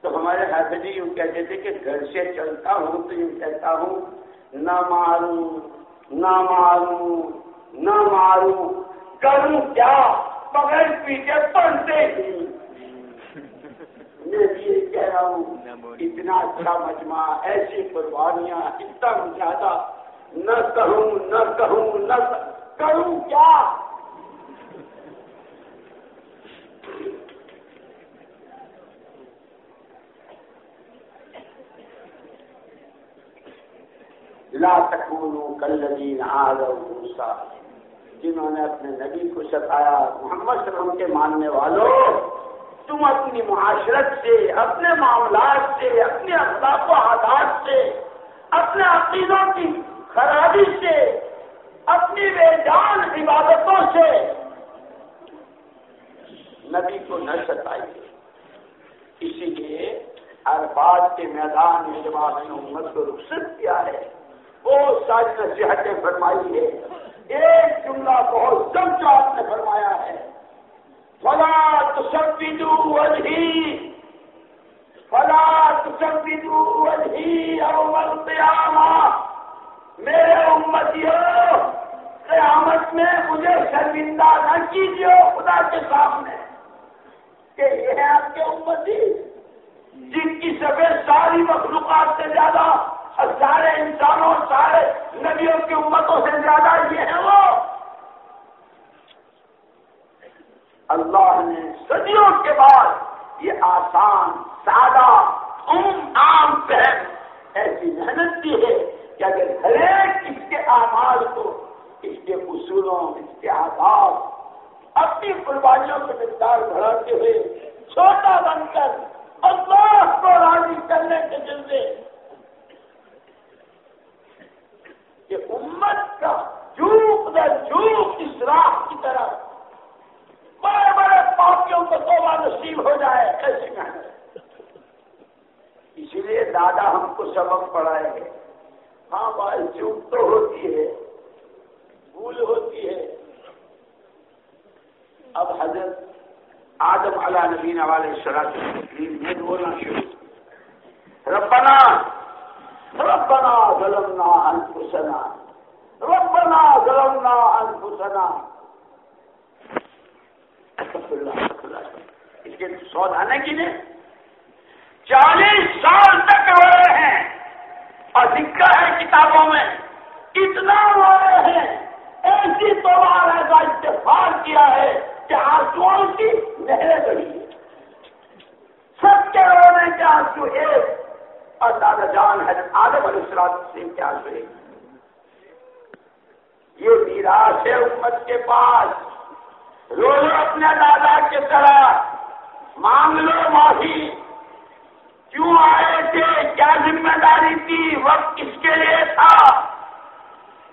تو ہمارے حافظ جی یوں کہتے تھے کہ گھر سے چلتا ہوں تو یوں کہتا ہوں، نہ ماروں نہ ماروں نہ ماروں، کروں کیا؟ بغیر پیچھے پڑھتے ہی۔ میں بھی یہ کہہ رہا ہوں، اتنا اچھا مجمع، ایسی قربانیاں، اتنا زیادہ۔ نہ کہوں نہ کہوں، نہ کروں کیا؟ لا تکونو کلین آدم موسا جنہوں نے اپنے نبی کو ستایا، محمد صلی اللہ علیہ وسلم کے ماننے والوں۔ تم اپنی معاشرت سے، اپنے معاملات سے، اپنے اخلاق و عادات سے، اپنے عقیدوں کی خرابی سے، اپنی بے جان عبادتوں سے نبی کو نہ ستائیے۔ اسی لیے ہر بات کے میدان میں جب آپ نے امت کو رخصت کیا ہے، بہت ساری نصیحتیں فرمائی ہے ایک جملہ بہت سب جو آپ نے فرمایا ہے۔ فلا تصبدو وجہی فلا تصبدو وجہی یوم القیامہ میرے امتیوں قیامت میں مجھے شرمندہ نہ کیجیے خدا کے سامنے کہ یہ ہے آپ کے امتی، جن کی سفید ساری مخلوقات سے زیادہ اور سارے انسانوں، سارے نبیوں کی امتوں سے زیادہ یہ ہے وہ۔ اللہ نے صدیوں کے بعد یہ آسان، سادہ عم عام پہن ایسی محنت کی ہے کہ اگر ہر ایک اس کے آمار کو، اس کے اصولوں، اس کے آداب اپنی قربانیوں کے مقدار بڑھاتے ہوئے چھوٹا بن کر اللہ کو راضی کرنے کے جلدے کہ امت کا جھوک در جھوک اس راہ کی طرف بڑے بڑے پاپیوں کو توبہ نصیب ہو جائے ایسی محنت؟ اسی لیے دادا ہم کو سبق پڑھائے گے ہاں بھائی چوک تو ہوتی ہے، بھول ہوتی ہے۔ اب حضرت آدم علا نبین والے شرح میں بولنا شروع۔ ربنا ربنا ظلمنا انفسنا۔ ربنا ظلمنا انفسنا۔ اس کے سودھانے کی لیے چالیس سال تک رہے ہیں۔ اور لکھا ہے کتابوں میں، اتنا روئے ہیں۔ ایسی تو ایسا اتفاق کیا ہے کہ آنسو کی نہریں بڑی سب کے رونے کے آنسو ایک اور دادا جان ہے، آدم علیہ السلام سے کیا ہوئے یہ میراث ہے امت کے پاس۔ رو لو اپنے دادا کے طرح مانگ لو معافی کیوں آئے تھے؟ کیا ذمہ داری تھی؟ وقت کس کے لیے تھا؟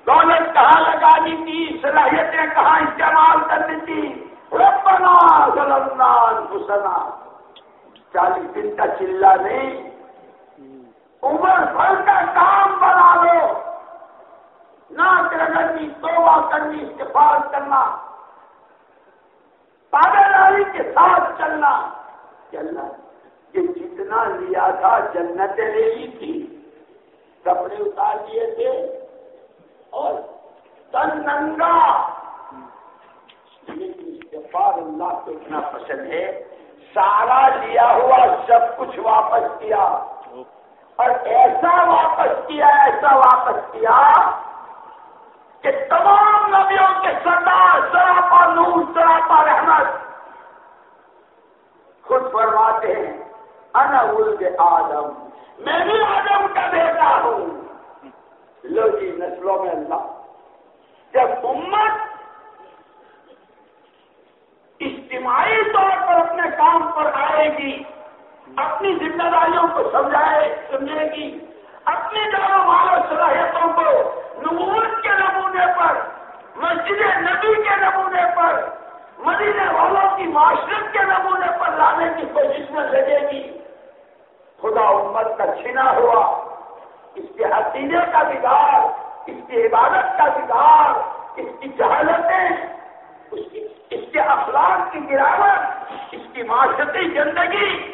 دولت کہاں لگانی تھی؟ صلاحیتیں کہاں استعمال کرنی تھی؟ ربنا ظلمنا انفسنا۔ چالیس دن کا چلا نہیں۔ عمر بھر کا کام بنا لو۔ نہ کرنی توبہ کرنی استفاد کرنا۔ تابے کے ساتھ چلنا۔ چلنا کہ جتنا لیا تھا جنتیں لے لی تھی، کپڑے اتار دیے تھے اور تن ننگا۔ استفاد اللہ کو اتنا پسند ہے۔ سارا لیا ہوا سب کچھ واپس کیا۔ اور ایسا واپس کیا، ایسا واپس کیا کہ تمام نبیوں کے سردار سراپا نور سراپا رحمت۔ خود فرماتے ہیں، انا ولد آدم، میں بھی آدم کا بیٹا ہوں۔ لو جی نسلوں میں اللہ۔ جب امت اجتماعی طور پر اپنے کام پر آئے گی، اپنی ذمہ داریوں کو سمجھائے، سمجھے گی۔ اپنی جانوں والوں صلاحیتوں کو نبوت کے نمونے پر، مسجد نبی کے نمونے پر مدینے والوں کی معاشرت کے نمونے پر لانے کی کوشش میں لگے گی۔ خدا امت کا چھینا ہوا۔ اس کے حسینے کا بگاڑ اس کی عبادت کا بگاڑ اس کی جہالتیں، اس کے اخلاق کی گراوٹ اس کی معاشرتی زندگی۔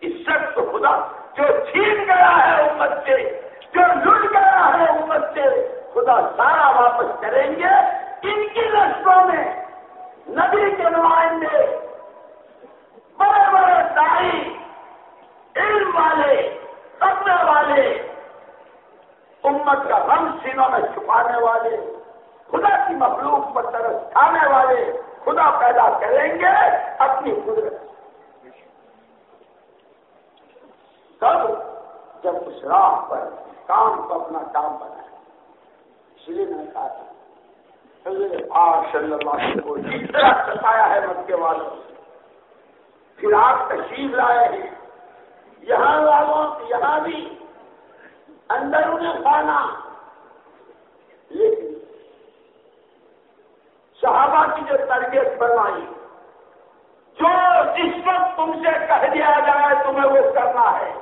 اس شخص کو خدا جو چھین گیا ہے امت سے، جو لٹ گیا ہے امت سے، خدا سارا واپس کریں گے۔ ان کی نسلوں میں نبی کے نمائندے، بڑے بڑے دائی علم والے سپنے والے، امت کا غم سینوں میں چھپانے والے، خدا کی مخلوق پر طرف کھانے والے، خدا پیدا کریں گے اپنی قدرت کب جب اس راہ پر کام کو اپنا کام بنائے۔ اس لیے میں کہا تھا صلی اللہ کو ستایا ہے مکے والوں پھر آپ تشریف لائے ہیں۔ یہاں والوں، یہاں بھی۔ اندر انہیں کھانا لیکن صحابہ کی جو تربیت بنوائی جو جس وقت تم سے کہہ دیا جائے تمہیں وہ کرنا ہے۔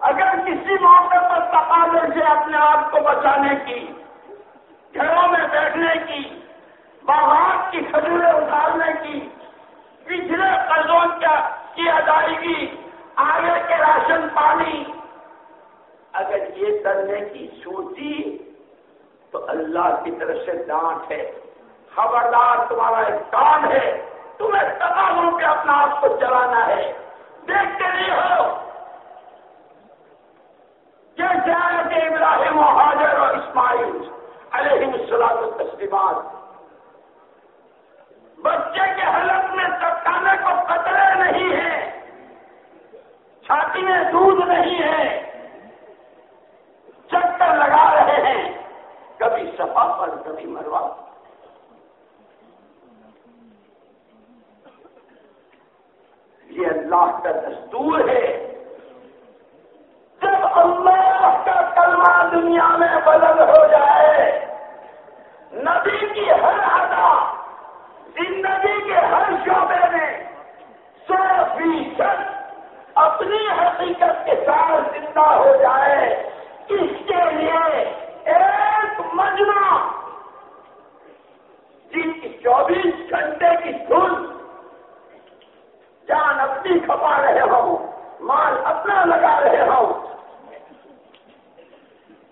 اگر کسی موقع پر تقاضے سے اپنے آپ کو بچانے کی، گھروں میں بیٹھنے کی باغات کی کھجوریں اتارنے کی، پچھلے قرضوں کی ادائیگی، آگے کے راشن پانی، اگر یہ کرنے کی سوچی تو اللہ کی طرف سے ڈانٹ ہے، خبردار تمہارا ایک کام ہے، تمہیں تقاضوں پہ اپنا آپ کو چلانا ہے۔ دیکھتے نہیں ہو۔ جیسے آئے کہ ابراہیم و حاضر اور اسماعیل علیہ السلام تسلیمات۔ بچے کے حلق میں چٹانے کو قطرے نہیں ہیں، چھاتی میں دودھ نہیں ہے، چکر لگا رہے ہیں، کبھی سفا پر، کبھی مروا یہ اللہ کا دستور ہے۔ جب اللہ کا کلمہ دنیا میں بدل ہو جائے۔ نبی کی ہر ادا، زندگی کے ہر شعبے میں سو فیصد اپنی حقیقت کے ساتھ زندہ ہو جائے۔ اس کے لیے ایک مجمع جن کی چوبیس گھنٹے کی دھن جان اپنی کھپا رہے ہوں، مال اپنا لگا رہے ہوں۔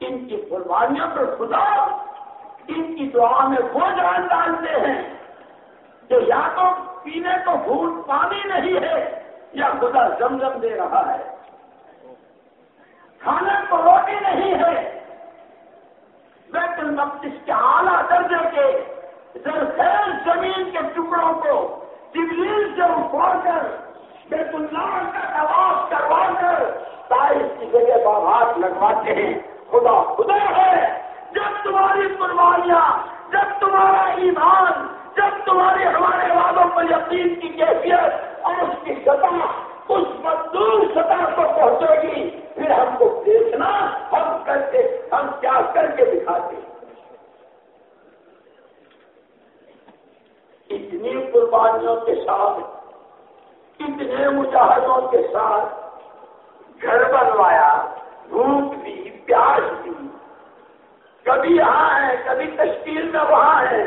ان کی قربانیوں پر خدا ان کی دعا میں وہ جان ڈالتے ہیں جو یا تو پینے کو بھول پانی نہیں ہے یا خدا زمزم دے رہا ہے۔ کھانے کو روٹی نہیں ہے۔ بیت المقدس کے اعلیٰ درجے کے زرخیر زمین کے ٹکڑوں کو جبلیل سے اٹھوا کر بیت اللہ کا آواز کروا کر تاریخ کی جگہ بابات لگواتے ہیں۔ خدا خدا ہے۔ جب تمہاری قربانیاں، جب تمہارا ایمان، جب تمہاری ہمارے والوں پر یقین کی کیفیت اور اس کی سطح، اس مزدور سطح کو پہنچے گی، پھر ہم کو دیکھنا، ہم کر کے ہم کیا کر کے دکھاتے اتنی قربانیوں کے ساتھ، اتنے مجاہدوں کے ساتھ، گھر بنوایا بھوک بھی پیاس بھی کبھی یہاں ہے، کبھی تشکیل میں وہاں ہے۔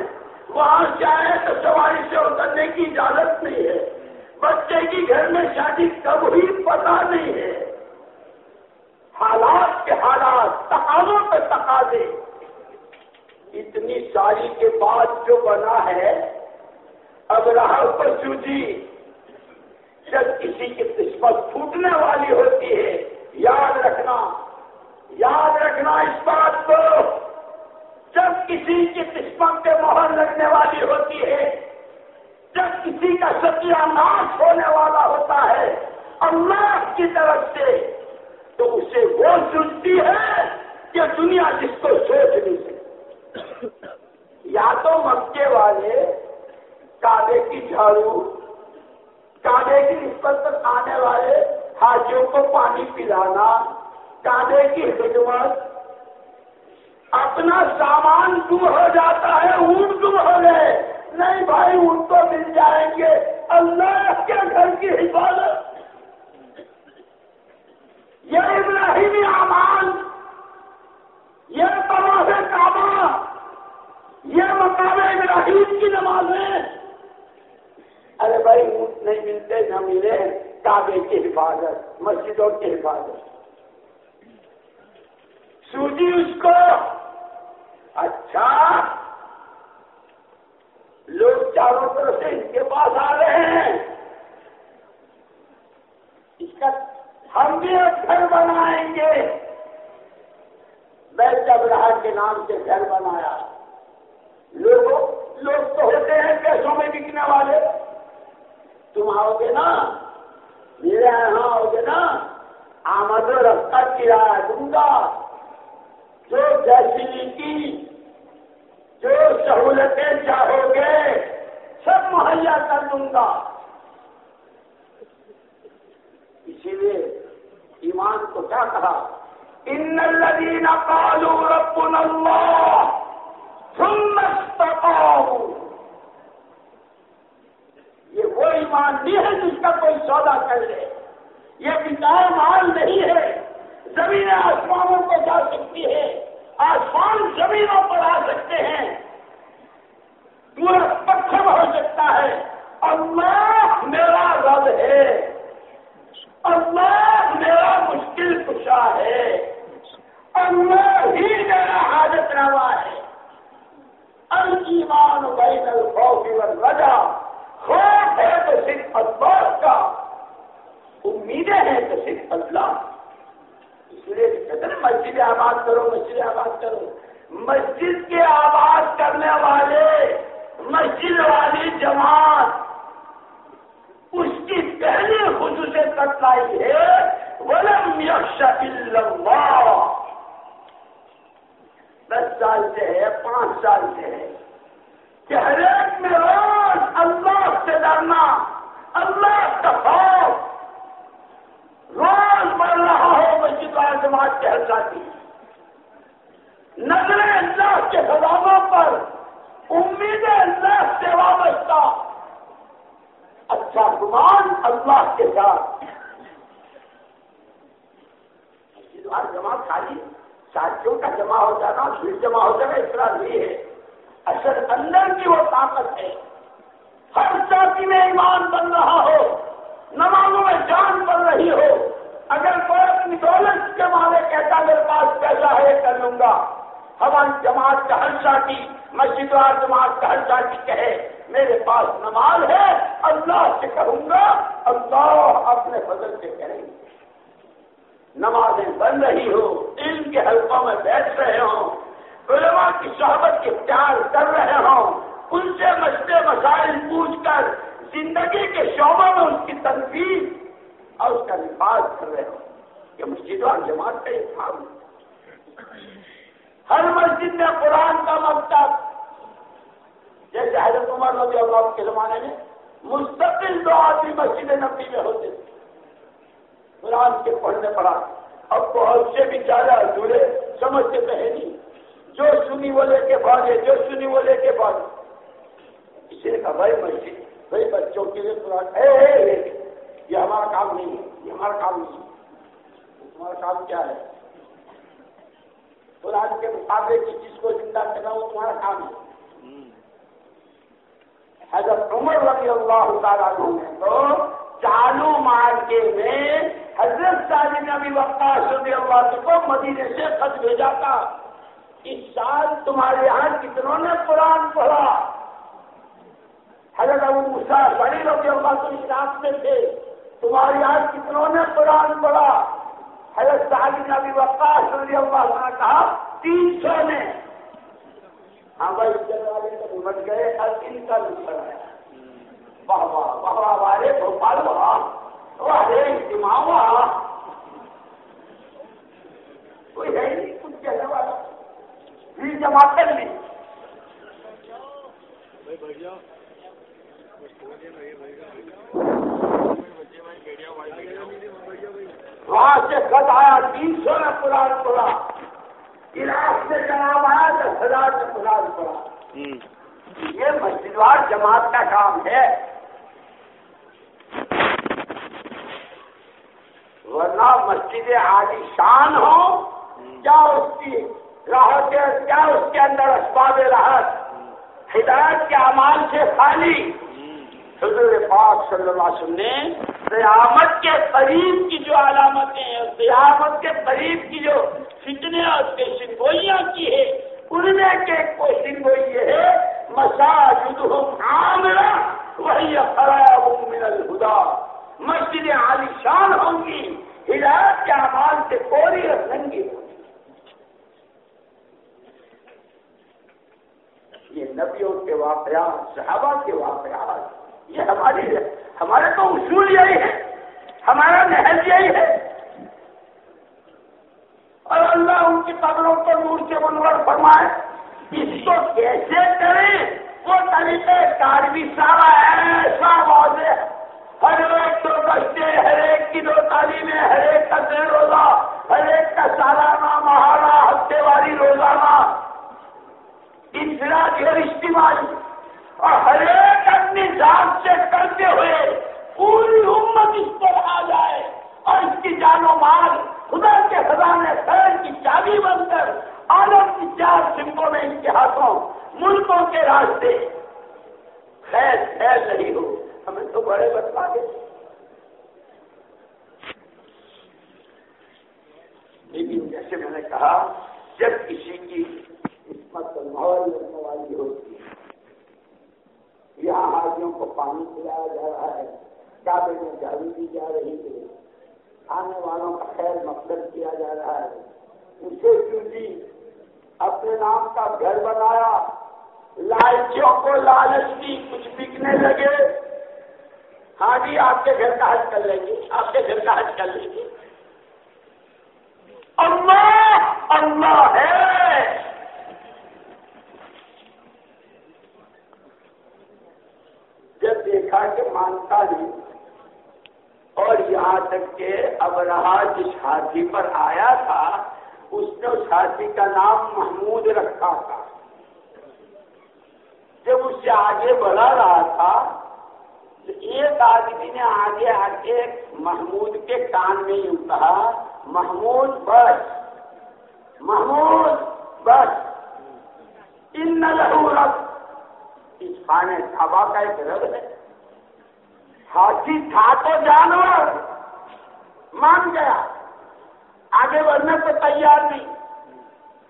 وہاں جائے تو سواری سے اترنے کی اجازت نہیں ہے۔ بچے کی گھر میں شادی کب ہوئی پتا نہیں ہے۔ حالات کے حالات، تقاضوں پہ تقاضے۔ اتنی ساری کے بعد جو بنا ہے، اب راہ پر سوجی جب کسی کی قسمت پھوٹنے والی ہوتی ہے، یاد رکھنا۔ یاد رکھنا اس بات کو، جب کسی کی قسمت کے مہر لگنے والی ہوتی ہے، جب کسی کا ستیہ ناش ہونے والا ہوتا ہے، اللہ کی طرف سے، تو اسے وہ سنتی ہے کہ دنیا جس کو سوچ نہیں سکتی۔ یا تو مکے والے کابے کی جھاڑو کابے کی نسبت پر آنے والے حاجیوں کو پانی پلانا کانے کی خدمت، اپنا سامان گم ہو جاتا ہے، اونٹ گم ہو گئے۔ نہیں بھائی، اونٹ تو مل جائیں گے۔ اللہ کے گھر کی حفاظت۔ یہ ابراہیمی امان، یہ پروس کعبہ، یہ مقام ابراہیم کی نمازیں ارے بھائی، اونٹ نہیں ملتے، نہ ملے۔ کعبے کی حفاظت، مسجدوں کی حفاظت۔ سوجی اس کو۔ اچھا۔ لوگ چاروں طرف سے اس کے پاس آ رہے ہیں۔ اس کا ہم بھی ایک گھر بنائیں گے۔ میں جب رہا کے نام سے گھر بنایا۔ لوگوں لوگ تو ہوتے ہیں پیسوں میں بکنے والے۔ تم آؤ گے نا۔ میرے یہاں آؤ گے نا۔ آمد و رفتہ کرایہ دوں گا۔ جو فیسلٹی جو سہولتیں چاہو گے، سب مہیا کر دوں گا۔ اسی لیے ایمان کو کیا کہا؟ ان الذين قالوا ربنا الله ثم استقاموا۔ یہ وہ ایمان نہیں ہے جس کا کوئی سودا کر لے۔ یہ بچار مال نہیں ہے۔ زمین آسمانوں کو جا سکتی ہے آسمان زمینوں پر آ سکتے ہیں۔ پورا پتھر ہو سکتا ہے۔ اللہ میرا رب ہے۔ اللہ میرا مشکل کشا ہے۔ اللہ ہی میرا حاجت روا ہے۔ المان بین الخوف والرجا۔ خوف ہے تو صرف اللہ کا۔ امیدیں ہیں تو صرف اللہ اس لیے کہتے ہیں مسجد آباد کرو، مسجد آباد کرو۔ مسجد کے آباد کرنے والے، مسجد والی جماعت اس کی پہلی خصوصیت بتلائی ہے۔ ولم یکش اللہ دس سال سے ہے، پانچ سال سے ہے۔ کہ ہر ایک میں روز اللہ سے ڈرنا، اللہ کا خوف روز بڑھ رہا ہو۔ مسجد کا جماعت کے حساتی نظریں اللہ کے خزانوں پر امیدیں اللہ سے وابستہ اچھا گمان اللہ کے ساتھ۔ جماعت خالی ساتھیوں کا جمع ہو جانا، پھر جمع ہو جانا اس طرح نہیں ہے۔ اصل اندر کی وہ طاقت ہے۔ ہر ساتھی میں ایمان بن رہا ہو، نمازوں میں جان بن رہی ہو اگر کوئی اپنی دولت کے مارے کہتا میرے پاس پیسہ ہے، کر لوں گا۔ ہماری جماعت کا ہر ساتھی مسجد وار جماعت کا ہر ساتھی کہے، میرے پاس نماز ہے، اللہ سے کہوں گا، اللہ اپنے فضل سے کریں گے نمازیں بن رہی ہو علم کے حلقوں میں بیٹھ رہے ہوں، علماء کی صحبت کے پیار کر رہے ہوں، ان سے مسئلے مسائل پوچھ کر زندگی کے شعبوں میں اس کی تنقید اور اس کا نفاذ کر رہے ہوں کہ مسجد اور جماعت کا یہ کام ہر مسجد میں قرآن کا مکتب جیسے حضرت عمر رضی اللہ کے زمانے میں مستقل دو آدمی مسجد نبی میں ہوتے تھے قرآن کے پڑھنے پڑا اب بہت سے بھی زیادہ جڑے سمجھتے تو ہے نہیں۔ جو سنی وہ لے کے بھاگے، جو سنی وہ لے کے بھاگے۔ اسی نے کہا، بھائی مسجد، بھائی بچوں کے لیے قرآن۔ اے۔ یہ ہمارا کام نہیں ہے، یہ ہمارا کام نہیں ہے۔ تمہارا کام کیا ہے؟ قرآن کے مقابلے کی چیز کو زندہ کرنا، وہ تمہارا کام ہے۔ حضرت عمر رضی اللہ تعالیٰ نے تو چالو مارکے میں حضرت شاہی نبی وقاص رضی اللہ کو مدینے سے خط بھیجا تھا۔ اس سال تمہارے یہاں کتنوں نے قرآن پڑھا؟ حضرت ابو مسا بڑی رضی اللہ تو اس رات میں تھے۔ تمہارے یہاں کتنوں نے قرآن پڑھا؟ حضرت صاحب نبی وقاص رضی اللہ نے کہا، تین سو نے۔ ہاں بھائی والے تو امٹ گئے ہر دن کا نقصان ہے۔ واہ واہ واہ واہ والے بھوپال وہاں والے اجتماع وہاں کوئی ہے نہیں، کچھ کہنے والا۔ بھی جمع کر لی وہاں سے خط آیا تین سو میں قرآن پڑا علاق سے جناب آیا دس ہزار سے قرآن پڑا یہ مسجدوار جماعت کا کام ہے۔ ورنہ مسجد عالی شان ہو کیا اس کی راحت کیا اس کے اندر اسباب راحت ہدایت کے اعمال سے خالی۔ حضور پاک صلی اللہ علیہ وسلم نے قیامت کے قریب کی جو علامتیں ہیں قیامت کے قریب کی جو فتنے اور پیشن گوئیاں کی ہے ان میں کے کوشن گوئی یہ ہے مساجد عامرہ، وہی خراب من الہدا۔ مسجد عالی شان ہوں گی، ہدایت کے اعمال سے کوری اور ننگی ہوں یہ نبیوں کے واقعات، صحابہ کے واقعات، یہ ہماری ہمارے تو اصول یہی ہے، ہمارا نہج یہی ہے۔ اور اللہ ان کی قبروں کو نور سے منور فرمائے، اس کو کیسے کریں؟ وہ طریقے کار بھی سارا ایسا واضح ہر ایک دو بچے، ہر ایک کی دو تعلیمیں، ہر ایک کا دیر روزہ، ہر ایک کا سالانہ مہارا ہفتے والی روزانہ۔ انفرادی اور اجتماعی اور ہر ایک اپنی ذات سے کرتے ہوئے پوری امت اس پر آ جائے اور اس کی جان و مال خدا کے خزانے خیر کی چابی بن کر عالم کی چار سمتوں میں ان کے ہاتھوں ملکوں کے راستے خیر خیر نہیں ہو۔ ہمیں تو بڑے بتلا دے لیکن جیسے میں نے کہا، جب کسی کی قسمت ماحول لگنے والی ہوتی ہے یہاں حاجیوں کو پانی پلایا جا رہا ہے، کعبے میں جاری دی جا رہی ہے۔ آنے والوں کا خیر مقصد کیا جا رہا ہے۔ اسے کیوں جی اپنے نام کا گھر بنایا لالچیوں کو لالچ کی کچھ بکنے لگے۔ ہاں جی آپ کے گھر کا حج کر لیں گے، آپ کے گھر کا حج کر لیں گے۔ اللہ اللہ ہے جب دیکھا کہ مانتا نہیں۔ اور یہاں تک کہ اب رہا جس ہاتھی پر آیا تھا، اس نے اس ہاتھی کا نام محمود رکھا تھا۔ جب اس سے آگے بڑھا رہا تھا، تو ایک آدمی نے آگے آ کے محمود کے کان میں یوں کہا، محمود، بس۔ محمود، بس۔ ان لہو رب۔ اس خانے ڈھابا کا ایک رب ہے۔ ہاتھی تھا تو جانور، مان گیا۔ آگے بڑھنے کو تیار نہیں۔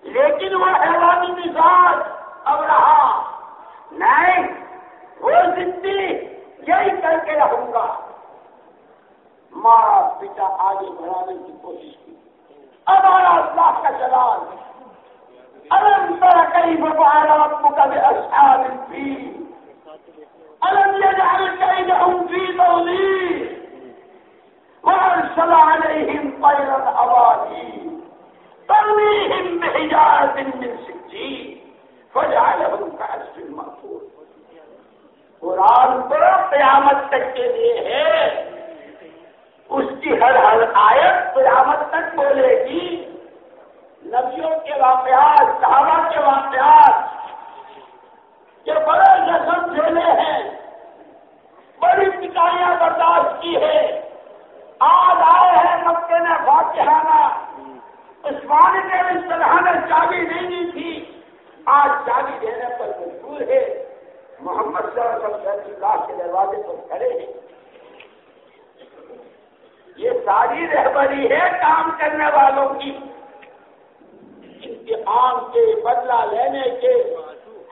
لیکن وہ حیوانی مزاج اب رہا۔ نہیں، وہ زندگی یہی کر کے رہوں گا۔ مارا پتا آگے بڑھانے کی کوشش کی۔ اب آیا اللہ کا جلال۔ الم طرح کئی ببارا آپ کا بھی اشار بھی الم یہ جان کئی عليهم طير الأبابيل ترميهم بحجارة من سجين فجعلهم كعسف المأكول قرآن پر قیامت تک کے لیے ہے۔ اس کی ہر ہر آیت قیامت تک بولے گی۔ نبیوں کے واقعات، صحابہ کے واقعات کے بڑے زخم جھیلے ہیں۔ بڑی پٹائیاں برداشت کی ہے آج آئے ہیں مکے نے فاتحانہ عثمان نے اس طرح نے چابی نہیں دی تھی۔ آج چابی دینے پر مجبور ہے محمد صلی اللہ علیہ وسلم کے دروازے پر کھڑے ہیں۔ یہ ساری رہبری ہے کام کرنے والوں کی۔ انتقام کے بدلہ لینے کے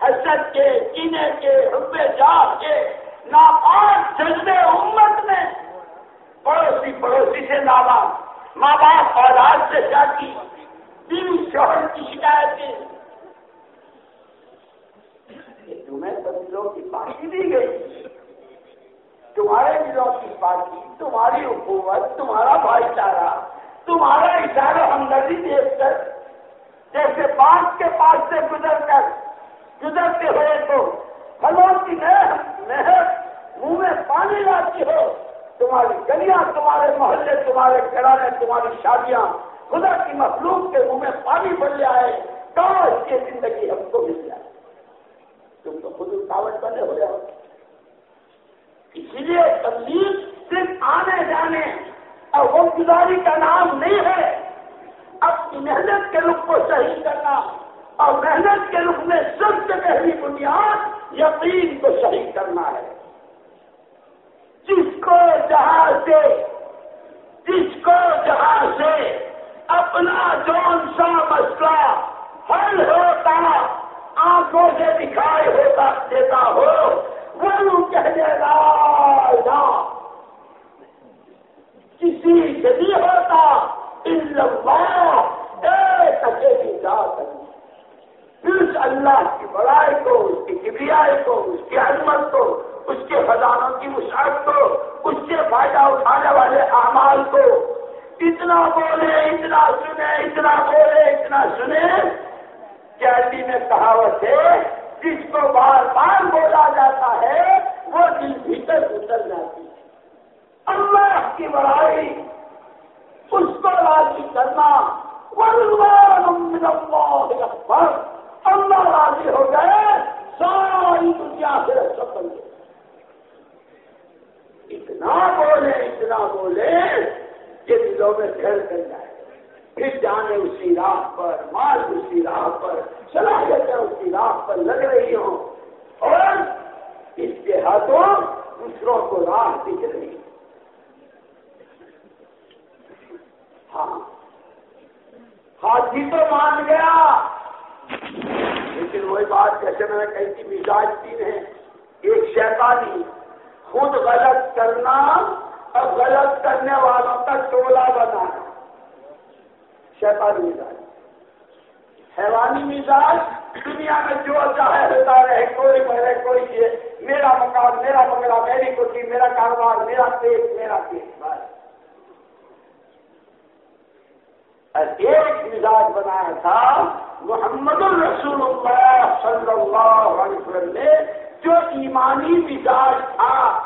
حسد کے کینے کے حبے جات کے ناپاک جلدے امت میں پڑوسی پڑوسی سے لاوا ماں باپ اولاد سے جاتی دل شوہر کی شکایتیں۔ تمہیں دلوں کی پارٹی دی گئی۔ تمہارے دلوں کی پارٹی، تمہاری حکومت، تمہارا بھائی چارہ، تمہارا اشارہ ہمدردی دیکھ کر، جیسے بانس کے پاس سے گزر کر گزرتے ہوئے تو پھلوں کی محنت منہ میں پانی لاتی ہو۔ تمہاری گلیاں، تمہارے محلے، تمہارے کرانے تمہاری شادیاں، خدا کی مخلوق کے منہ میں پانی بن جائے تو اس کی زندگی ہم کو مل جائے۔ تم تو خود رکاوٹ بنے ہو۔ جاؤ اسی لیے تبدیل صرف آنے جانے اور وہ گزاری کا نام نہیں ہے۔ اپنی محنت کے رخ کو صحیح کرنا۔ اور محنت کے رخ میں سب سے پہلی بنیاد یقین کو صحیح کرنا ہے۔ جس کو جہاں سے، جس کو جہاں سے اپنا جون سا مسئلہ حل ہوتا، آنکھوں سے دکھائی ہوتا، دیتا ہو وہ کہنے لا کسی سے نہیں ہوتا ان لمبا ایک اکیلی ذات پھر اللہ کی بڑائی کو، اس کی کبریائی کو، اس کی عظمت کو، اس کے خزانوں کی وسعت کو، اس سے فائدہ اٹھانے والے اعمال کو۔ اتنا بولے، اتنا سنے، اتنا بولے، اتنا سنے کیسی میں کہاوت ہے، جس کو بار بار بولا جاتا ہے، وہ دل بھیتر اتر جاتی ہے۔ اللہ کی بڑائی، اس کو راضی کرنا اللہ راضی ہو گئے ساری دنیا سے سفل اتنا بولے اتنا بولے کہ دلوں میں گھر کر جائے۔ پھر جانے اسی راہ پر، مال اسی راہ پر، صلاحیتیں اسی راہ پر لگ رہی ہوں۔ اور اس کے ہاتھوں دوسروں کو راہ دکھ رہی۔ ہاں۔ ہاتھی تو مان گیا۔ لیکن وہی بات جیسے میں نے کہی تھی، مزاج تین ہے ایک شیطانی، خود غلط کرنا اور غلط کرنے والوں کا ٹولہ بنانا۔ شیطانی مزاج۔ حیوانی مزاج، دنیا میں جو چاہے ہوتا رہے، کوئی مرے، کوئی یہ میرا مکان میرا بنگلہ، میری کوٹھی میرا کاروبار، میرا پیٹ میرا پیٹ، بس۔ ایک مزاج بنایا تھا محمد الرسول اللہ صلی اللہ علیہ وسلم نے جو ایمانی مزاج تھا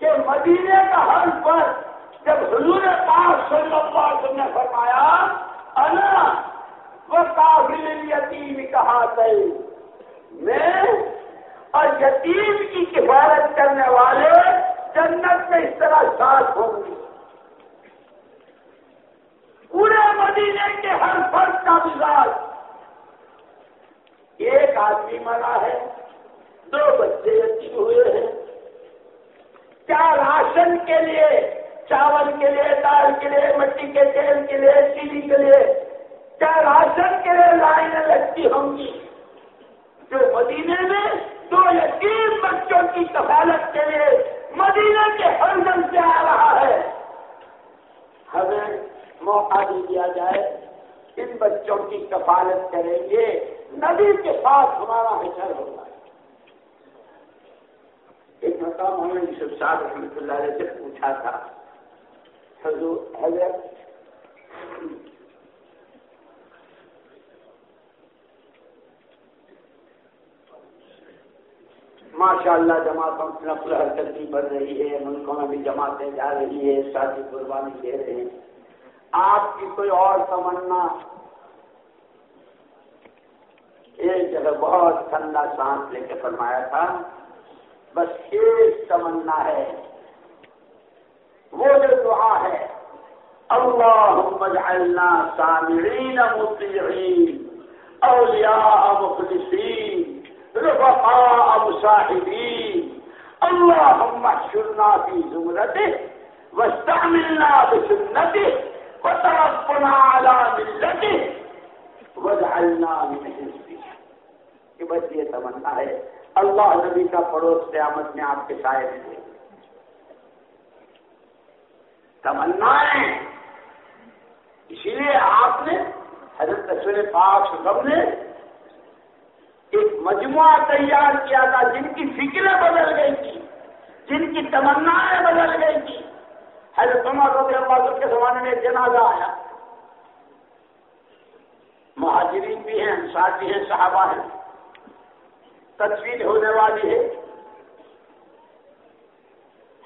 کہ مدینے کا ہر پر جب حضور پاک صلی اللہ علیہ وسلم نے فرمایا، انا وہ کافی یتیم کہا گئی میں اور یتیم کی کفایت کرنے والے جنت میں اس طرح ساتھ ہوں گے پورے مدینے کے ہر فرد کا مزاج۔ ایک آدمی مرا ہے، دو بچے یتیم ہوئے ہیں۔ کیا راشن کے لیے، چاول کے لیے، دال کے لیے، مٹی کے تیل کے لیے، چیلی کے لیے۔ کیا راشن کے لیے لائنیں لگتی ہوں گی۔ جو مدینے میں دو یتیم بچوں کی کفالت کے لیے مدینے کے ہر دن سے آ رہا ہے۔ ہمیں موقع دے دیا جائے، ان بچوں کی کفالت کریں گے، نبی کے ساتھ ہمارا حشر ہوگا۔ ایک مقام ہم نے یوسف صاحب رحمۃ اللہ علیہ سے پوچھا تھا۔ حضور، حضرت ماشاء اللہ جماعتوں کی نقل حرکت بھی بڑھ رہی ہے، ملکوں میں بھی جماعتیں جا رہی ہے شادی قربانی دے رہے ہیں۔ آپ کی کوئی اور تمنا۔ ایک جگہ بہت ٹھنڈا سانس لے کے فرمایا تھا، بس ایک تمنا ہے۔ وہ جو دعا ہے، اللہم اجعلنا سامعین مطیعین، اولیاء مخلصین، رفقاء مصاحبین۔ اللہم احشرنا فی زمرته واستعملنا بسنته وتركنا على ملته وجعلنا من حزبه کہ بس یہ تمنا ہے. اللہ نبی کا پڑوس قیامت میں آپ کے سائے میں تمنا اسی لیے آپ نے حضرت رسول پاک سب نے ایک مجموعہ تیار کیا تھا جن کی فکریں بدل گئی تھی جن کی تمنائیں بدل گئی تھی حضرت عمر رضی اللہ عنہ کے زمانے میں جنازہ آیا۔ مہاجرین بھی ہیں، انصار بھی ہیں، صحابہ ہیں۔ تصویر ہونے والی ہے۔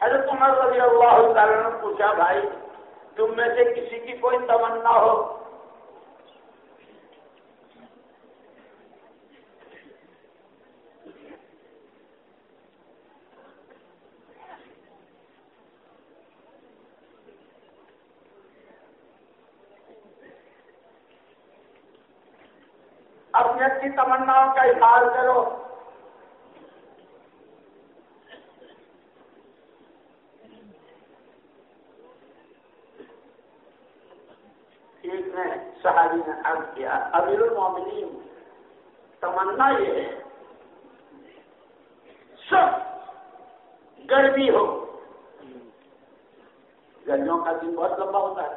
حضرت عمر رضی اللہ تعالیٰ نے پوچھا، بھائی، تم میں سے کسی کی کوئی تمنا ہو؟ کی کا اظہار کرو۔ ایک نے صحابی نے عرض کیا، امیر المومنین، تمنا یہ ہے، سب گرمی ہو۔ گرمیوں کا دن بہت لمبا ہوتا ہے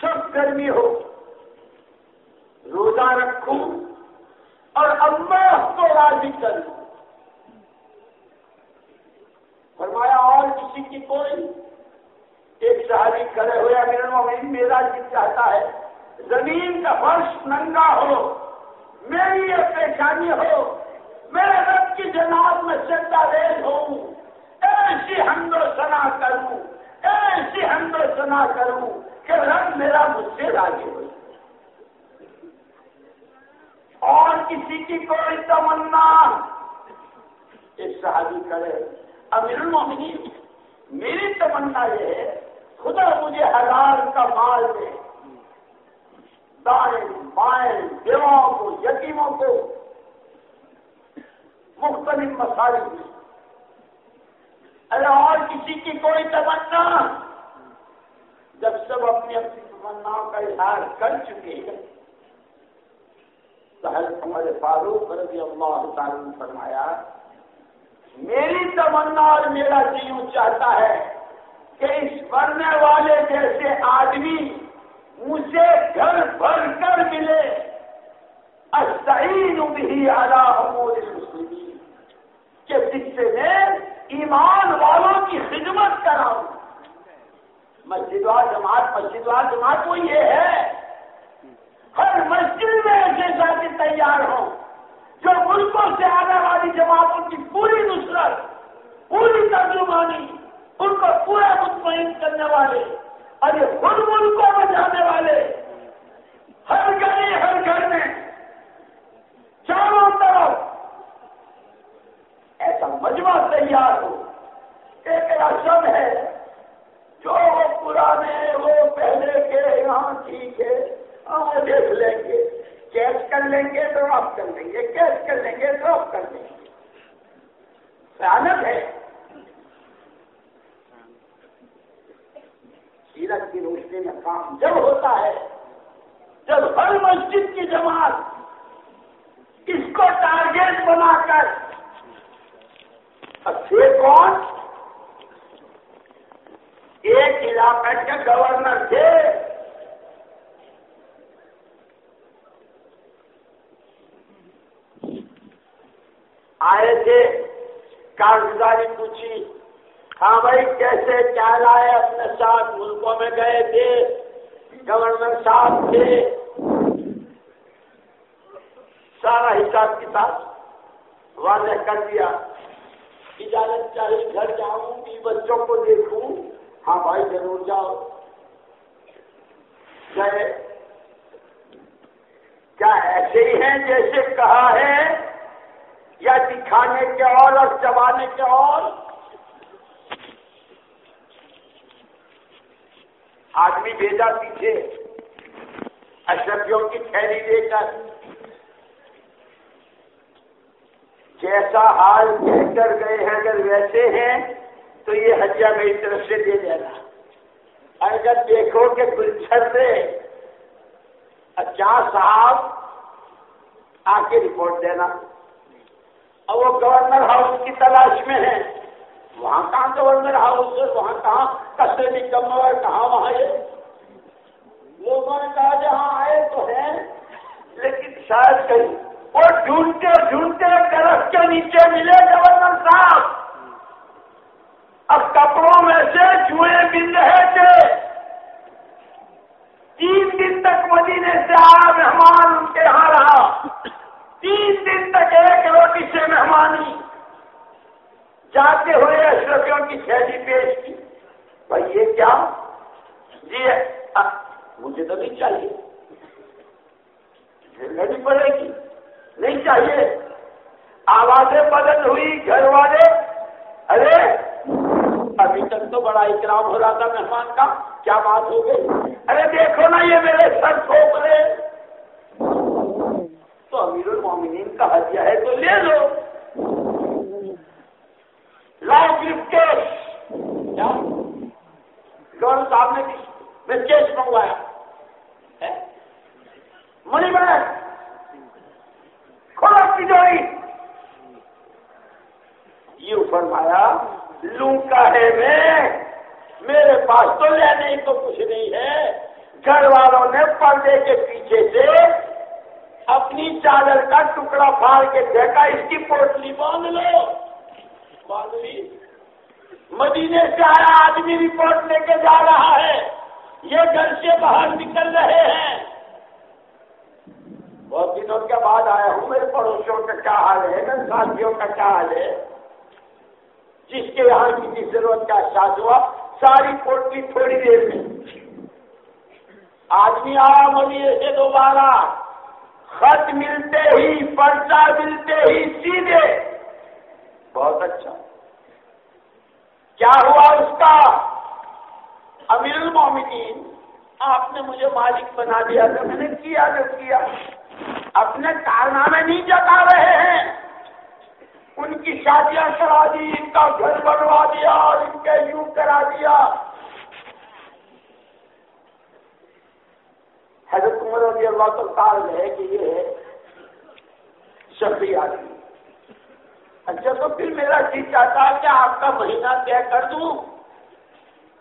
سب گرمی ہو روزہ رکھوں میں اس کر فرمایا، اور کسی کی کوئی ایک شہری کھڑے ہوئے اگر میرا جی چاہتا ہے، زمین کا فرش ننگا ہو، میری یہ پریشانی ہو، میرے رب کی جناب میں سجدہ ریز ہوں، ایسی حمد و سنا کروں، ایسی حمد و سنا کروں کہ رب میرا مجھ سے راضی ہو اور کسی کی کوئی تمنا۔ ایک شہادی کرے امیر المومنین، میری تمنا یہ ہے، خدا مجھے ہزار کا مال دے۔ دائیں بائیں، بیواؤں کو، یتیموں کو مختلف مسائل میں۔ ارے اور کسی کی کوئی تمنا، جب سب اپنی اپنی تمناؤں کا اظہار کر چکے ہیں حضرت عمر فاروق رضی اللہ تعالی نے فرمایا، میری تمنا اور میرا جیو چاہتا ہے کہ اس مرنے والے جیسے آدمی مجھے گھر بھر کر ملے۔ استعین بھی اعلیٰ امور المسلمین، کہ جس سے میں ایمان والوں کی خدمت کراؤں۔ مسجد وال جماعت، مسجد وال جماعت وہ یہ ہے ہر مسجد میں ایسے ساتھی تیار ہوں جو ملکوں سے آنے والی جماعتوں کی پوری نصرت، پوری ترجمانی، ان کو پورا مطمئن کرنے والے اور یہ خود ملکوں میں جانے والے ہر گلی ہر گھر میں چاروں طرف ایسا مجمع تیار ہو۔ ایک رسم ہے جو وہ پرانے وہ پہلے کے یہاں ٹھیک ہے۔ ہاں دیکھ لیں گے۔ کیش کر لیں گے ڈراپ کر لیں گے۔ کیش کر لیں گے ڈراپ کر لیں گے۔ خیالت ہے۔ سیرت کی روشنی میں کام جب ہوتا ہے، جب ہر مسجد کی جماعت اس کو ٹارگیٹ بنا کر اچھے کون؟ ایک علاقے کے گورنر تھے۔ آئے تھے کارگزاری پوچھی ہاں بھائی کیسے کیا لائے اپنے ساتھ ملکوں میں گئے تھے؟ گورنر صاحب تھے۔ سارا حساب کتاب واضح کر دیا۔ اجازت چاہیے گھر جاؤں گی بچوں کو دیکھوں۔ ہاں بھائی ضرور جاؤ۔ گئے کیا ایسے ہی ہیں جیسے کہا ہے؟ یا دکھانے کے اور اور چبانے کے اور؟ آدمی بھیجا پیچھے، اشرفیوں کی تھیلی دے کر۔ جیسا حال کہہ کر گئے ہیں، اگر ویسے ہیں، تو یہ حجیہ میری طرف سے دے دینا۔ اگر دیکھو کہ گلچھر سے اچھا صاحب آ کے رپورٹ دینا۔ اور وہ گورنر ہاؤس کی تلاش میں ہے وہاں کہاں گورنر ہاؤس ہے؟ وہاں کہاں کسے بھی کم کہاں وہاں یہ؟ لوگوں نے کہا جہاں آئے تو ہیں، لیکن شاید کہیں۔ وہ ڈھونڈتے ڈھونڈتے درخت کے نیچے ملے گورنر صاحب۔ اب کپڑوں میں سے چوہے مل رہے تھے۔ تین دن تک مدینے سے آ مہمان ان کے یہاں رہا۔ تین دن تک ایک روٹی سے مہمانی جاتے ہوئے اشرفیوں کی شہری پیش کی۔ بھائی یہ کیا؟ جی مجھے تو نہیں چاہیے۔ نہیں پڑے گی۔ نہیں چاہیے۔ آوازیں بدل ہوئی گھر والے۔ ارے، ابھی تک تو بڑا اکرام ہو رہا تھا مہمان کا۔ کیا بات ہو گئی؟ ارے دیکھو نا یہ میرے سر سوپ رہے۔ تو امیر المومنین کا حجیہ ہے تو لے لو۔ لاؤ گفٹ گورنر صاحب نے میں کیش منگوایا۔ منی بیگ کھولا کی جوڑی یہ فرمایا لوں کا ہے میں۔ میرے پاس تو لینے کو کچھ نہیں ہے۔ گھر والوں نے پردے کے پیچھے سے اپنی چادر کا ٹکڑا پھاڑ کے دیکھا، اس کی پوٹلی باندھ لو۔ باندھ لی۔ مدینے سے آیا آدمی رپورٹ لے کے جا رہا ہے۔ یہ گھر سے باہر نکل رہے ہیں۔ بہت دنوں کے بعد آیا ہوں میرے پڑوسیوں کا کیا حال ہے میرے ساتھیوں کا کیا حال ہے جس کے یہاں کسی ضرورت کا احساس ہوا، ساری پوٹلی تھوڑی دیر میں۔ آدمی آیا، مدینے سے دوبارہ۔ خط ملتے ہی پرچہ ملتے ہی، سیدھے۔ بہت اچھا۔ کیا ہوا اس کا؟ امیر المومنین، آپ نے مجھے مالک بنا دیا تھا، میں نے کیا جو کیا۔ اپنے کارنامے نہیں جتا رہے ہیں۔ ان کی شادیاں کرا دی، ان کا گھر بنوا دیا اور ان کے یوں کرا دیا۔ حضرت عمر رضی اللہ تو کال ہے کہ یہ شفیع آدمی اچھا تو پھر میرا جی چاہتا ہے کہ آپ کا مہینہ طے کر دوں،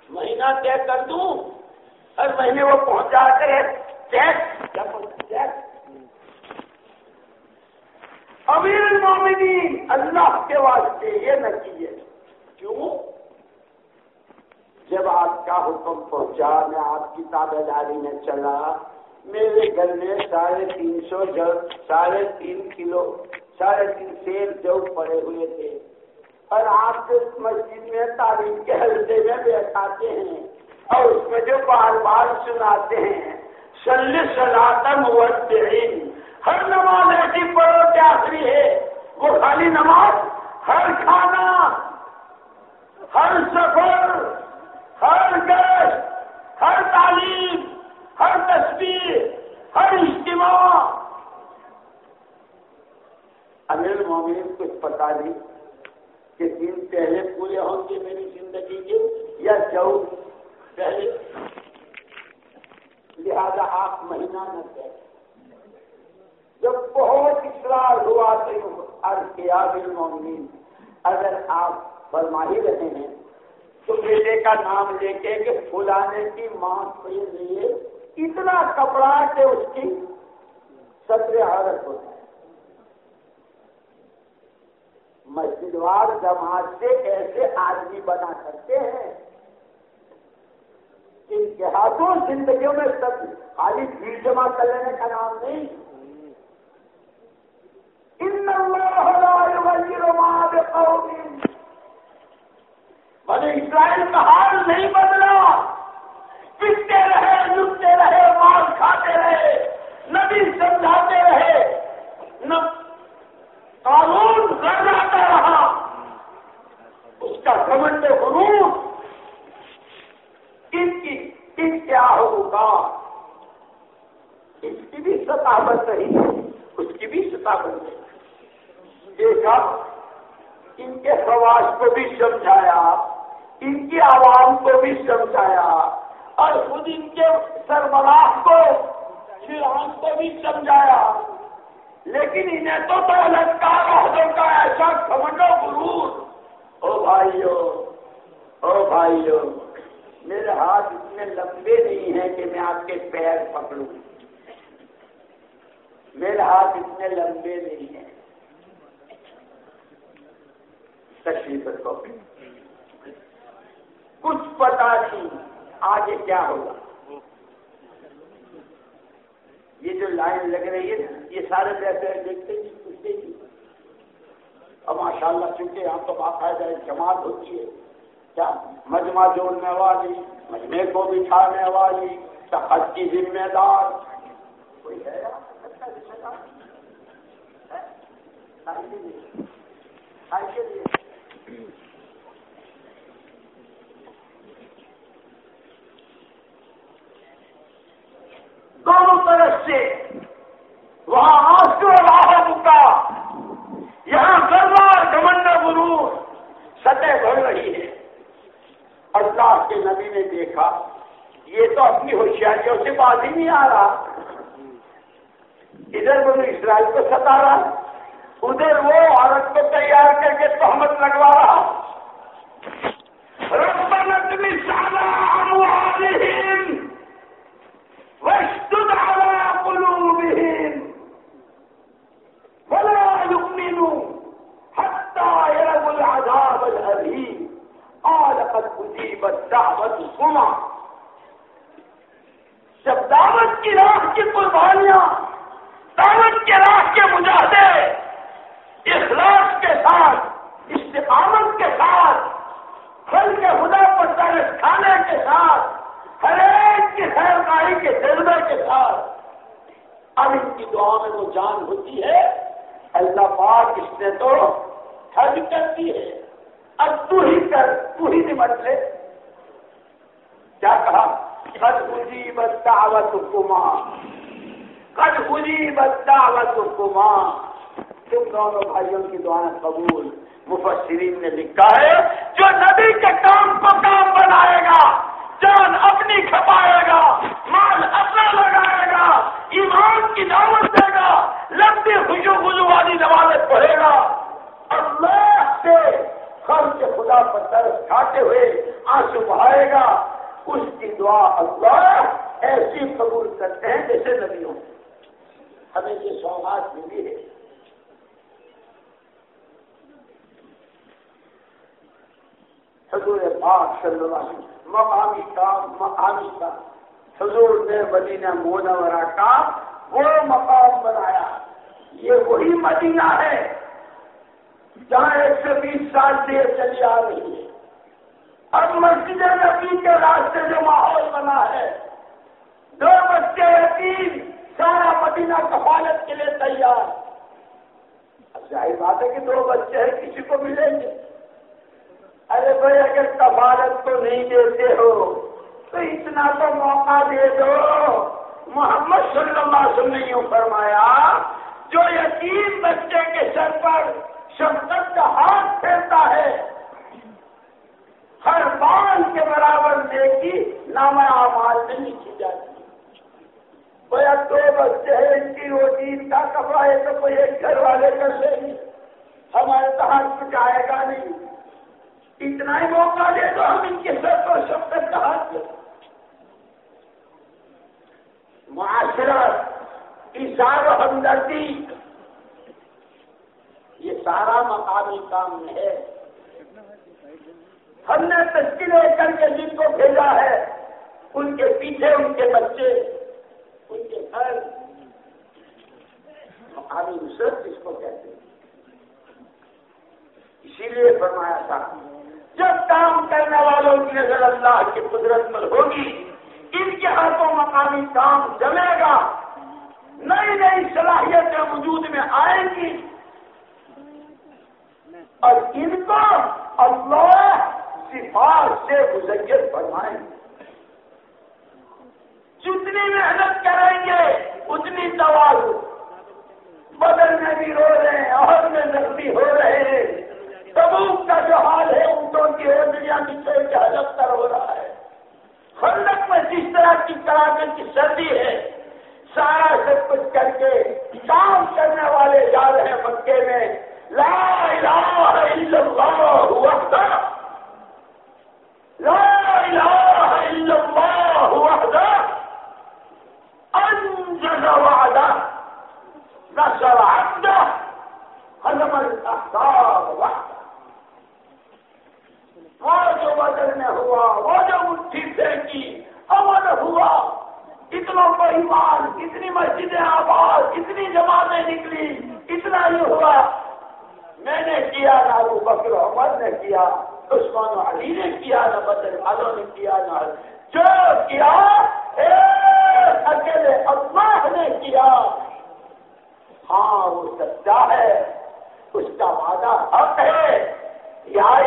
مہینہ طے کر دوں، ہر مہینے وہ پہنچا کر ٹیکس امیر المومنین، اللہ کے واسطے یہ نہ کیے کیوں؟ جب آپ کا حکم پہنچا، میں آپ کی تابے داری میں چلا میرے گھر میں ساڑھے تین سو جب ساڑھے تین کلو ساڑھے تین سیل جو پڑے ہوئے تھے۔ اور آپ مسجد میں تعلیم کے حلقے میں بیٹھاتے ہیں اور اس میں جو بار بار سناتے ہیں سل سلاتم ودین ہر نماز ایسی پڑھو کے آخری ہے۔ وہ خالی نماز، ہر کھانا، ہر سفر، ہر گش ہر تعلیم۔ ہر تصویر، ہر اجتماع۔ امیر مومن کچھ پتا نہیں کہ دن پہلے پورے ہوں گے میری زندگی کے یا جاؤ پہلے۔ لہذا آپ مہینہ نہ کہ جب بہت اصرار ہوا تو عرض کیا بالمومنین اگر آپ فرما ہی رہے ہیں تو بیٹے کا نام لے کے کہ فلانے کی ماں کے لیے اتنا کپڑا کہ اس کی سطر حالت ہو جائے مسجد وار جماعت سے ایسے آدمی بنا سکتے ہیں ان کے ہاتھوں زندگیوں میں سب خالی بھیڑ جمع کر لینے کا نام نہیں۔ بنے اسرائیل کا حال نہیں بدلا۔ پٹتے رہے لٹتے رہے، مال کھاتے رہے، نبی سمجھاتے رہے، نہ قانون گڑاتا رہا۔ اس کا گمنڈ غرور ان کی ان کیا ہوگا اس کی بھی ستاوت رہی اس کی بھی ستاوت رہی دیکھا، ان کے خواص کو بھی سمجھایا، ان کی عوام کو بھی سمجھایا۔ اور خود ان کے سربراہ کو شیران کو بھی سمجھایا۔ لیکن انہیں تو دولت کا عہدوں کا ایسا کمنڈو غرور۔ او بھائیو او بھائیو، میرے ہاتھ اتنے لمبے نہیں ہیں کہ میں آپ کے پیر پکڑوں۔ میرے ہاتھ اتنے لمبے نہیں ہیں۔ تشریف کچھ پتا نہیں۔ آگے کیا ہوگا یہ جو لائن لگ رہی ہے یہ سارے پیسے دیکھتے ہی پوچھتے ہی اب ماشاء اللہ چونکہ یہاں تو باقاعدہ جماعت ہوتی ہے کیا مجمع جوڑنے والی مجمے کو بٹھانے والی حج کی ذمہ دار کوئی ہے دونوں طرف سے وہاں آنسو راہ کا یہاں گروا گمنڈ گرو سطح بڑھ رہی ہے۔ اللہ کے نبی نے دیکھا، یہ تو اپنی ہوشیاریوں سے بات ہی نہیں آ رہا۔ ادھر بولو اسرائیل کو ستا رہا، ادھر وہ عورت کو تیار کر کے تہمت لگوا رہا۔ بس دعوت سما جب دعوت کی راہ کی قربانیاں، دعوت کے راہ کے مجاہدے، اخلاص کے ساتھ، استقامت کے ساتھ، پھل کے خدا پر ترس کھانے کے ساتھ، ہر ایک کی خیر کے جذبے کے ساتھ۔ اب ان کی دعا میں وہ جان ہوتی ہے، اللہ پاک اس نے تو حج کر دی ہے۔ اب تو ہی کر، تو ہی نمٹ لے۔ کیا کہا؟ کد مجی بتاوت کما کد مجی بتاوت کما تم دونوں بھائیوں کی دعائیں قبول مفسرین نے لکھا ہے، جو نبی کے کام کو کام بنائے گا، جان اپنی کھپائے گا، مال اپنا لگائے گا، ایمان کی دعوت دے گا، لمبی خوشو خوشو والی نمازیں پڑھے گا۔ اللہ سے خر کے خدا پر طرف کھاتے ہوئے آنسو بہائے گا۔ اس کی دعا اللہ ایسی قبول کرتے ہیں جیسے نبیوں ہمیں یہ سوگات ملی ہے۔ حضور پاک صلی اللہ علیہ وسلم، مقامی کا مقامی کا حضور نے مدینہ مونورا کا وہ مقام بنایا۔ یہ وہی مدینہ ہے جہاں ایک سو بیس سال سے چلی آ رہی ہے۔ اب مسجد نبی کے راستے جو ماحول بنا ہے۔ دو بچے یتیم سارا مدینہ کفالت کے لیے تیار۔ اب ظاہر بات ہے کہ دو بچے ہیں، کسی کو ملیں گے۔ ارے بھائی، اگر کفالت تو نہیں دیتے ہو، تو اتنا تو موقع دے دو۔ محمد صلی اللہ علیہ وسلم نے یوں فرمایا، جو یتیم بچے کے سر پر شفقت کا ہاتھ پھیرتا ہے ہر بال کے برابر دیکھی نام آماد نہیں کی جاتی۔ بھیا دو بچے ہیں ان کی وہ دین کا کپڑا ہے تو کوئی ایک گھر والے کر لیں گے ہمارے تو ہاتھ پٹائے گا نہیں۔ اتنا ہی موقع دے تو ہم ان کے سر پر شفقت کا ہاتھ معاشرت اشار و ہمدردی، یہ سارا مقامی کام ہے۔ ہم نے تشکیل کر کے جن کو بھیجا ہے۔ ان کے پیچھے ان کے بچے، ان کے گھر مقامی نصرت جس کو کہتے ہیں۔ اسی لیے فرمایا تھا، جب کام کرنے والوں کی نظر اللہ کی قدرت میں ہوگی، ان کے ہاتھوں مقامی کام جمے گا۔ نئی نئی صلاحیتیں وجود میں آئیں گی۔ اور ان کو اللہ سفار سے مزید فرمائیں۔ جتنی محنت کریں گے، اتنی سوال بدل میں بھی رو رہے ہیں اور میں نقلی ہو رہے ہیں۔ تبوک کا جو حال ہے، اونٹوں کی دنیا کی کے حلق کر ہو رہا ہے۔ خندق میں جس طرح کی کڑاکے کی سردی ہے، سارا سب کچھ کر کے کام کرنے والے جا رہے ہیں مکے میں، لا لا الہ الا اللہ اللہ انجز وعدہ نصر عبدہ حلم الاحباب وحدہ وہ جو بدل میں ہوا وہ جو مٹھی پھینکی امن ہوا اتنا ایمان اتنی مسجدیں آباد اتنی جماعتیں نکلی. اتنا ہی ہوا. میں نے کیا نہ بکر، عمر نے کیا. عثمان علی نے کیا نہ بدر والوں نے کیا نہ جو کیا اکیلے اللہ نے کیا۔ ہاں وہ سچا ہے، اس کا وعدہ حق ہے۔ یا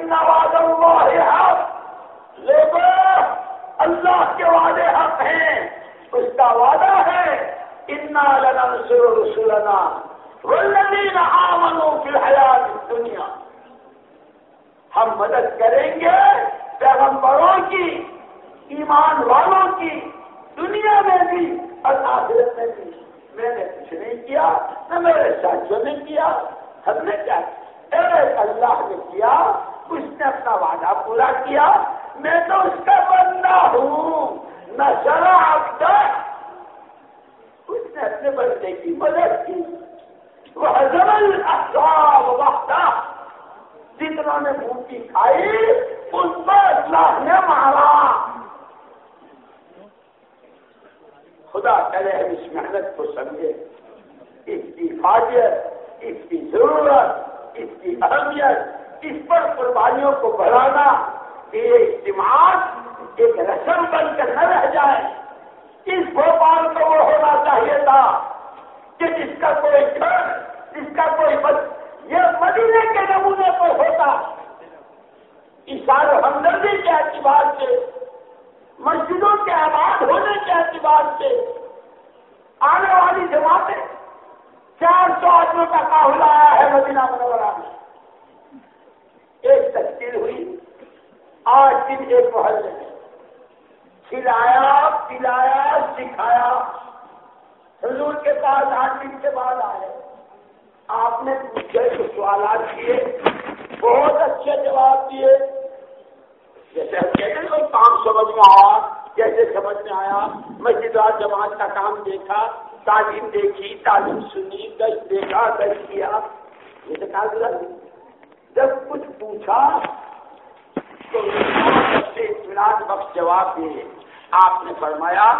نواز لوگوں اللہ کے وعدے حق ہیں، اس کا وعدہ ہے۔ انا لننصر رسولنا والذین آمنوا فی الحیات الدنیا ہم مدد کریں گے پیغمبروں کی، ایمان والوں کی، دنیا میں بھی اور آخرت میں بھی۔ میں نے کچھ نہیں کیا، نہ میرے ساتھیوں نے کیا، ہم نے کیا۔ اللہ نے کیا، اس نے اپنا وعدہ پورا کیا۔ میں تو اس کا بندہ ہوں، نہ شرا اس نے اپنے بندے کی مدد کی۔ وہ حضر الاحزاب وقتا جتنا نے بوٹی کھائی، اس کو اللہ نے مارا۔ خدا کرے ہم اس محنت کو سمجھے۔ اس کی حاجت، اس کی ضرورت، اس کی اہمیت، اس پر قربانیوں کو بڑھانا یہ اجتماع ایک رسم بن کر نہ رہ جائے۔ اس بھوپال کو وہ ہونا چاہیے تھا کہ جس کا کوئی گھر، جس کا کوئی بچ یہ مدینے کے نمونے پر ہوتا۔ اشار ہمدردی کے اعتبار سے، مسجدوں کے آباد ہونے کے اعتبار سے آنے والی جماعتیں چار سو آدمیوں کا کاہلا آیا ہے مدینہ منورہ میں۔ ایک تشکیل ہوئی، آج دن ایک محلے میں۔ کھلایا، پلایا، سکھایا، حضور کے پاس آٹھ دن کے بعد آئے۔ آپ نے پوچھے تو سوالات کیے، بہت اچھے جواب دیے۔ جیسے ہم کہتے ہیں کوئی کام سمجھ میں آیا جیسے سمجھ میں آیا؟ مسجد جماعت کا کام دیکھا، تعلیم دیکھی، تعلیم سنی گش دیکھا گش کیا۔ یہ تو کہا جب کچھ پوچھا، تو اطمینان بخش جواب دیے آپ نے فرمایا،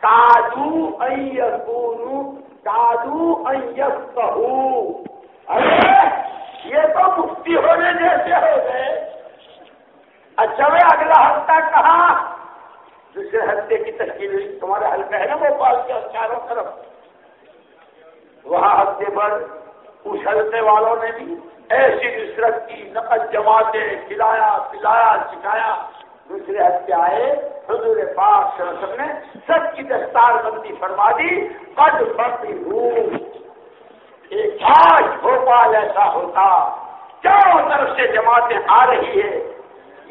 کادو کادو ارے، یہ تو مفتی ہونے جیسے ہو گئے۔ اچھا میں اگلا ہفتہ کہاں؟ دوسرے ہفتے کی تشکیل ہوئی۔ تمہارا حلقہ ہے نا بھوپال کے چاروں طرف۔ وہاں ہفتے پر اس حلقے والوں نے بھی ایسی نصرت کی، نقل جماعتیں کھلایا، پلایا، سکھایا۔ دوسرے ہفتے آئے، حضور پاک صلی اللہ علیہ وسلم نے سب کی دستار بندی فرما دی، قد بڑی ہوں ایک آج بھوپال ایسا ہوتا، چاروں طرف سے جماعتیں آ رہی ہے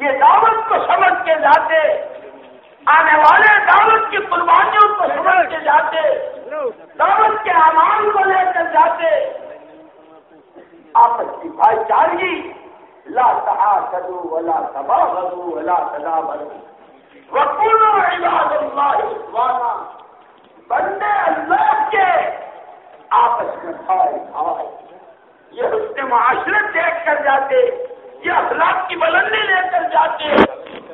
یہ دعوت کو سمجھ کے جاتے، آنے والے دعوت کی قربانیوں کو سمجھ کے جاتے، دعوت کے امان کو لے کر جاتے۔ آپس کی بھائی چارگی لا تہا ولا تباہ کرو ولا تدا بھرو وکول اللہ بندے اللہ کے آپس میں بھائی بھائی یہ حسن معاشرت دیکھ کر جاتے، یہ اخلاق کی بلندی لے کر جاتے،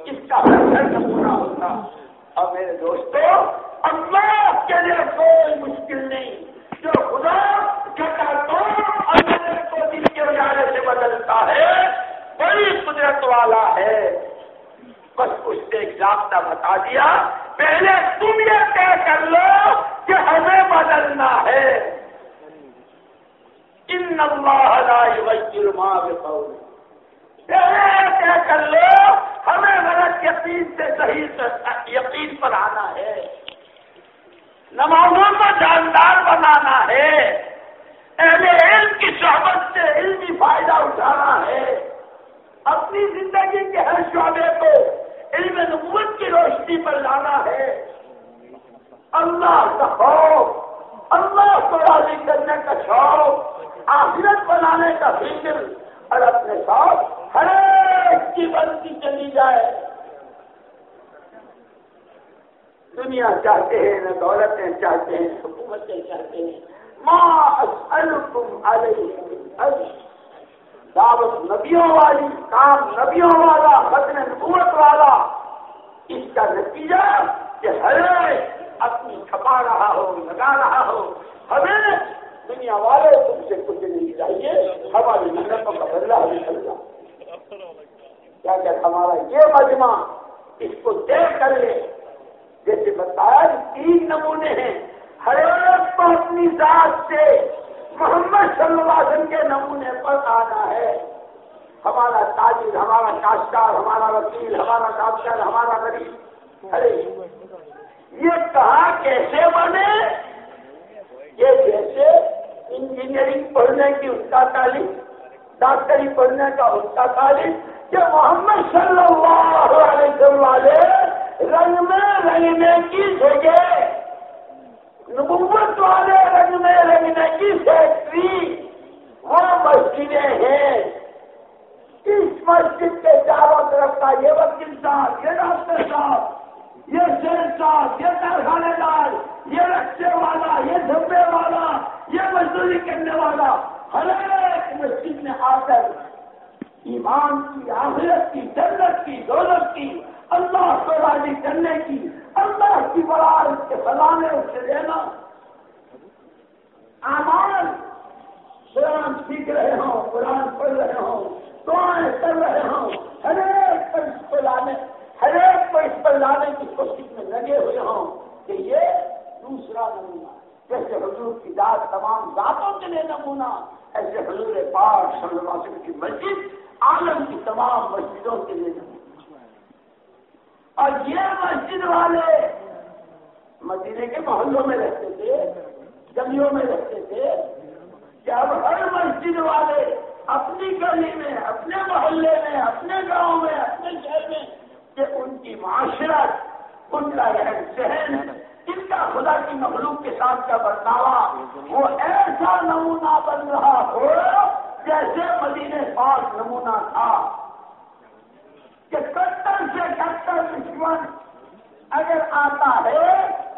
اس کا ہر پورا ہوتا. اور میرے دوستوں اللہ کے لیے کوئی مشکل نہیں. جو خدا جھٹا تو سے بدلتا ہے، بڑی قدرت والا ہے۔ بس اس نے ایک ضابطہ بتا دیا، پہلے تم یہ طے کر لو کہ ہمیں بدلنا ہے۔ ان اللہ لا یغیر ما بقول کر لو، ہمیں غلط یقین سے صحیح یقین پر آنا ہے۔ نمازوں کو جاندار بنانا ہے۔ اہل علم کی صحبت سے علمی فائدہ اٹھانا ہے۔ اپنی زندگی کے ہر شعبے کو علم نبوت کی روشنی پر لانا ہے۔ اللہ کا خوف، اللہ کو راضی کرنے کا شوق، آخرت بنانے کا فکر اور اپنے ساتھ ہر ایک کی بنتی چلی جائے۔ دنیا چاہتے ہیں، نہ دولتیں چاہتے ہیں، حکومتیں چاہتے ہیں۔ ماں علیہ دعوت نبیوں والی، کام نبیوں والا بدن نبوت والا، اس کا نتیجہ کہ ہر ایک اپنی چھپا رہا ہو، لگا رہا ہو، ہمیں دنیا والے تم سے کچھ نہیں چاہیے، ہماری محنتوں کا بدلا ہمیں چلنا کیا کیا ہمارا یہ مجمع اس کو طے کر لے، جیسے بتایا، تین نمونے ہیں۔ ہر کو اپنی ذات سے محمد صلی اللہ علیہ وسلم کے نمونے پر آنا ہے۔ ہمارا تاجر، ہمارا کاشتکار ہمارا وکیل، ہمارا ڈاکٹر ہمارا غریب ارے، یہ کہاں کیسے بنے؟ یہ جیسے انجینئرنگ پڑھنے کی اس کا تعلیم، ڈاکٹری پڑھنے کا اس کا تعلیم، کہ محمد صلی اللہ علیہ وسلم والے رنگ میں رنگنے کی جگہ نبوت والے رنگ میں رنگنے کی فیکٹری، وہ مسجدیں ہیں۔ اس مسجد کے چاروں طرف کا یہ وکیل صاحب، یہ ڈاکٹر صاحب، یہ شیر صاحب، یہ کارخانے دار، یہ رکشے والا، یہ دھبے والا، یہ مزدوری کرنے والا، ہر ایک مسجد میں آ کر ایمان کی، آخرت کی، جنت کی، دولت کی، اللہ کو راضی کرنے کی اللہ کی برار کے بلانے سے لینا۔ آمان، قرآن سیکھ رہے ہوں، قرآن پڑھ رہے ہوں، دعائیں کر رہے ہوں۔ ہر ایک پر اس کو لانے، ہر ایک کو اس پر لانے کی کوشش میں لگے ہوئے ہوں کہ یہ دوسرا نمونہ۔ جیسے حضور کی ذات تمام ذاتوں کے لیے نمونہ، ایسے حضور پاک صلی اللہ علیہ وسلم کی مسجد، عالم کی تمام مسجدوں کے لیے نمونہ۔ اور یہ مسجد والے مدینے کے محلوں میں رہتے تھے، گلیوں میں رہتے تھے کہ اب ہر مسجد والے اپنی گلی میں، اپنے محلے میں، اپنے گاؤں میں، اپنے شہر میں کہ ان کی معاشرت، ان کا رہن سہن، ان کا خدا کی مخلوق کے ساتھ کا برتاوا، وہ ایسا نمونہ بن رہا ہو جیسے مدینے پاس نمونہ تھا۔ کہ کٹر سے کٹر دشمن اگر آتا ہے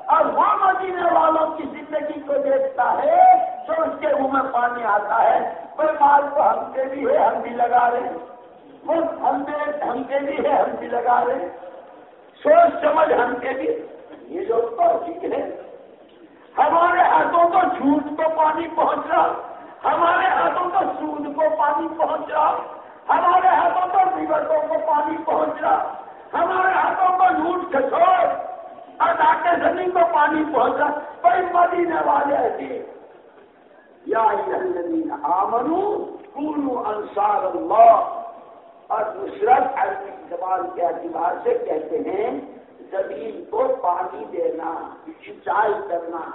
اور وہ مدینے والوں کی زندگی کو دیکھتا ہے تو اس کے منہ میں پانی آتا ہے۔ کوئی مال کو ہم کے بھی ہے، ہم بھی لگا رہے وہ ہم ہم کے بھی ہے، ہم بھی لگا رہے سوچ سمجھ ہم کے بھی یہ لوگ تو ٹھیک ہے ہمارے ہاتھوں کو جھوٹ کو پانی پہنچ رہا۔ ہمارے ہاتھوں کو سود کو پانی پہنچ رہا۔ ہمارے ہاتھوں کو دیوتوں کو پانی پہنچ رہا ہمارے ہاتھوں کو لوٹ کھچوڑ اور ڈاکے زمین کو پانی پہنچ رہا مدینے والے ایسے۔ یا آمنو پورو انصار اللہ۔ اور نصرت عربی زبان کے اعتبار سے کہتے ہیں، زمین کو پانی دینا سینچائی کرنا۔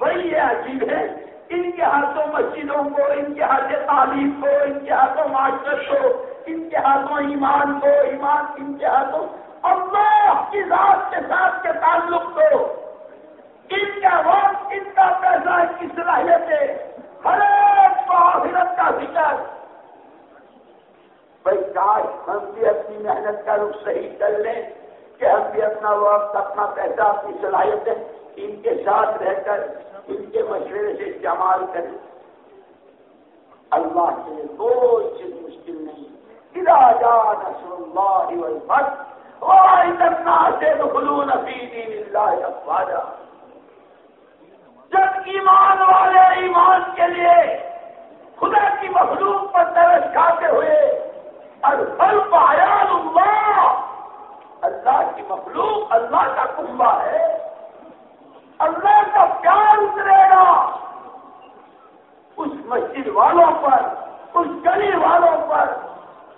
وہی یہ عجیب ہے ان کے ہاتھوں مسجدوں کو، ان کے ہاتھ تعلیم کو، ان کے ہاتھوں معاشرت کو، ان کے ہاتھوں ایمان کو، ایمان ان کے ہاتھوں اللہ کی ذات کے ساتھ کے تعلق کو۔ ان کا وقت، ان کا پیسہ، ان کی صلاحیت ہر ایک کو آخرت کا فکر۔ بھائی کاش ہم بھی اپنی محنت کا رخ صحیح کر لیں کہ ہم بھی اپنا وقت، اپنا پیسہ، اپنی صلاحیتیں ان کے ساتھ رہ کر ان کے مشورے سے استعمال کریں۔ اللہ کے لیے کوئی چیز مشکل نہیں۔ جا نسل اللہ اتنا سے خلون اللہ افواجا جب ایمان والے ایمان کے لیے خدا کی مخلوق پر درج کھاتے ہوئے اور پھل پایا اللہ اللہ کی مخلوق اللہ کا کنبا ہے۔ اللہ کا پیار اترے گا۔ اس مسجد والوں پر، اس گلی والوں پر،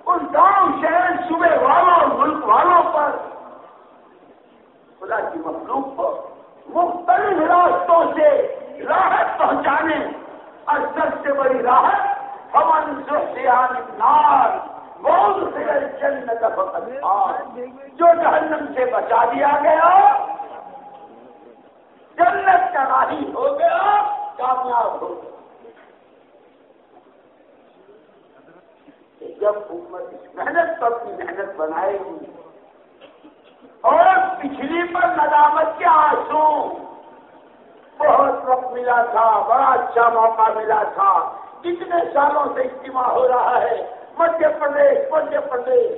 اس گاؤں، شہر صبح والوں، ملک والوں پر خدا کی مخلوق کو مختلف راستوں سے راحت پہنچانے، اور سب سے بڑی راحت ہمن سے نار بہت سے جنت جو جہنم سے بچا دیا گیا جنت کا راہی ہو گیا، کامیاب ہو گیا۔ جب حکومت محنت پر اپنی محنت بنائے گی، اور پچھلی پر ندامت کے آنسو، بہت وقت ملا تھا، بڑا اچھا موقع ملا تھا۔ کتنے سالوں سے اجتماع ہو رہا ہے، مدھیہ پردیش مدھیہ پردیش۔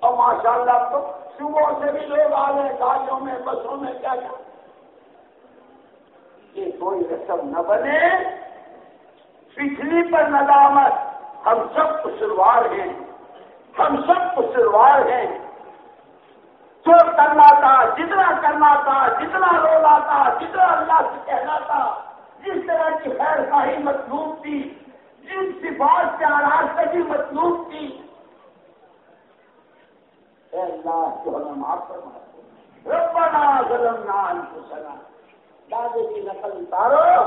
اور ماشاء اللہ تو صبح سے بھی لوگ آ رہے ہیں، گاڑیوں میں، بسوں میں، کیا کیا۔ یہ کوئی رسم نہ بنے پچھلی پر ندامت۔ ہم سب قصروار ہیں۔ ہم سب قصروار ہیں۔ جو کرنا تھا، جتنا کرنا تھا، جتنا رونا تھا، جتنا اللہ سے کہنا تھا، جس طرح کی خیر خاہی مطلوب تھی، جن صفات سے آراستگی مطلوب تھی۔ اے اللہ کو ہمیں معاف کرنا ربنا ظلمنا انفسنا۔ دادے کی نقل اتارو،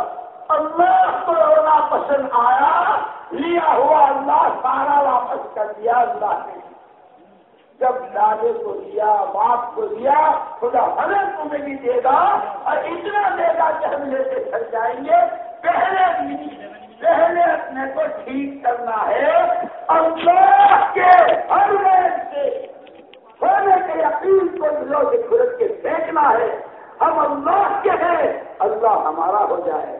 اللہ کو رونا پسند آیا، لیا ہوا اللہ سارا واپس کر دیا اللہ نے۔ جب دادے کو دیا باپ کو دیا، خدا ہمیں تمہیں بھی دے گا، اور اتنا دے گا کہ ہم لے کے تھک جائیں گے۔ پہلے پہلے اپنے کو ٹھیک کرنا ہے۔ اللہ کے ہر سے ہونے کے یقین کو دلوں کے خرد کے پھینکنا ہے۔ ہم اللہ کے ہیں، اللہ ہمارا ہو جائے۔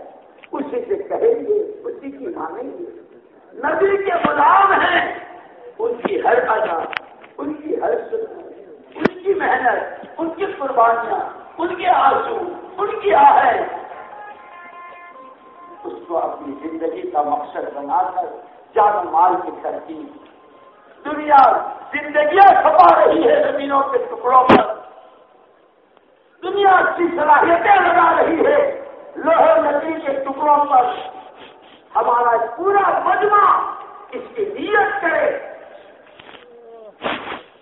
اسی سے کہیں گے، اسی کی مانیں گے۔ نبی کے غلام ہیں، ان کی ہر ادا، ان کی ہر سنت، ان کی محنت، ان کی قربانیاں، ان کے آنسو، ان کی آہر اس کو اپنی زندگی کا مقصد بنا کر جان مال کی ترتیب۔ دنیا زندگیاں چھپا رہی ہے زمینوں کے ٹکڑوں پر۔ دنیا کی صلاحیتیں لگا رہی ہے۔ لوہے ندی کے ٹکڑوں پر ہمارا پورا مجمع اس کی نیت کرے۔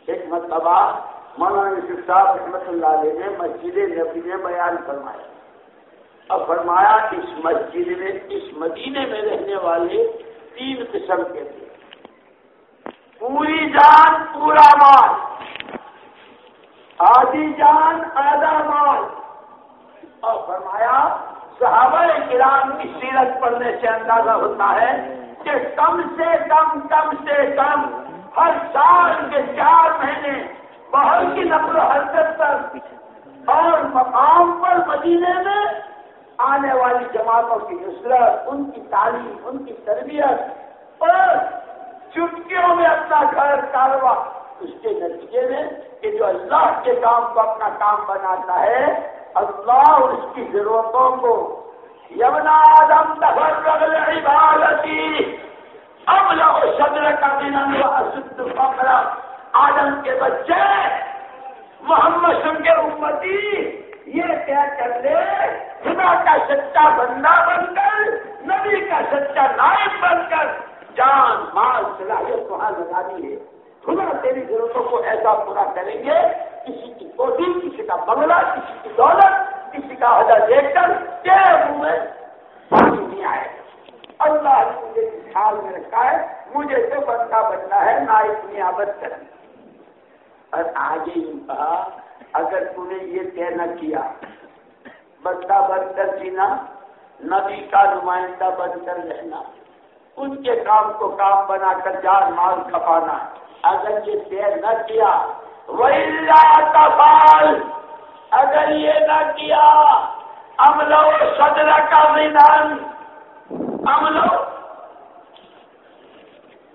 ایک مرتبہ مولانا یوسف صاحب رحمت اللہ علیہ نے مسجد نبی میں بیان فرمایا۔ اور فرمایا، اس مسجد میں، اس مدینے میں رہنے والے تین قسم کے تھے۔ پوری جان، پورا مال۔ آدھی جان آدھا مال اور فرمایا، صحابہ کرام کی سیرت پڑھنے سے اندازہ ہوتا ہے کہ کم سے کم کم سے کم ہر سال کے چار مہینے بہت کی نقل و حرکت پر اور مقام پر مدینے میں آنے والی جماعتوں کی نصرت، ان کی تعلیم، ان کی تربیت اور چٹکیوں میں اپنا گھر، کاروبار۔ اس کے نتیجے میں کہ جو اللہ کے کام کو اپنا کام بناتا ہے، اللہ اور اس کی ضرورتوں کو یمنا آدم تفرغ عبادتی اب صدر کا دن پکڑا آدم کے بچے، محمد سن کے امتی، یہ کیا کر لے؟ خدا کا سچا بندہ بن کر، نبی کا سچا نائب بن کر، جان، مال، صلاحیت وہاں لگانی ہے۔ خدا تیری ضرورتوں کو ایسا پورا کریں گے، کسی کی کوٹی کسی کا بنگلہ، کسی کی دولت، کسی کا عہدہ دیکھ کر منہ میں پانی نہیں آئے۔ اللہ نے مجھے اس حال میں رکھا ہے، مجھے تو بندہ بننا ہے، نہ اتنی آبد کریں اور آگے ہی کہا، اگر تو نے یہ طے نہ کیا، بندہ بن کر جینا، نبی کا نمائندہ بن کر رہنا، ان کے کام کو کام بنا کر جان مال کھپانا۔ اگر یہ طے نہ کیا تفال اگر یہ نہ کیا املو صدر کا میدان املو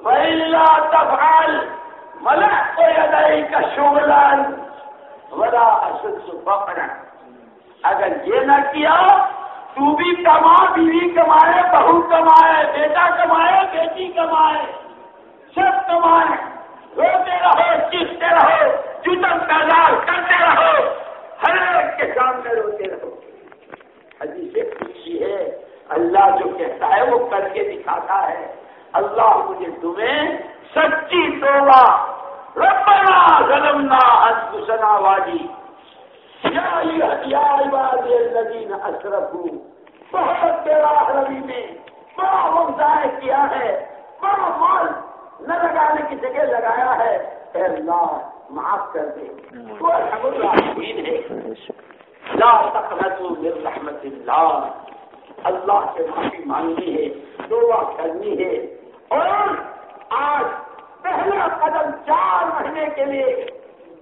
ویلا تفال ملک کو ادائی کا شغلان ولا اشد پکڑ اگر یہ نہ کیا، تو بھی کما بیوی کمائے، بہو کمائے، بیٹا کمائے، بیٹی کمائے، سب کمائے۔ روتے رہو، چیختے رہو جتن پیدار کرتے رہو، ہر ایک کے سامنے روتے رہو۔ ابھی سے خوشی ہے، اللہ جو کہتا ہے وہ کر کے دکھاتا ہے۔ اللہ مجھے تمہیں سچی توبہ، ربنا ظلمنا انفسنا واجی یا عباد الذین اشرفوا بہت تیرا ربی میں، بڑا وقت کیا ہے، بڑا مال نہ لگانے کی جگہ لگایا ہے۔ اے اللہ، معاف کر دے۔ وہ ہے لا تقنطوا من رحمت اللہ۔ اللہ سے معافی مانگنی ہے، دعا کرنی ہے۔ اور آج پہلا قدم چار مہینے کے لیے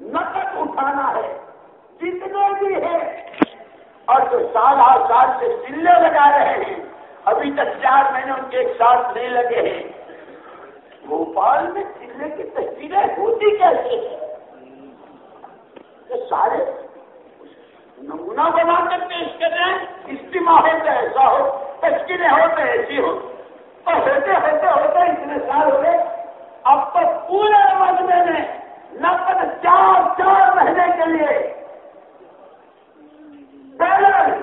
نقد اٹھانا ہے۔ جتنے بھی ہے اور جو سال ہر سال سے سلے لگا رہے ہیں، ابھی تک چار مہینے ان کے ایک ساتھ نہیں لگے ہیں۔ بھوپال میں چلے کی تصویریں ہوتی کیسے سارے نمونہ بنا کر پیش کر رہے ہیں استعمال ہو تو ایسا ہو، تشکیلیں ہو تو ایسی ہو۔ اور ہوتے ہوتے ہوتے اتنے سال ہو گئے، اب تو پورے مجمے میں نقد چار چار مہینے کے لیے بیلر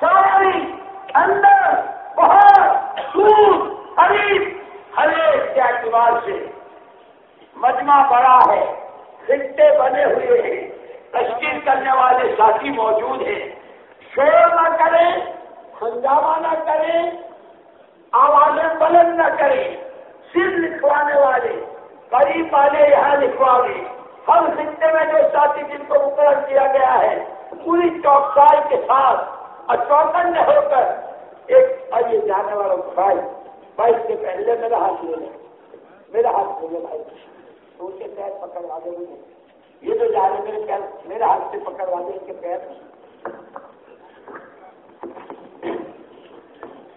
چوری اندر بہت سود خرید ہر ایک کے اعتبار سے مجمع بڑا ہے، خطے بنے ہوئے ہیں، تشکیل کرنے والے ساتھی موجود ہیں۔ شور نہ کریں ہنگامہ نہ کریں، آوازیں بلند نہ کریں صرف لکھوانے والے قریب والے یہاں لکھوانے ہر خطے میں جو ساتھی جن کو مقرر کیا گیا ہے، پوری چوکسائی کے ساتھ اور چوکن ہو کر ایک آئیے جانے والا بھائی۔ بھائی اس کے پہلے میرا ہاتھ لے لیں میرا ہاتھ لے بھائی۔ تو ان کے پیر پکڑوا دے مجھے یہ تو جا رہے میرے پیر، میرے ہاتھ سے پکڑوا دے اس کے پیر۔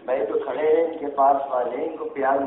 بھائی تو کھڑے ہیں، ان کے پاس والے، ان کو پیار